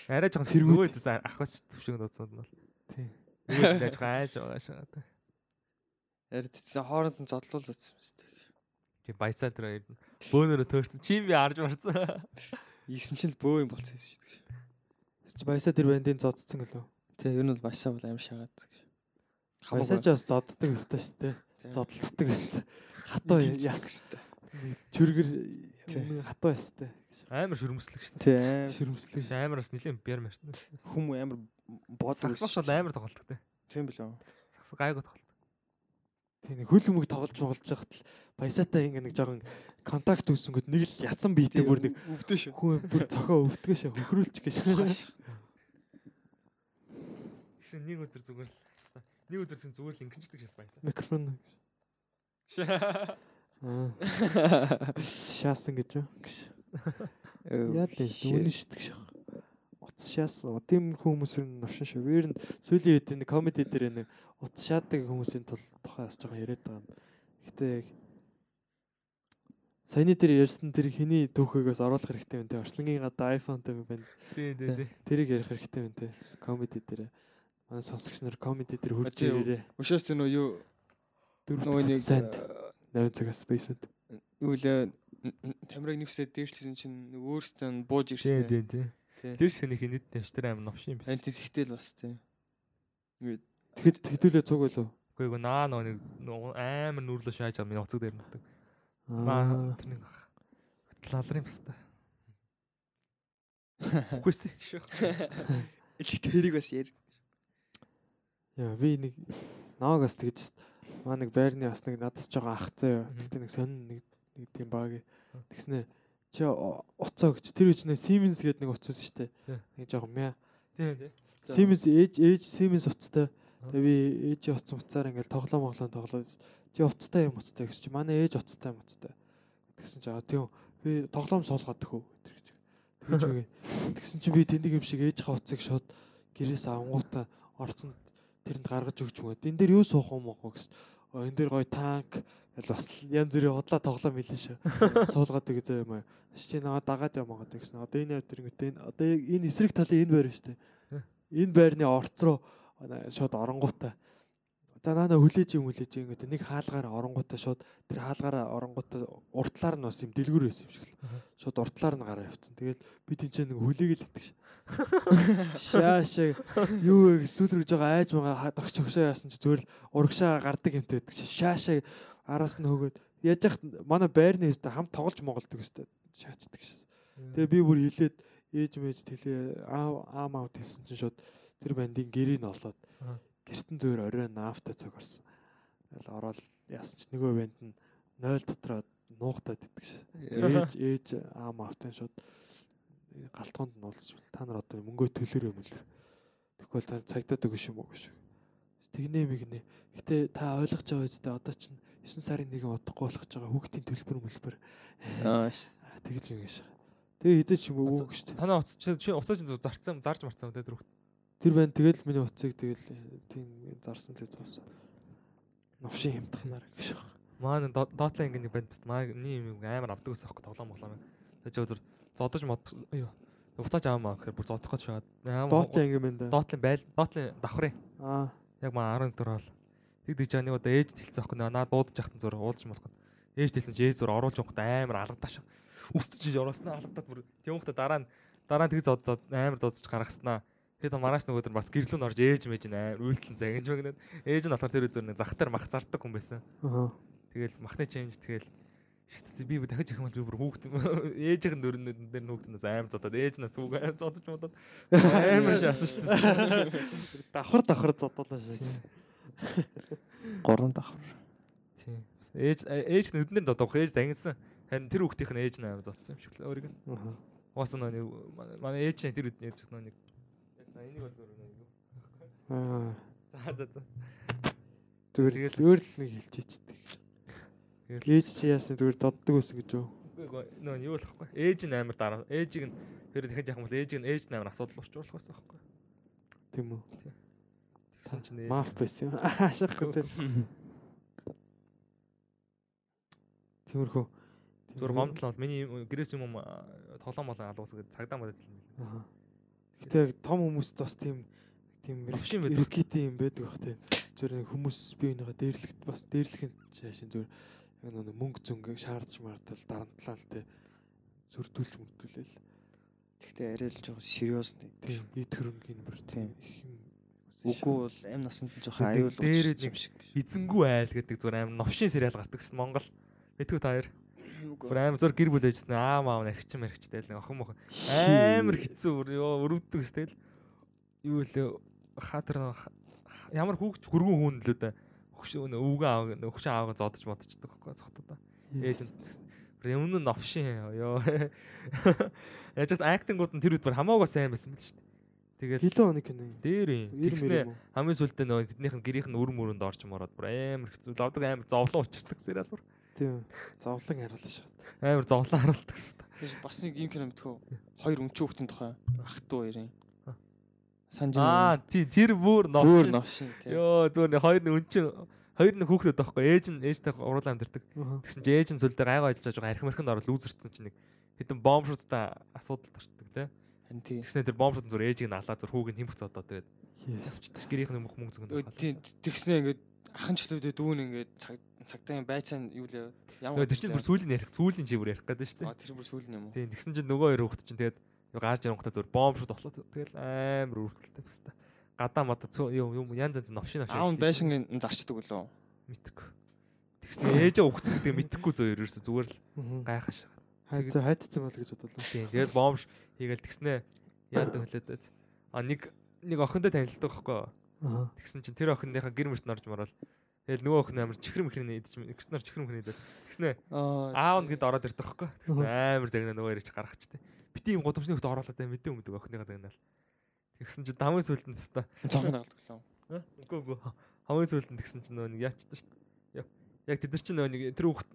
арай жоохон Сэргүүд. сэргүүд ахвас төвшөө дуудсан нь бол. Тийм. Тэгээд яаж гайж байгаа шаа. Ярд тийсэн хооронд нь зодлуулсан юм шүү дээ. Чи баясаа тэр бөөнөрө төөрсөн. Чи би арж марцсан. Ийсэн чинь л бөө юм болчихсон шүү дээ. Чи баясаа тэр бандын зодцсон гэлөө. Тэг ер нь бол баясаа бол амар шагаад. Баясаа ч бас зодддаг өстэй шүү дээ. Зодтолдог өстэй. Хатуу яс яс. чүргэр хатуу ястай. Амар шүрмслэг шүү дээ. Тэг. Ширмслэг. Амар бас нилийн бяр мэртэн. Хүм амар бод Саксоос бол амар тоглолттой. Тийм билүү. Сакс гайгүй тоглолт. Нэг хөл өмг тоглож тоглож байхад л баясаатай ингээ нэг жоохон контакт үүсэнгөт нэг л ясан биетэй бүр нэг өвдөө шүү. хүн бүр цохоо өвдгөөш хөхрүүлчих гэж. Гэсэн нэг өдөр зүгээр л. Нэг өдөр чинь зүгээр л ингэждэг шээс баялаа. Микрофон аа шаасан гэж юу? Яа дээ үнэн шитг шах. Утас шаасан. Тийм хүмүүс нь навшин шүү. Вэр нь сүүлийн үед нэг комеди дээр нэг утас шаадаг хүмүүсийн тул тухай бас жоохон яриад байгаа юм. Гэтэ саяны дээр ярьсан тэр хиний түүхээс оруулах хэрэгтэй юм те. Орчлонгийн гадаа iPhone-тай байна. Тий, тий, тий. Тэрийг ярих хэрэгтэй юм те. Комеди дээр. Манай сонсогч нар комеди дээр хурж ирээрээ. Өшөөс тэр нөө юу нөгөө нэг санд э, 8 цагаас спейсүүд. юу лээ тамираг нэвсээд дээрчлсэн чинь нэг өөрсдөө бууж ирсэн. тий, тий. Тий. Тэр сэний хинэд нэвш тэр аим новш юм биш. Анти тэгтэл бас тий. Ингээд Тэгэхэд хэдүүлээ цуг байлуу. Үгүй эгүй наа нөгөө нэг амар нүрлөө шааж байгаа миний уцаг дээр нүдэг. Аа. Тэр нэг лалрын баста. Үхсэн шүү. элэг тэрийг бас яар. Яа би нэг наагаас тэгж маа нэг байрны бас нэг надаас жоохон ах заяа. Тэгтээ нэг сонин нэг нэг тийм баг. Тэгснэ чи уцаа гэж тэр үчнээ Siemens гэдэг нэг байсан шүү дээ. Нэг жоохон тий. Siemens ээж ээж Siemens. Аа. Тэгээ би ээжийн утас утсаар ингээл тоглоом моглоом тоглоод чи утастай юм утастай гэж чи манай ээж утастай юм утастай. Тэгсэн чи аа тийм би тоглоом суулгаад төхөө тэр гэж. Тэгж үгүй. Тэгсэн чи би тэндэг юм шиг ээжийнхээ утсыг шууд гэрээс авангуудаа орцсон тэрэнд гаргаж өгч мөгөө. Энд дээр юу суух юм уу гэсэн. Энэ дээр гоё танк бас л янз бүрийн худлаа тоглоом хэлэн шүү. Суулгаад өгөө зөө юм аа. Чи наваа дагаад яваа гэсэн. Одоо энэ явд тэр ингэ одоо яг энэ эсрэг талын энэ байр шүү дээ. Энэ байрны орц руу шууд оронгуудаа За наа хүлээж юм хүлээж юм гэдэг нэг хаалгаар оронгуудаа шууд тэр хаалгаараа оронгуудаа уртлаар нь бас юм дэлгүр байсан юм шиг л. Шууд уртлаар нь гараа явцсан. Тэгэл би тэнцээ нэг хүлээгээл идэх ш. Шаашаа юу вэ сүүл рүү жоо айж байгаа тогч өгшөө яасан чи зүгээр л урагшаа гардаг юмтай байдаг ш. Шаашаа араас нь хөгөөд яаж яхад манай байрны өстө хам тоглож моголдог өстө шаачдаг ш. Тэгээ би бүр хилээд ээж мэж тэлээ аав аам аав хэлсэн чинь шууд тэр бандын гэрийг нь олоод Аа. гэртэн зөөр орой наавтай цаг орсон. Тэгэл ороод яасан ч нөгөө банд нь 0 дотроо нуугтаад иддэг ш. Ээж ээж аам аавтай шууд галтгоонд нь уулзж бил. Та нар одоо мөнгөө төлөөрэй мөлөр. Тэгвэл та цагдаад өгөх юм уу гэж. Тэгнэ мэгнэ. Гэтэ та ойлгож байгаа үстэй одоо чинь 9 сарын 1-ийг удахгүй болгож байгаа хүүхдийн төлбөр мөлбөр. Аа ш. Тэгж юм ш. Тэгээ хизээч юм уу гэж. Танаа уц чи чи уцаа чинь зарцсан зарж марцсан үү тэр хөх. Тэр байн тэгэл миний утсыг тэгэл э, тийм зарсан л зоосон. Новшин хямдхнаар гэж байна. Маань доотлаа ингэ нэг банд маа нэг юм амар авдаг ус аахгүй тоглоом моглоом. Тэгэж өдөр зодож мод юу. Утаач аамаа гэхээр бүр зодох гэж шаад. Доотлын анги мэн да. Доотлын байл доотлын давхрын. Аа. Яг маа 14 бол. Тэг дэж яа нэг удаа ээж тэлцсэн аахгүй наа дуудаж яхад зур уулж болох. Ээж тэлсэн чи ээж зур оруулж явахдаа амар алгадааш. Үстэж оросноо алгадаад бүр хөтө дараа нь дараа нь тэг зод зод амар зодж гаргаснаа. Тэгээд маргааш нөгөө өдөр бас гэрлүүн орж ээж мэж нь амар үйлдэлэн загинж өгнөд. Ээж нь болохоор тэр өдөр нэг зах дээр мах зардаг хүн байсан. Аа. Тэгэл махны чимж тэгэл шít би дахиж их юм бол би бүр хүүхд ээжийн дөрнөд дээр хүүхднээс аим зодоод ээж нас үг аим зодож модод амар шаасан дээ. Давхар давхар зодуулаа шээ. Гурван давхар. Тийм. Ээж ээж нь өднөр додох ээж загинсан. Харин тэр хүүхдийнх нь ээж нь аим зодсон юм шиг л өөрийг нь. Аа. Уус нэг манай ээж нь тэр өдний ээж нэг яг энийг бол зөөр нэг. Аа. За за за. Зүгээр зүгээр л нэг хэлчихээчдэг. Тэгэл- Ээж чи яасан зүгээр доддог байсан гэж юу? Үгүй нөө юу л ахгүй. Ээж нь амар дараа. Ээжийг нь тэр дахиж яах юм бол ээжийг нь ээж нь амар асуудал учруулах байсан байхгүй. Тийм үү? Тэгсэн чинь ээж Маф байсан юм. Ашиггүй тийм. Тиймэрхүү. Зүр гомдлоо миний юм- гэрээс юм юм тоглоом болон алуус гэдэг цагдаа модод хэлнэ. Аа. Гэтэ яг том хүмүүст бас тийм тийм рекити юм байдаг бах тийм. Зүр нэг хүмүүс би энийгээ дээрлэх бас дээрлэхийн шашин зүр яг нэг мөнгө зөнгө шаардж мартал дарамтлаа л тийм зүрдүүлж мөрдүүлээл. Гэхдээ арай л жоохон сериус нэг. Тийм эд хөрөнгөний бүр Тийм. их юм. Үгүй бол амь насанд нь жоохон аюул учирч юм шиг. Эзэнгүү айл гэдэг зүгээр амар новшин сериал гардаг гэсэн Монгол. Мэдгүй та хоёр. Бүр амар зур гэр бүл ээжсэн аав аав нархич мархич тэгэл нэг охин мохин амар хэцүү ёо өрөвдөг стэл юу лээ хатар ямар хүүхд хөргөн хүн лөө да хүч өвгөн аав хүч аавгаа зодож модчихдаг байхгүй цогтоо. Ээж нь өмнө нь новшин ёо. Яаж ч актингууд нь тэр үед бүр хамаагүй сайн байсан мэт шүү дээ. Тэгээд Хэдэн оны кино юм? дээр юм. Тэгснэ хамгийн сүлдээ нөгөө тэднийх нь гэрийнх нь өр мөрөнд орж мороод бүр амар хэцүү лавдаг амар зовлон учирдаг сериал бүр. Тийм. Зовлон харуулна шүү. Амар зовлон харуулдаг шүү бас нэг юм кино мэдхүү. Хоёр өмчөө хүүхдийн тухай ах トゥ хоёрын. Санж Аа тий тэр бүр Бүр новшин. новшин тий. Йоо зүгээр нэг хоёр нь өнчин хоёр нь хүүхдүүд байхгүй ээж нь ээжтэй уруулаа амьдэрдэг. Тэгсэн чинь ээж нь сүлдээ гайгаа ажиллаж байгаа архим архинд ороод лүүзэрсэн чинь нэг хэдэн бомб шуудтай асуудал тарчдаг тий. Харин тий. Тэгснэ тэр бомб шууд зүгээр ээжийг нь алаа зүр хүүг нь химх цодоо тэгээд Yes. гэрийнх нь мөх мөнгө зөнгөнд. тий тэгснэ ингээд ахын члүүдээ дүүн ингээд цаг цагтаа байцаан юу л ямар тэр чинь бүр сүүлийн ярих сүүлийн чи бүр ярих гэдэг шүү дээ. А тэр бүр сүүл юм уу? Тийм тэгсэн чинь нөгөө хоёр хүүхэд чинь тэгээд гарч хүүхэд зүр бомб шууд ослоо тэгэл амар үргэлтэлтэй баста. Гадаа мада юм юм янз янз новшин новшин. Аав нь байшингийн зарчдаг үлээ. мэдхгүй. Тэгснэ ээжээ хүүхэд гэдэг мэдхгүй зөө ерөөсө зүгээр л гайхаш. Хайд хайдсан бол гэж бодлоо. Тийм тэгээд бомб хийгээл тэгснэ яадаг хөлөөд. А нэг нэг охиндоо танилцдаг байхгүй. Аа. Тэгсэн чинь тэр охиныхаа гэр мөрт норж мараад тэгэл нөгөө охин амар чихэр мэхрийн идэж ихт нар чихэр мэхрийн идэж. Тэгснэ Аа аав нь гээд ороод ирдэг байхгүй. Тэгснэ амар загнаа нөгөө яригч гаргачтай. Бити юм гудамжны хөлт оруулаад таа мэдээ өмдөг охиныхаа загнаал. Тэгсэн чинь давын сүлд нь теста. цонхны алдаг лөө. Үгүй үгүй. Хамгийн сүлд нь тэгсэн чинь нөгөө нэг яачдаг шүү дээ. Яг тэд нар чинь нэг тэр хүүхд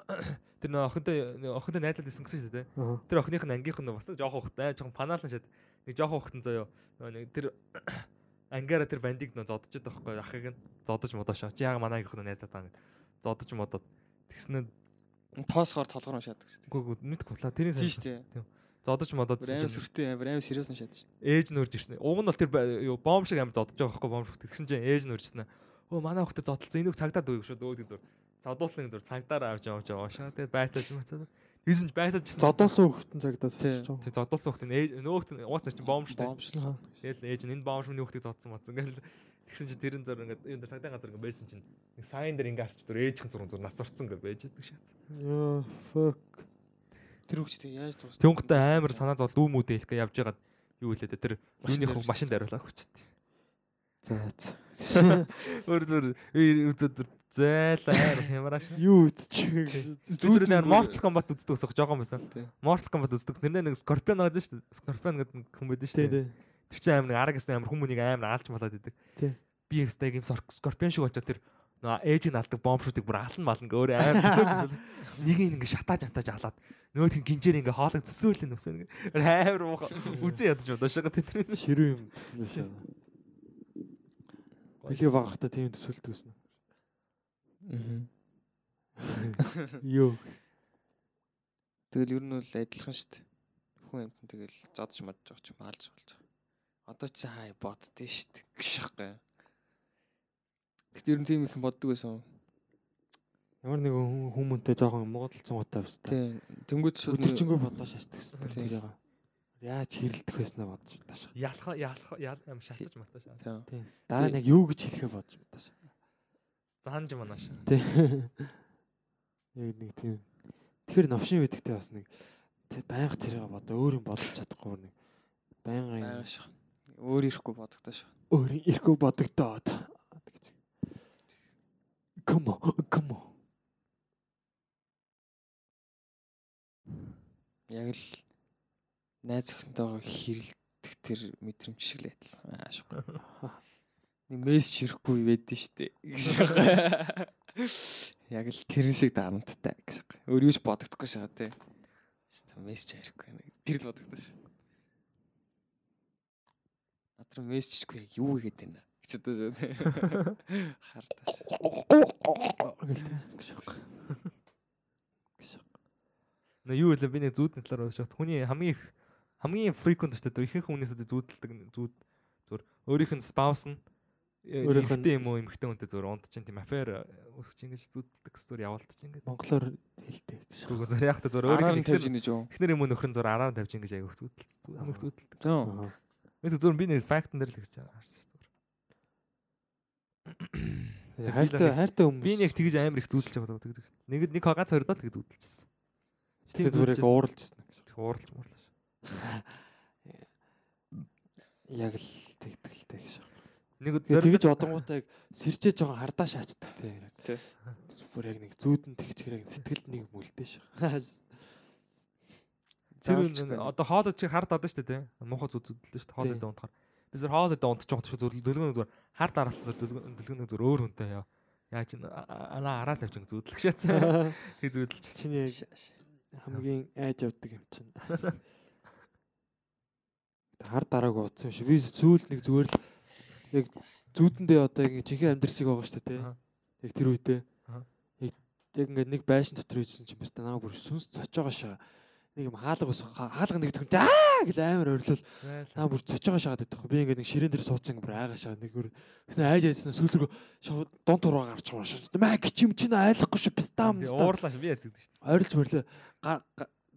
тэр нөгөө охинтой охинтой найзлаад исэн гэсэн шүү дээ. Тэр охиных нь ангийнх нь бас жоох хүүхд аа жоохон фанаална шат. Нэг жоох хүүхдэн заяо. Нэг тэр ангаараа тэр бандиг нөө зодож байдаг байхгүй ахыг нь зодож модоошоо. Чи яага манай ангийнх нь найзлаад байгаа гэд. Зодож модоод тэгснэ Тоосгоор толгоор шаадаг шүү дээ. үгүй мэдгүй лаа тэрийн Тийм сайн. шүү дээ. Зодож Бүр аим сүртэй амар аим сериус нь шаадаг шүү дээ. ээж нь урж ирсэн. Уг нь бол тэр бомб шиг амар зодож байгаа байхгүй бомб шиг. Тэгсэн чинь ээж нь урьжсэн. Өө манай хүүхдэд зодолцсон. Энийг цагдаад өгөх шүү дөөд зур. Садуулсан зур цагдаар авч явж байгаа шаа. Тэгээд байцааж мацаад. Тэгсэн чинь байцаажсэн. Зодоосон хөлтөн цагдаад Тий. тавьчих. Тэг зодуулсан хүүхд нь ээж нөгөөт нь уус нар чинь шүү. Аа. Тэгэл ээж нь энэ бомб шмны хүүхдийг зодсон мацсан гэл. Тэгсэн чинь тэрэн зур ингээд дээр цагдаа газар ингээд байсан чинь сайн дээр ингээд арч зур ээжийн зур зур нас орцсон гэж байж байдаг шээ. Йоо, fuck. Тэр хүүхдээ яаж дуусна? Тэнгуүтэй амар санаа зов дүү мүүдээ хэлэх явж байгаад юу хэлээд тэр юуны хөө машин дариулаа хүчтэй. За. за. Өөр зүр үзэд зайлаа хямраш. Юу үдчих. Зүрх дээр Mortal Kombat үздэг ус жоохон байсан. Mortal Kombat үздэг. Нэрнээ нэг Scorpion байгаа шүү дээ. Scorpion гэдэг нэг хүн байдаг шүү дээ. Тэр чинь амар нэг арга гэсэн амар хүмүүнийг амар аалж малаад идэг. Би ихтэй юм Scorpion шиг очоод тэр нөө ээжийг наалдаг бомб шүүдийг бүр алан мална өөр амар төсөөл нэг нь ингээ шатааж хатааж алаад нөгөөх нь гинжээр ингээ хоолыг төсөөлөн өсөө ингээ амар муухай үзэн ядаж бодоо шага тэтгэр. Ширүү юм. Билээ багахта тийм төсөөлт өгсөн. Аа. Юу. Тэгэл ер нь бол адилхан дээ. Хүн амьтан тэгэл зодж модж байгаа ч юм алж болж байгаа. Одоо ч хай боддөө дээ. Гэж байхгүй. Гэтэ ер нь тийм их юм боддог байсан. Ямар нэг хүмүүнтэй жоохон муудалцсан гутаа бас та. Тийм. Тэнгүүд шууд Өдөржингөө бодоо шаарддаг гэсэн Тий. Яаж хэрэлдэх байснаа бодож тааш. Ялах ялах юм шатаж мартаж. Тийм. Тийм. Дараа нь яг юу гэж хэлэхээ бодож тааш. Заанж манаш. Тий. Яг нэг тийм. Тэгэхээр новшин байдагтай бас нэг байнга тэрийг бодоо өөр юм бодож чадахгүй нэг байнгын Байгаа шах. Өөр ирэхгүй бодогдоо шах. өөр ирэхгүй бодогдоод. Come on, come on. Яг л найз охинтойгоо хэрэлдэх тэр мэдрэмж шиг л адилхан. Аа шах. Нэг мессеж ирэхгүй байдэн штэ. Гэж. Яг л тэрэн шиг дарамттай гэж шах. Өөр юу ч бодогдохгүй шах тий. Хаста мессеж ирэхгүй нэг тэр л бодогдоо шах. Натруу мессеж ирэхгүй яг юу хийгээд байна гэж одоо шүү тий. Харташ. Нэ юу вэ би нэг зүүдний талаар уншаад хүний хамгийн их хамгийн frequent шүү дээ ихэнх хүнээс зүүдэлдэг зүүд зүгээр өөрийнх нь spouse нь нь- эмхтэй юм уу эмхтэй хүнтэй зүгээр унд чинь тийм афfair өсөж ингэж зүүдэлдэг зүгээр яваалтаж ингэж Монголоор хэлдэг гэж. Гүг зүгээр яах та Араар өөрийнх нь тавьж ийнэ жоо. ихнэр юм уу нөхөр нь зүгээр араар нь тавьж ингэж аяг зүүдэл хамгийн зүүдэлдэг. Аа. би зүгээр би нэг фактн дээр л гэж харсан шүү зүгээр Э, Хайртай хайртай хүмүүс. би нэг тэгж амар их зүүдэлж байгаа гэдэг нэг нэг ганц хоёр доо л тэгж зүүдэлжсэн тэр бүрийг ууралж ирсэн гэж. ууралж муурлаж Яг л тэгдэлтэй гэж. Нэг Тэгээ зориг тэгж одонгуудаа яг сэржээ жоохон хардаа шаачдаг тий. яг. Бүр яг нэг зүүдэн тэгчихэр яг сэтгэлд нэг мүлдээ ш. тэр нэг одоо хоол чи хард одоо шүү дээ тий. Муухай зүд зүдлээ шүү дээ. Хоол Тий. идэ унтахаар. Би зөв хоол идэ унтчих шүү зөв дөлгөн зүгээр хар дараалсан зөв дөлгөн зүгээр өөр хүнтэй яа. Яаж н ана араа тавьчих зүдлэх шээсэн. Тэг зүдэлж. Чиний яг хамгийн айж явдаг юм чинь. Хар дарааг уудсан юм шиг. Би сүүлд нэг зүгээр л яг зүүдэндээ одоо яг чихээ амьдрал шиг байгаа шүү дээ. Яг тэр үедээ. Яг ингээд нэг байшин дотор үйсэн чинь баста наа бүр сүнс цочоогоо шаа. Нэг юм хаалга ус хаалга нэг түнтэй аа гэл амар орилол наа бүр цочоогоо шаагаад байдаг. Би ингээд нэг ширээн дээр суудсан бүр айгаа шаа нэг бүр гэсэн айж айсан сүүлрүү дон тураа гарч байгаа шүү. Маа гिच юм чинь айлахгүй шүү пистам. Уурлаа би яа зүгдэж шүү. Ойрлж мөрлөө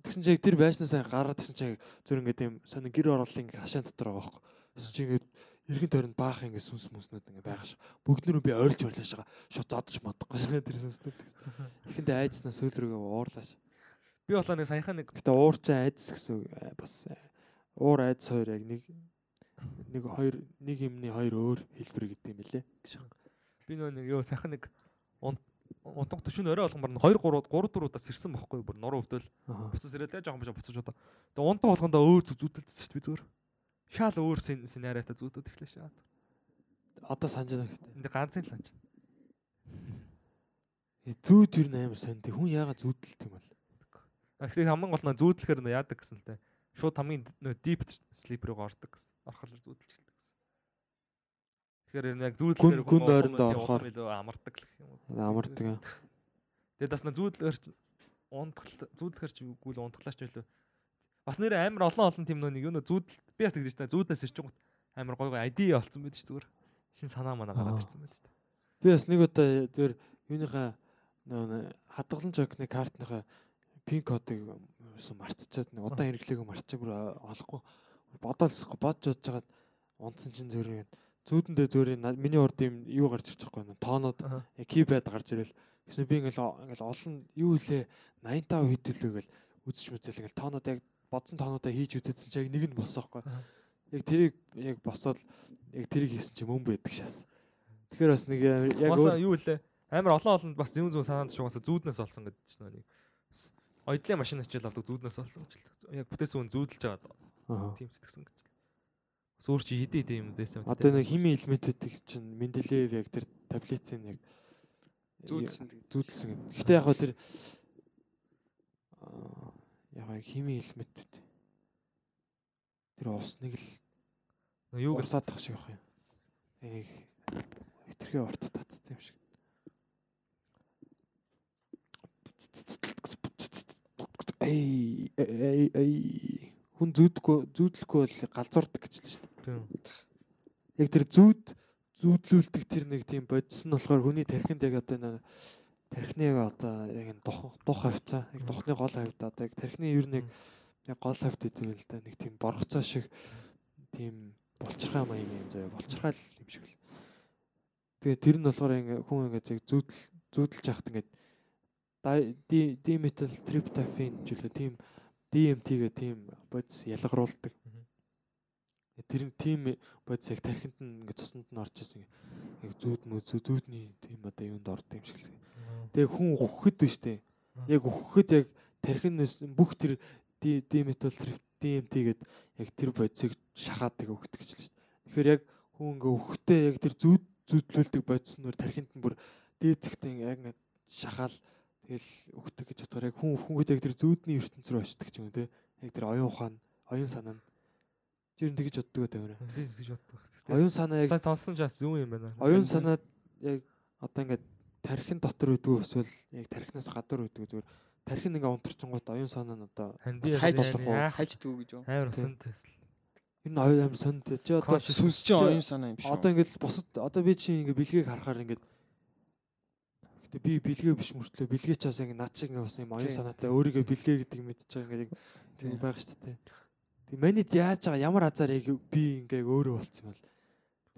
тэгсэн чинь тэр байшнаасаа гараад тэгсэн чинь зүр ингээд юм сонин гэр ингээд хашаан дотор байгаа байхгүй. Тэгсэн чинь ингээд эргэн тойронд баах ингээд сүнс мүснүүд ингээд байгаа ш. Бүгднөрөө би ойрлж мөрлөө шага. Шууд зодож модохгүй шага тэр сүнснүүд. Ихэндээ айдснаа сүүл рүүгээ уурлаа ш. Би болоо нэг саяхан нэг Гэтэ уурч айдс гэсэн э, бас э, уур айдс хоёр яг нэг нэг хоёр нэг юмны хоёр өөр хэлбэр гэдэг юм лээ. би нөө нэг ёо саяхан нэг унтах төшин орой болгомор 2 3 3 4 удаас ирсэн бохгүй бүр нуруу өвдөл буцаж ирээд яа жоохон биш буцаж удаа. Тэгээ унтах болгондоо өөр зүг зүтэлдсэн шүү дээ зүгээр. Шаал өөр сценариатай зүтэлд эхлэв шаа. Одоо санаж байна гэхдээ. Энд ганцын л санаж. Э, Зүүд юу нээр сайн тэг хүн яагаад зүүдэлт юм бол. Гэхдээ хамгийн гол нь зүүдлэхээр яадаг гэсэн л дээ. Шууд хамгийн deep sleep руу ордог гэсэн. Орохоор зүүдэлж Тэгэхээр энэ яг зүүдлэхээр Гүн- гүн ойрондоо орохоор- илүү амардаг гэх юм уу. Амардаг. Тэгээд бас нөө зүүдлэхээр ч унтгал зүүдлэхээр ч үгүй л унтглаач байлаа. Бас нэр амар олон олон тийм нэг юу нөө зүүдэл би бас тэгж байна. Зүүдлээс байгаа амар гой гой ID олцсон байдаг шүү зүгээр. Хин санаа манаа гараад Аа. ирсэн байдаг. Би бас нэг удаа зөвөр юуныхаа нөө хадгалан жокны картныхаа пин кодыг мартчихад нэг удаан хэрэглээг мартчих бүр олохгүй бодоолсохгүй бодж бодж хагаад унтсан чинь зөвөр юм зүүдэндээ зөвөр энэ миний урд юм юу гарч ирчих нэ тоонууд Аа. кибед гарч ирэл гэсэн би ингээл ингээл олон юу илээ 85 хэд төлөө гэл үзэж мүзэл ингээл тоонууд яг бодсон тоонуудаа хийж үзсэн чинь яг нэг нь босоохгүй Аа. яг тэрийг яг босоод яг тэрийг хийсэн чинь мөн байдаг шээс тэгэхээр бас нэг амар- яг юу лээ? Амар олон олон бас зүүн зүүн санаанд шугасаа зүүднээс олсон гэдэг чинь нэг ойдлын машин ачаал авдаг зүүднээс олсон гэж. Яг бүтээсэн хүн зүүдэлж Аа. тийм сэтгэсэн гэж. Бас өөр чи хидэ хидэ юм дээсэн. Одоо нэг хими элементүүдийг чинь Менделеев яг тэр таблицын яг Зүүдэлсэн л гэдэг. Гэхдээ яг гоо тэр аа, яг хими элементүүд тэр усныг л юу тах шиг байх юм. Энийг хитрхи урт татсан юм шиг. Эй эй эй хүн зүүдгүй зүүдлэхгүй бол галзуурдаг гэж л шүү дээ. Тийм. яг тэр зүүд зүүдлүүлдэг тэр нэг тийм бодис нь болохоор хүний тархинд яг одоо тархины одоо яг энэ дух дух хавцаа яг духны гол хавьд одоо яг тархины ер нь яг гол хавьд гэдэг юм л да нэг тийм боргоцоо шиг тийм булчирхай маяг юм заяа булчирхай л юм шиг л. Тэгээ тэр нь болохоор ингээ хүн ингээ яг зүүдэл зүүдэлж яхад ингээ диметал триптофан ч үлээ тийм DMT гэх тийм бодис ялгаруулдаг. Тэр тийм бодис яг тархинд нь ингээ цуснд нь орж ирсэн яг зүүд мө зүүдний тийм одоо юунд ордог юм шиг л. Тэгээ хүн өгөхөд биш үү? Яг өгөхөд яг тархинаас бүх тэр диметал DMT гээд яг тэр бодисыг шахаад тэг өгдөг гэж л шүү дээ. Тэгэхээр яг хүн ингээ өгөхдөө яг тэр зүүд зүүдлүүлдэг бодис нь тархинд нь бүр дээцэгтэй яг ингээ шахаал тэгэл өгдөг гэж бодохоор яг хүн хүнгүүд яг тэр зүүдний ертөнц рүү очдөг юм те. Яг тэр оюун ухаан, оюун санаа нь Жир тэгж боддог байх юм. Би тэгж боддог. Оюун санаа яг Сайн сонсон ч бас зүүн юм байна. оюун санаад яг одоо ингээд тархин дотор үүдгүй эсвэл яг тархинаас гадуур үүдгүй зүгээр тархин ингээ унтарчингууд оюун санаа нь одоо хайж бодох уу? хайждаг гэж юу? амар сон тэсэл. ер нь оюун аим сонд чи одоо Сүнс чинь Чи- оюун санаа юм шүү. одоо ингээд бусад одоо би чи ингээ бэлгийг харахаар ингээд гэтээ би бэлгээ биш мөртлөө бэлгээ ч бас ингээ над шиг ингээ бас юм оюун санаатай өөрийгөө бэлгээ гэдэг мэдчихэж байгаа ингээ яг тийм байгаа шүү дээ. Тэг манайд яаж байгаа ямар азар яг би ингээ өөрөө болцсон бол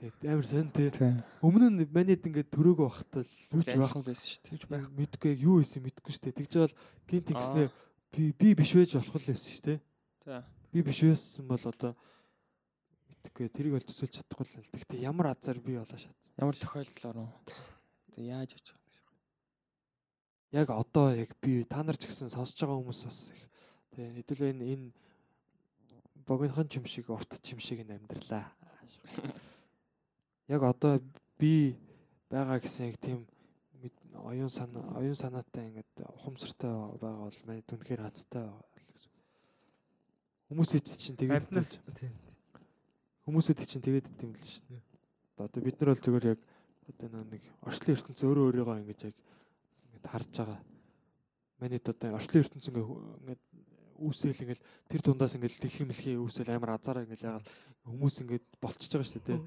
тэг амар сонь тий. Өмнө нь манайд ингээд төрөөгөө бахтал юу ч байх Адилхан л байсан шүү дээ. Тэгж байх. мэдгүй яг юу хийсэн мэдгүй шүү дээ. Тэгж байгаа л гинт ингэснээр би би биш байж болох л байсан шүү дээ. Тийм. Би биш байсан бол одоо Тэгэхгүй тэрийг бол төсөөлж чадахгүй л л. Гэхдээ ямар азар би болоо шатсан. Ямар тохиолдолоор уу? Тэг яаж явж байгаа юм бэ? Яг одоо яг би та нар ч гэсэн сонсож байгаа хүмүүс бас их тий хэдүүлээ энэ энэ богинохон чим шиг урт чим шиг нь амьдралаа. Яг одоо би байгаа гэсэн яг тийм оюун санаа оюун санаатай ингээд ухамсартай байгаа бол манай түнхээр хацтай гэсэн. Хүмүүсэд чинь тэгээд хүмүүсүүд чинь тэгээд идэм л шүү дээ. Одоо бид нар бол зүгээр яг одоо нэг орчлын ертөнц өөрөө өөрийгөө ингэж яг ингэж харж байгаа. Манайд одоо орчлын ертөнц ингээ ингээд үүсэл ингээл тэр дундаас ингээл дэлхийн мэлхийн үүсэл амар азараа ингээл ягаад хүмүүс ингээд болчихж байгаа шүү дээ.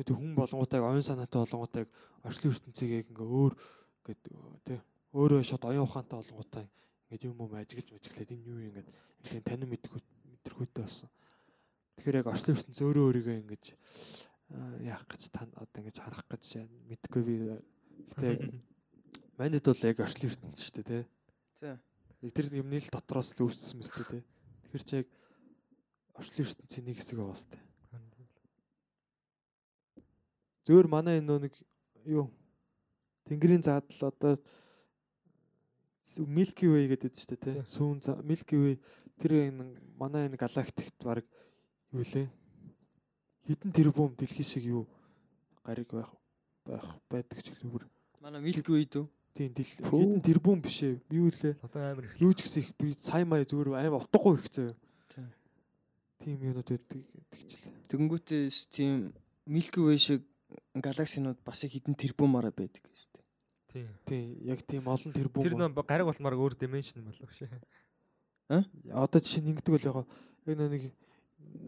Тэгээд хүн яг оюун санаатай яг орчлын ертөнцийг ингээ өөр ингээд тий өөрөө шууд оюун ухаантай болонгуудаа ингээд юм юм ажиглаж мэжглээд энэ юу юм ингээд ингээд танин мэдхүү мэдрэхүйтэй болсон. Тэгэхээр яг орчлын ертөнц өөрөө өөрийгөө ингэж аа, яах гэж тань одоо ингэж харах гэж мэдгүй би гэтээ яг манайд бол яг орчлын ертөнц шүү дээ тий. Тий. Тэр юмны л дотроос л үүссэн мэт тий. Тэгэхээр чи яг орчлын ертөнцийн нэг хэсэг байгаа сте. Зөөр манай энэ нэг юу Тэнгэрийн заадал одоо Milky Way гэдэг шүү дээ тий. Сүүн Milky Way тэр энэ манай энэ галактикт баг юу лээ? Хитэн тэрбум дэлхий шиг юу гариг байх байх байдаг ч үлээр. Манай Milky Way дүү. Тийм Фүү. хитэн тэрбум биш ээ. Юу лээ? Одоо амар их. Юу ч гэсэн их би сайн маяг зүгээр аим утгагүй их зөө. Тий. Тийм юмнууд байдаг гэдэгчлээ. Тэгэнгүүтээ тийм Milky Way шиг галаксинууд бас их хідэн тэрбумаараа байдаг гэсэн. Тийм. Тийм яг тийм олон тэрбум. Тэр нөө гариг болмаар өөр dimension болов шээ. одоо жишээ нь ингэдэг бол яг яг нөө нэг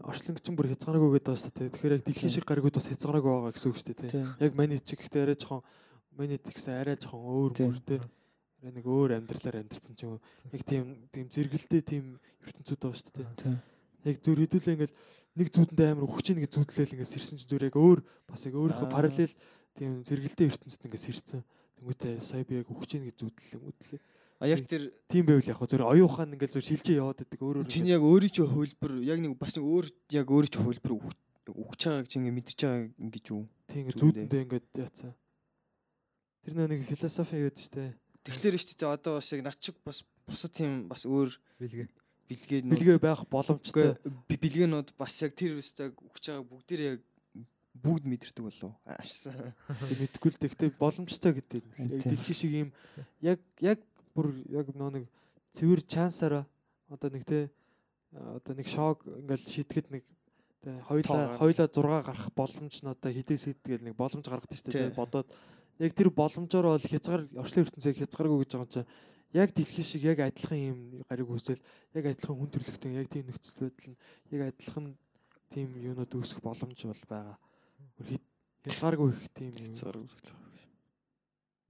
орчлонгч бүр хязгаараагүй гэдэг байгаа шүү дээ. Тэгэхээр яг дэлхийн шиг гаригуд бас хязгаараагүй байгаа гэсэн үг шүү дээ. Яг маний чиг гэхдээ арай жоохон маний тэгсэн арай жоохон өөр Тийм. бүр те. Арай нэг өөр амьдралаар амьдрсан ч юм уу. Яг тийм тийм зэрэгэлдээ тийм ертөнцүүд байгаа шүү дээ. Тийм. Яг зүр хэдүүлээ ингээл нэг зүудэндээ амар ухаж ийн гэж зүудлээл ингээд сэрсэн чинь зүр яг өөр бас яг өөрийнхөө параллел тийм зэрэгэлдээ ертөнцид ингээд сэрсэн. Тэнгүүтээ сая би яг ухаж ийн гэж зүудлээ мөдлээ. А яг тэр Тийм байвал яг зөв оюун ухаан ингээл зөв шилжээ яваад байдаг өөр өөр. чинь яг өөрийн ч хөлбөр яг нэг бас нэг өөр яг өөрийн ч хөлбөр өгч байгааг чи ингэ мэдчихэж байгаа ингэж юу. тийм ингээд зүүндээ. зүудэндээ ингээд яатсан. Тэр нөө нэг философи гэдэг шүү дээ. Тэгэхээр шүү дээ одоо бас яг над чиг бас бусад тийм бас өөр Билгээ. бэлгээд Билгээ байх боломжтой. би бэлгээнүүд бас яг тэр өстэй өгч байгаа бүгдээр яг бүгд мэдэрдэг болов. Аашсан. Мэдгүй л тэгтээ боломжтой гэдэг юм. Яг Тийм. дэлхий шиг юм яг яг бүр яг нөө нэг цэвэр чансаараа одоо нэг те одоо нэг шок ингээл шитгэд нэг те хоёлаа хоёлаа 6 гарах боломж нь одоо хідээс хідгээл нэг боломж гаргадаг шүү дээ бодоод яг тэр боломжоор бол хязгаар орчлын ертөнцийг хязгааргүй гэж байгаа юм чинь яг дэлхий шиг яг адилхан юм гариг үүсэл яг адилхан хүн төрлөختөн яг тийм нөхцөл байдал нь яг адилхан тийм юунууд үүсэх боломж бол байгаа. Хязгааргүй их тийм юм.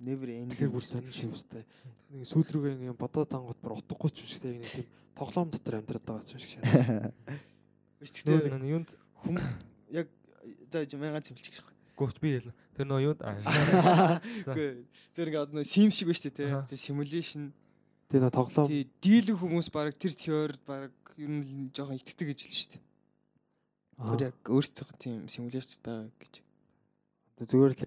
Never end. Тэгэхээр бүр сонир шүү дээ. Нэг сүүл рүүгээ ингээм бодоод тангот бүр утгагүй ч юм шиг тийм нэг тийм тоглоом дотор амьдраад байгаа ч юм шиг шээ. Биш нөө юунд хүм яг за мянган цэмлчих шиг. гооч би яла. Тэр нөө юунд. Үгүй тэр ингээ одоо сим шиг ба штэ тий. Аха. Тэр simulation Тийм нөө тоглоом тий дийлэн хүмүүс баг тэр теорид баг ер нь жоохон итгэдэг гэж хэлж штэ. Тэр яг өөрсдийнх тийм simulation байгаа гэж. Одоо зүгээр л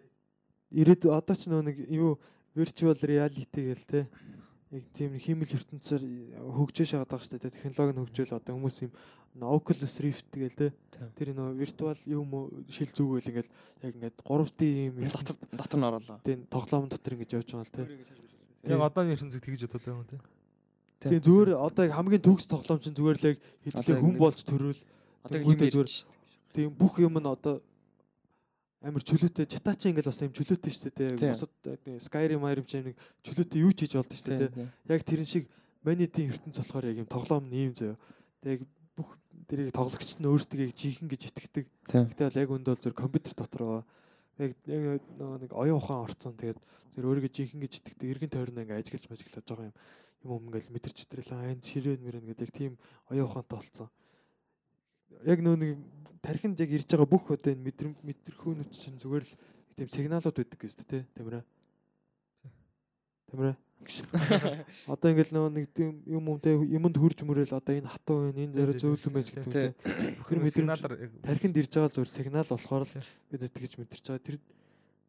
ирээд одоо ч нөө нэг юу virtual reality гээл те. Яг тийм хиймэл ертөнцөөр хөгжөөж байгаа даа шүү дээ. Технологи нь хөгжөөл одоо хүмүүс юм Oculus Rift гээл те. Тэр нөө virtual юм уу шил зүгэл ингээл яг ингээд 3D юм Дотор дотор нь оруулаа. тийм тоглоом дотор ингэж явж байгаа л те. Яг одоо нэрсэн зэг тэгж бодоод байгаа юм тий. Тийм зүгээр одоо яг хамгийн төгс тоглоом чинь зүгээр л яг хэдүүлээ хүн болж төрөөл Одоо юм ярьж зүгээр- штэ. тийм бүх юм нь одоо амар чөлөөтэй. Читачи ингээл бас юм чөлөөтэй шүү дээ тийм бусад Skyrim Myrim ч юм нэг чөлөөтэй юу ч хийж болдог шүү дээ тийм яг тэрэн шиг манидийн ертөнц болохоор яг юм тоглоом нь ийм зөө. Тэг яг бүх тэрийг тоглогч нь өөрсдөө яг жихэн гэж итгэдэг. Гэтэ бол яг өндөө зөв компьютер дотор яг яг нэг оюун ухаан орцсон. Тэгээд зөв өөрийгөө жихэн гэж итгэдэг. Эргэн тойрноо ингээ ажиглаж мажиглаж байгаа юм. Юм юм ингээл мэдэрч өдрөлөө энэ ширээн мөрөн гэдэг яг тийм оюун ухаантай болцсон яг нөө нэг тархинд яг ирж байгаа бүх одоо энэ мэдрэм мэдрэхүүнүүд чинь зүгээр л тийм сигналууд байдаг гэж дээ тийм ээ тийм ээ Одоо ингээл нөгөө нэг юм юмтэй юмд хурж мөрөөл одоо энэ хатуу байна, энэ тий, зөөлөн байж гэдэг үү. Тэр мэдрэмж- сигналаар Тархинд ирж байгаа зүгээр сигнал болохоор л бид тэгж мэдэрч байгаа. Тэр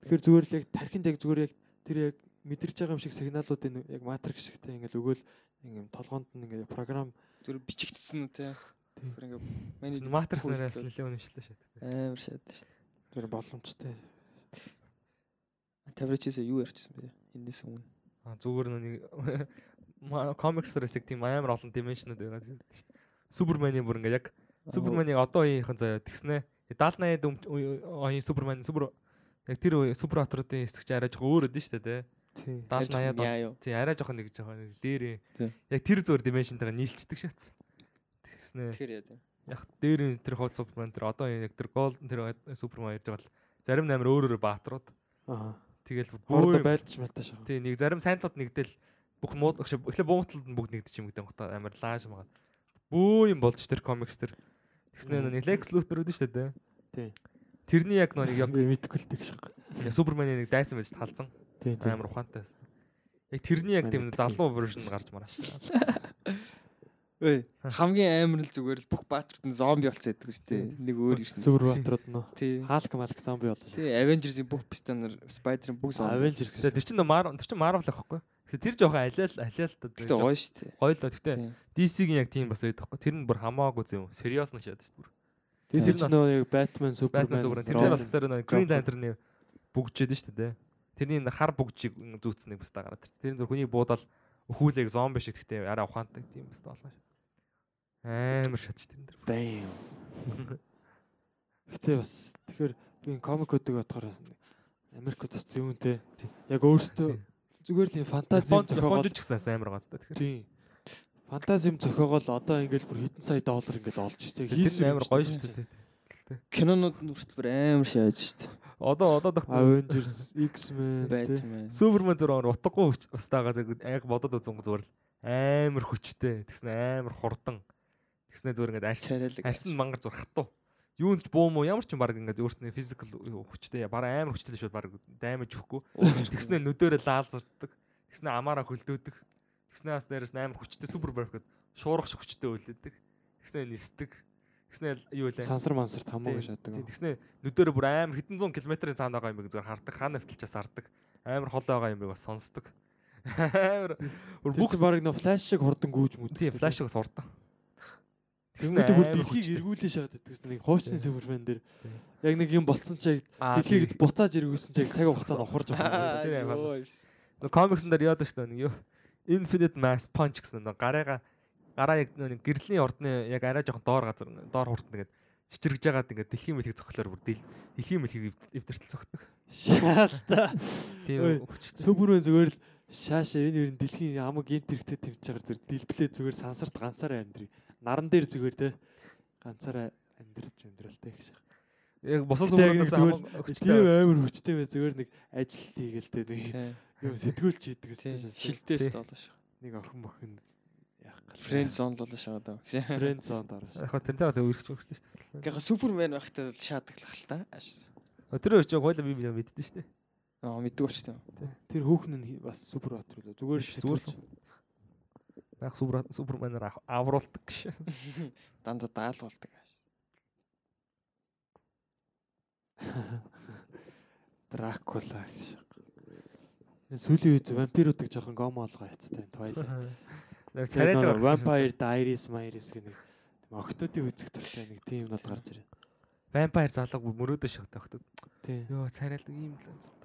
тэгэхээр зүгээр л яг тархинд яг зүгээр яг тэр яг мэдэрч байгаа юм шиг сигналуудын яг матрикс шигтэй ингээл өгөөл ингээм толгоонд нь ингээ програм Зүр бичигдсэн үү те. Тэр ингээ маний матрикс нараас нэлээд үнэмшлээ шээ. амар шат шүү тэр боломжтой. Тавричээс юу ярьчихсан бэ? Энэс өмнө. А зүгээр нэг комиксээс яг тийм амар олон дименшнуд байгаа шүү дээ. Суперманы бүр ингээ яг Суперманыг одоо үеийнхэн заяа тэгснэ. 70 80-ад оюун Суперман супер яг тэр супер хатруудын хэсэг чи арай жоохон өөр өдөн шүү дээ. Тий. 70 яа юу? 80-ад тий арай жоохон нэг жоохон нэг дээр Тий. яг тэр зөөр дименшнтэйгээ нийлцдэг шатс. Тэгснэ. Тэгэхээр яа тийм. Яг дээр нь тэр хол Суперман тэр одоо яг тэр гол тэр Суперман ярьж байгаа л зарим амар өөр өөр баатрууд. Аа. Тэгэл бөө байлдаж мэлтэж байгаа. тий нэг зарим сайнлууд нэгдэл бүх муу эхлээ бууталд нь бүгд нэгдэж юм гэдэг юм амар лааш магаад. Бөө юм болж тэр комикс тэр. Тэгснэ нэг Lex Luthor үүдэн шүү дээ. Тий. Тэрний яг нэг яг мэдгүй л тэгш. Суперманы нэг дайсан байж талцсан. Амар ухаантай байсан. Яг тэрний яг тийм залуу вершн гарч мараш. Эй, хамгийн амар л зүгээр л бүх баатрууд нь зомби болцсон гэдэг шүү дээ. Нэг өөр юм. Сүвэр батрууд нөө. Тий. Хаалк малк зомби боллоо. Тий, Avengers-ийн бүх пистанаар Spider-Man бүх зомби. Avengers тэр чинь Marvel тэр чинь Marvel ахгүй. Тэгээ тэр жоохон алиал алиал Гэтэ гоё шүү дээ. гоё л гэхдээ. DC-гийн яг тийм бас байдаг хгүй. Тэр нь бүр хамаагүй зөв. Сериос нь шүү дээ. Тэр чинь нь- нөгөө нэг Batman, Superman. Superman тэр дээр Robin. болохоор нэг Green Lantern-ы бүгжээд шүү дээ. Тэрний хар бүгжийг зүүцсэн нэг баста гараад. Тэр зөв хүний буудаал өхүүлэг зомби шиг гэхдээ арай ухаантай тийм баста болоо. Амар шат шүү дээ. Damn. Гэтэ бас тэгэхээр би энэ комикуудыг бодохоор Америкт бас зөвөнтэй. Яг өөртөө зүгээр л фантази юм Японд ч гэсэн амар гаазтай тэгэхээр. Тийм. Фантази юм зохиогоол одоо ингээл бүр хэдэн сая доллар ингээл олж. Тэр нь амар гоё шүү дээ. Кинонууд нь хүртэл бүр амар шааж шүү дээ. Одоо одоо дах Avengers, X-Men, тий. Batman. Супермен зургаар утгагүй устаагаа яг бодоод үзэн зүгээр л амар хүчтэй. Тэгснэ амар хурдан. Тэгснэ зүгээр ингээд арьс Царайлаг. арьсан мангар зур хатуу. Юунд ч буу мó ямар ч юм баг ингээд өөртөө физикал хүчтэй бараа амар хүчтэй шүү баг даймаж өгөхгүй. Тэгснэ нүдэрээ лаал зурддаг. Тэгснэ амаараа хөлдөөдөг. Тэгснэ бас дээрээс нь амар хүчтэй супер барих гэд шуурах хүчтэй үлээдэг. Тэгснэ нисдэг. Тэгснэ юу вэ? Сансар мансарт хамаагүй Тийм, шатдаг. Тэгснэ нүдэрээ бүр амар хэдэн зуун километрийн цаанд байгаа юм зүгээр хардаг. Хаана нэвтэлчээс хардаг. Амар хол байгаа юм бас сонсдог. Амар бүр Бүх баг нөө флаш шиг хурдан гүйж мүд. тийм флашыг сурдан. Амар дэлхийг хүчтэй. эргүүлээ шахаад байдаг гэсэн нэг хуучны супермен дээр яг нэг юм болцсон Аа, дэлхийг буцааж эргүүлсэн чи яг цаг хугацаанд ухарж Аа, байгаа. Тэр ёо. Нэг комиксэн дээр яадаг шүү дээ нэг юу. Infinite Mass Punch гэсэн нэг гараага гараа яг нэг гэрлийн ордны яг арай жоохон доор газар доор хурдан тэгээд чичиргэж байгаад ингээд дэлхийн мэлхийг цохлоор бүр дэл- дэлхийн мэлхийг эвдэртэл цогтдог. Шаалта. Ой, Тийм хүчтэй. Супермен зүгээр л шаашаа энэ ер нь дэлхийн хамаг гинт хэрэгтэй тавьж байгаа зүр дэлбэлээ зүгээр сансарт ганцаараа амьдрий. Наран дээр зүгээр те ганцаараа амьдрч амьдралтай. Яг босоо Гэтэ яг зүгээр хамаг Тийм хүчтэй. амар хүчтэй бай зүгээр нэг ажил хийгээл те нэг юм сэтгүүлч хийдэг гэсэн шээ. Шилдээс Тий. доолоо шүү. Нэг охин мохин яах гал. Zone л болоо шагаад байгаа гэж. Friend zone дараа шээ. Яг хаа тэрнтэй одоо өөрчлөж өгч шүү дээ. Гэхдээ Супермен байхдаа л шаадаглах л та. Өөр чинь хойло би мэддэн шүү дээ. Аа мэддэг болчтой. Тэр хүүхэн нь бас супер бат руу зүгээр Биш, сэтгүүлч. Яг супер суперменаар авруулдаг гэж. Дандаа даалгуулдаг. Дракула гэж. Энэ сүүлийн үед вампируудыг жоохон гомо олгоо яцтай Twilight. Яг Царай царайлаг Vampire Diaries Myris гэх нэг тийм охтуудын үзэх төрлийн нэг тийм над гарч ирээ. Vampire залуу мөрөөдөө шахдаг хтод. Тийм. Йоо царайлаг ийм л.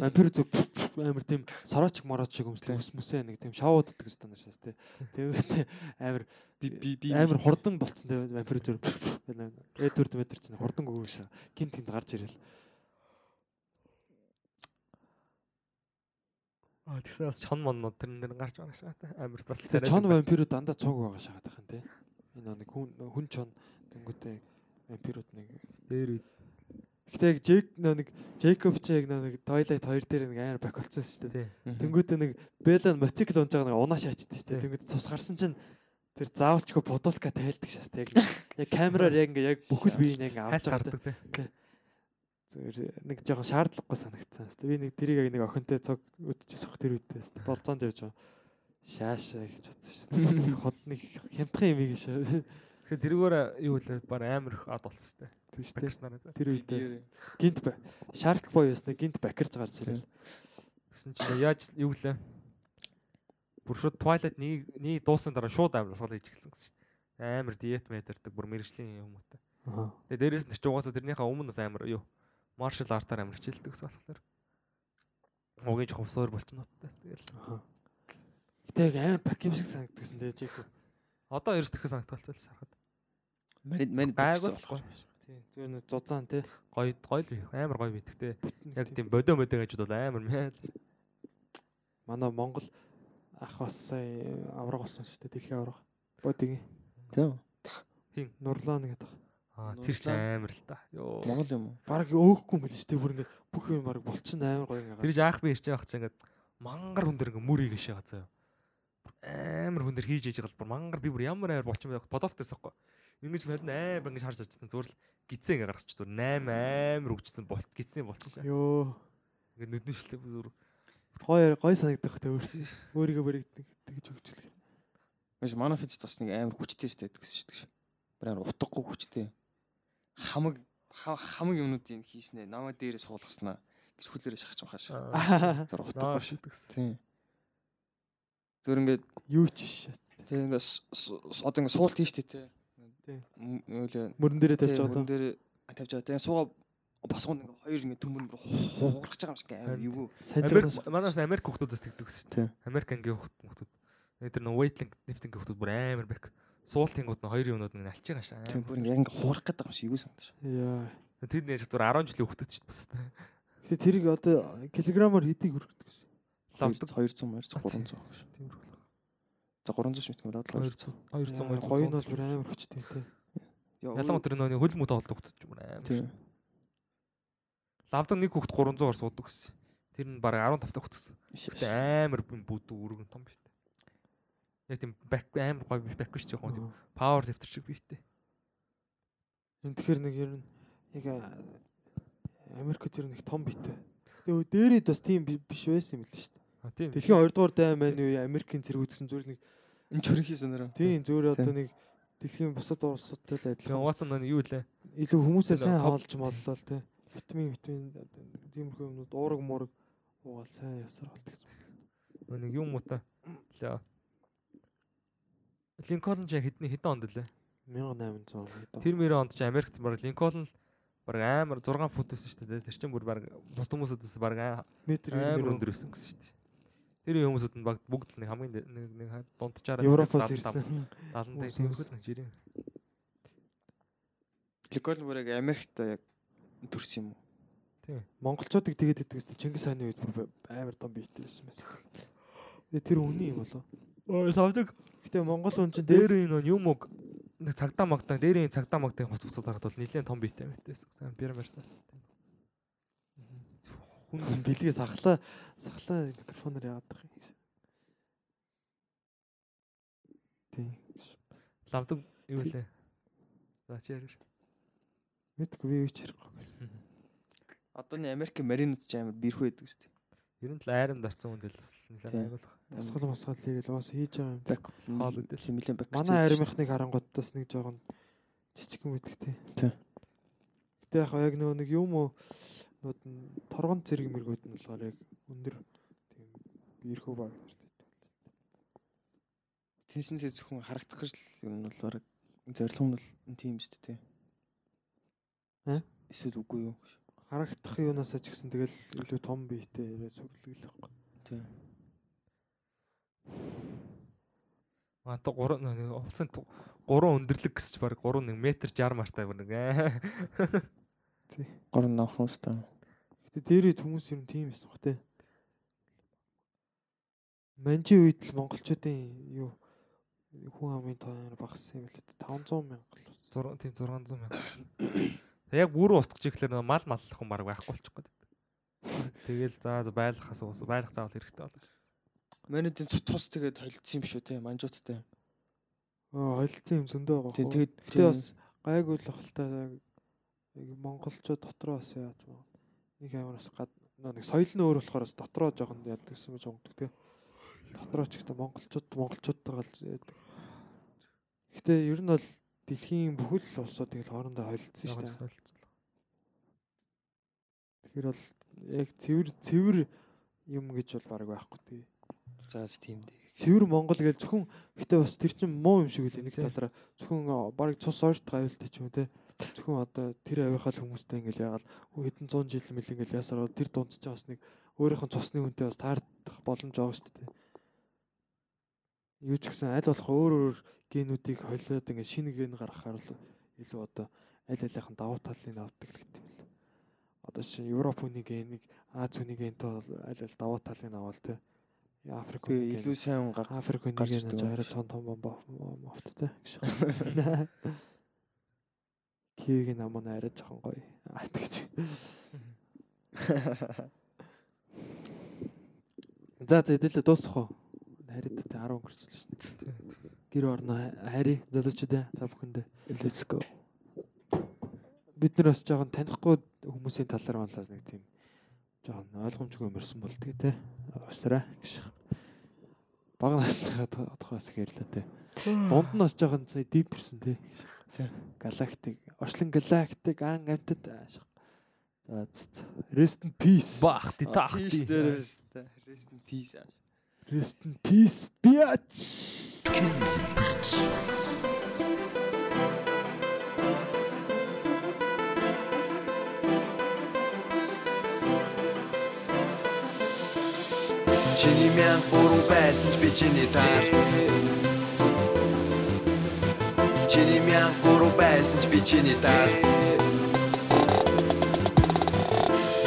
Вампир зүг амар тийм сороч мороч шиг өмсдөг ус мүсээ нэг тийм шоуд гэдэг стандар шээс тий. Тэгээд амар Би би би амар хурдан болцсон тий вампир зүг Эдвард метр чинь хурдан гүгш гинт гинт гарч ирэл. Аа тэгсэн бас чон моннууд тэрэн дээр гарч байгаа шаа. Амар бас Тэгээ чон вампирууд дандаа цог байгаа шахаад байх юм тий. Энэ нэг хүн хүн чон тэнгүүтээ вампирууд нэг дээр Гэтэ яг Джек нэг Джейкоб ч яг нэг Twilight 2 дээр нэг амар бак болсон шүү дээ. тий. Тэнгүүтээ нэг Белла мотоцикл унж байгаа нэг унаа шаачдаг шүү дээ. Тий. Тэнгүүт цус гарсан чинь тэр заавалчгүй бодулка тайлдаг шээс тэг. Яг камераар яг ингээ яг бүхэл биеийг яг авч гардаг тий. Зүгээр нэг жоохон шаардлагагүй санагдсан. Хэвээ би нэг тэрийг яг нэг охинтой цог өдчихөх тэр үедээ хэвээ болцоонд явж байгаа. Шаашаа гэж бодсон шүү дээ. Хот нэг хямдхан юм ийгш. Тэгэхээр тэргээр юу вэ? Бар амар их ад болсон шүү дээ. Тийм шүү дээ. Тэр үедээ гинт шаарк боо ясна гинт бакерж гарч ирэл. Гэсэн чинь яаж юу лээ? Бүр шууд Twilight нэг нэг дуусны дараа шууд амар сул хийж эхэлсэн гэсэн шүү дээ. Амар диет метрдэг бүр мэрэгжлийн юм уу та. Тэгээ дээрээс нь ч угаасаа тэрнийхээ өмнө бас амар юу маршал артаар амар хичээлдэг гэсэн болохоор. Угийн жоохон суур болчихно тоо. Тэгэл. Гэтэ яг амар бак юм шиг санагдсан дээ Жэко. одоо ерөөс тэхэ санагдталцал сарахад. Манид Байгуул болохоор. Тийм зүгээр нэг зузаан тий. Гоё гоё л. Амар гоё битгтэй. Яг тийм бодо модо гэж бол амар мэл. манай Монгол ах бас сая авраг болсон шүү дээ дэлхийн авраг. Бодгийн Тийм. нурлаа нэгэд баг. Аа тэр ч амар л та. Йоо. Монгол юм уу? Бараг өөгөхгүй юм биш үү бүр ингэ бүх юм бараг болчихно амар гоё ингэ. Тэр жаах би ирж байгаа хэвчээ ингээд мангар хүн дэр ингээд мөр ийгээ шагаа заяа. Амар хүн дэр хийж ээж бол бүр мангар би бүр ямар амар болчих юм бэ? Ингэж фэлн амар ингэж харж ажилласан зүгээр л гизээ ингээ гаргач зүгээр 8 амар өгчсөн болт гизний болчихсон шээ. Йоо. Ингээ нүдэн шилтэй зүгээр. Гоё гоё санагдах тэ өөр. Өөрийгөө бүрэгдэг тэгж хөгжүүлэх. Маш манай физ бас нэг амар хүчтэй шүү дээ гэсэн шүү дээ. Бүр амар утгагүй хүчтэй. Хамаг ха- хамаг юмнуудыг хийснэ. Намаа дээрээ суулгаснаа гэж хүлээрээ шахаж байгаа шүү. Тэр утгагүй шүү. шидэгс. Тийм. Зөв ингээд Юу ч биш. тийм ингээд с- с- одоо ингээд суулт хийш тээ. Тийм. Мөрөн дээрээ тавьж байгаа доо. дээр тавьж байгаа. Тэгээ сууга басгууд ингээд хоёр ингээд төмөр мөр хуурах байгаа юм шиг Харин юу. Америк манаас Америк хүмүүсээс тэгдэг гэсэн. Тийм. Америк ангийн хүмүүс. Тэр нөө weightlifting lifting хүмүүс бүр амар бэк. Суултингууд нь хоёр юмнууд нь алж байгаа шаа. Тийм бүр ингээд хуурах гэдэг юм шиг юу санагдаж. Яа. Тэр нэр зүгээр 10 жилийн хүмүүс шүү дээ. Гэтэ тэрийг одоо килограммаар хэдийг хүргэдэг гэсэн. Лавдаг Лавдаг 200 200 300 баг шүү. тиймэрхүү. За 300 ш мэт юм даа 200. 200 200 Гоё нь бол бүр амар хүчтэй тий. Ялангуяа тэр нөөний хөл мөд олдог хүмүүс ч юм амар. Лавдаг нэг хүүхд 300-аар суудаг гэсэн. Тэр нь баг 15 дахь хүүхд гэсэн. Гэтэ амар бүдүү өргөн том бит. Яг тийм бак амар гоё биш бак биш жоохон тийм павер лифтер шиг битээ. Энд тэгэхээр нэг ер нь яг Америкт ер нь их том битэй. Тэгээ дээрэд бас тийм би- биш байсан юм л шүү дээ. Дэлхийн 2 дугаар дайн маань үе Америкийн зэрэг гэсэн зүгээр нэг Энэ чөрхий санаараа. тийм зүгээр одоо нэг дэлхийн бусад улсуудтай л адилхан угаасаа нөө юу лээ. илүү хүмүүсээ сайн хаалж моллоо тий. Витамин витамин тиймэрхүү юмнууд уураг муураг уугаал сайн ясаар болт гэсэн. Нэг юм уу та. Лээ. Линкольн ч хэдний хэдэн онд лээ. 1800 хэд. Тэр мөрөө онд ч Америкт баг Линкольн л баг амар 6 фут байсан шүү дээ. Тэр чинь бүр баг бус хүмүүсээс баг амар өндөр байсан гэсэн шүү дээ. Тэр хүмүүсүүд нь баг бүгд л нэг хамгийн нэг нэг дунджаараа Европоос ирсэн. 70 хүмүүс. тиймэрхүү л нэг жирийн. Ликол бүрэг Америкт яг төрсөн юм уу? Монголчуудыг тэгээд идэг үстэй Чингис хааны үед бүр амар том биетэй байсан байсан. Тэр үний юм болоо. Ой савдаг. Гэтэ Монгол хүн чинь дээр энэ юм уу нэг цагдаа магтаа дээр энэ цагдаа магтаа хувц хувцад харахад бол нэлээд том биетэй мэтээс. Сайн пирамидсан. Хүн бэлгээ сахлаа сахлаа микрофоноор яагаад байгаа юм. Тийм. лавдаг юу лээ. За чи яриш. Мэдгүй би юу ч ярихгүй. Одооны Америкийн маринууд ч амар бирхүү байдаг шүү дээ. Ер нь л айрам дарцсан хүн бас нэлээд байгуулах. Асгал масгал хийгээл уус хийж байгаа юм. Бак Хоол үдэл. химэлэн бак. Манай аримхныг харангууд бас нэг жоохон жижигэн мэддэг тий. Тийм. Гэтэ яг яг нөгөө нэг юм уу нууд нь торгон зэрэг мэргүүд нь болохоор яг өндөр тийм бирхүү баг нартай. Тэнснээсээ зөвхөн харагдах гэж л ер нь бол баг зорилго нь бол тийм шүү дээ. Э? Эсвэл үгүй юу? Харагдах юунаас ч гэсэн тэгэл илүү том биетэй яриа цуглал байхгүй. Тийм. Аа то 3 нэг улсын 3 өндөрлөг гэсч баг 3 1 м 60 мартай бүр нэг аа. Гурван навах хүмүүстэй. Гэтэ дээрэд хүмүүс юм тийм байсан бах тий. Манжи үед л монголчуудын юу хүн амын тоо багассан юм л дээ. 500 мянга л болсон. 6 тийм 600 мянга. Яг бүрэн устгах чиглэлээр нөгөө мал маллах хүн баг байхгүй болчих гээд. Тэгэл за за байлгах асуус байлгах заавал хэрэгтэй болоо. Манайдын цус тус тэгээд холилдсон юм шүү те манжуудтай. Аа холилдсон юм зөндөө байгаа. Тэгээд Гэтэ бас гайгүй л ах л та яг монголчууд дотроо бас яаж маа нэг амар бас гад нэг соёл нь өөр болохоор бас дотроо жоохон яадаг гэсэн мэт унгдаг те. Дотроо ч ихтэй монголчууд монголчуудтайгаа л яадаг. Гэтэ ер нь бол дэлхийн бүхэл улсууд тэгэл хоорондоо холилдсон шүү дээ. Тэгэхээр бол яг цэвэр цэвэр юм гэж бол баг байхгүй тий. За тийм дээ. Цэвэр Монгол гэж зөвхөн гэтээ бас тэр чинь муу юм шиг үлээ нэг талаараа зөвхөн баг цус ойртох аюултай ч юм те. Зөвхөн одоо тэр авийнхаа хүмүүстэй ингээл ягаал хэдэн 100 жил мэл ингээл ясаар бол тэр дунд ч бас нэг өөрийнх нь цусны үнтэй бас таардах боломж байгаа шүү дээ. Юу ч гэсэн аль болох өөр өөр генүүдийг холиод ингээд шинэ ген гаргахаар л илүү одоо аль алийнхан давуу талыг авдаг л гэдэг юм. Одоо чинь Европ хүний генийг Аз хүний гентэй бол аль аль давуу талыг авал те. Африк Тэгээ илүү сайн гар Африк хүний гарч арай юм том том мовттой гэж. Кивиг намаа арай жоохон гоё. Аа тэгж. За хэдэлээ дуусах уу? Хариуд та 10 өнгөрчлөө шин. Гэр орно хари залуучдаа та бүхэндээ. Let's go. Бид нар бас жоохон танихгүй хүмүүсийн талаар малаар нэг тийм жоохон ойлгомжгүй юмэрсэн бол тэгээ те. Уушлаарай гэж. Бага наснаа тодохоос гэрлээ те. Дунд нь бас жоохон сая дипэрсэн те. Тий. Галактик, орчлон галактик ан амтд аашиг. За. Rest in peace. Бахти Тийш таахти. дээрээс та. Rest in peace. Rest in peace bitch. Чиний мянга буруу байсан ч би чиний таар Чиний мянга буруу байсан ч би чиний таар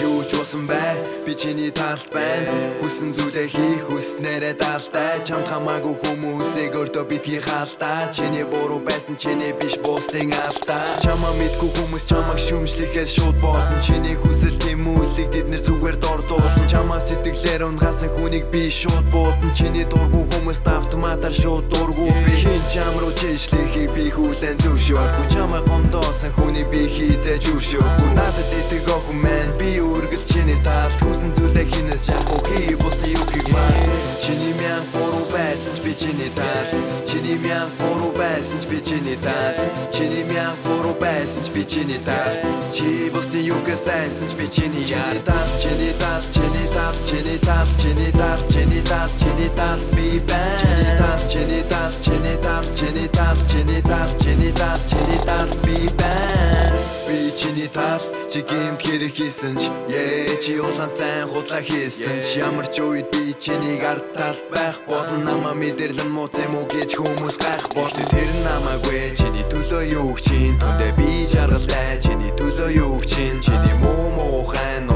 Юу ч болсон бай би чиний талд байна Хүсэн зүйлээ хийх хүснээрээ далтай. Чамд хамаагүй хүмүүсийг өртөө битгий хаалтаа Чиний буруу байсан чиний биш бусдын алдаа. Чамаа мэдгүй хүмүүс чамайг шүмжлэхээс шууд бодно. Чиний хүсэл тэмүүлэг тэд нэр зүгээр дор дуулсан Чамаа сэтгэлээр унгасан хүнийг би шууд буудна Чиний дургүй хүмүүст автоматар шууд дургүй би Хин чам руу чишлэхийг би хүлэн зөвшөөргүй Чамаа гомдоосон хүнийг би хийзэж өршөөхгүй Надад итэг охин мэн би үргэл чиний талд Хүсэн зүйлээ хинээс шахуу. Хий бусны юу хийг маа Чиний мян буруу байсан ч би чиний талд Чиний мян буруу байсан ч би чиний талд Чиний мян буруу байсан ч би чиний талд Чи бусны юугаас сайсан ч би чиний яар талд Чиний талд, чиний талд, чиний талд, чиний талд, чиний талд, чиний талд би байна Чиний талд, чиний талд, чиний талд, чиний талд, чиний талд, чиний талд, чиний талд би байна Би чиний тал чи гэмт хэрэг хийсэн ч Ээ чи улаан цайн худлаа хийсэн ч. Ямар ч үед би чиний ард тал байх болно Намаа мэдэрлэн мууц юм уу гэж хүмүүс гайх болно Тэр намаагүй чиний төлөө юу чин Түндэ би жаргалтай. Чиний төлөө юу чин Чиний муу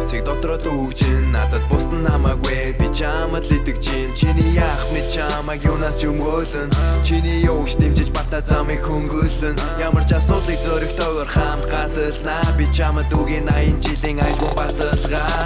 нууцыг дотроо дүүгчин Надад бус нь намаагүй би чамд л идэг чин Чиний яах мэд чамаг юунаас ч өмөөлөн? Чиний юугч дэмжиж бата замыг хөнгөлөн? Ямар ч асуудлыг зөрөгтэйгээр хамт гаталнаа Би чамд үгийн 80 жилийн айлгуу баталгаа.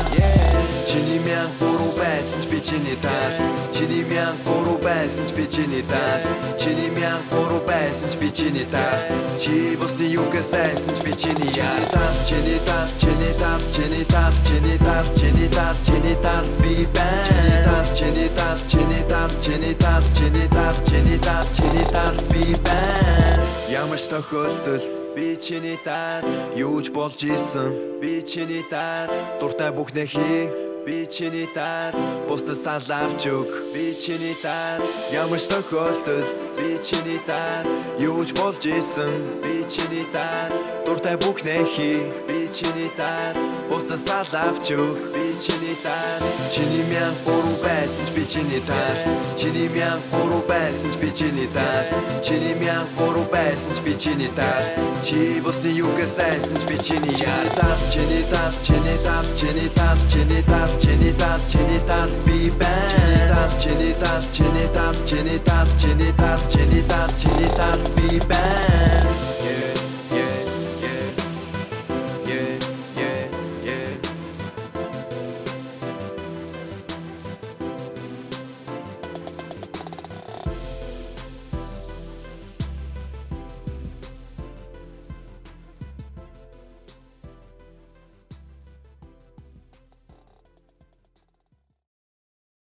Чиний мян буруу байсан ч би чиний тал. Чиний мян буруу байсан ч би чиний тал. Чиний мян буруу байсан ч би чиний тал Чи бусны юугаас сайсан ч би чиний яар тал Чиний тал, чиний тал, чиний тал, чиний тал, чиний тал, чиний тал би байна Чиний тал, чиний тал, чиний тал, чиний тал, чиний тал, чиний тал, чиний тал би байна Ямар ч тохиолдолд би чиний тал Юу ч болж исэн би чиний тал Дуртай бүхнээ хий Би чиний тал бусдад санал авч өг. Би чиний тал ямар ч тохиолдолд би чиний тал юу ч болж исэн. Би чиний тал дуртай бүхнээ хий би чиний тал бусдад санал авч өг чиний тал чиний мян буруу байсан ч би чиний тал чиний мян буруу байсан ч би чиний тал чиний мян буруу байсан ч би чиний тал чи бусны юугаас сайсан ч би чиний яар тал чиний тал чиний тал чиний тал чиний тал чиний тал чиний тал би байна чиний тал чиний тал чиний тал чиний тал чиний тал чиний тал чиний тал би байна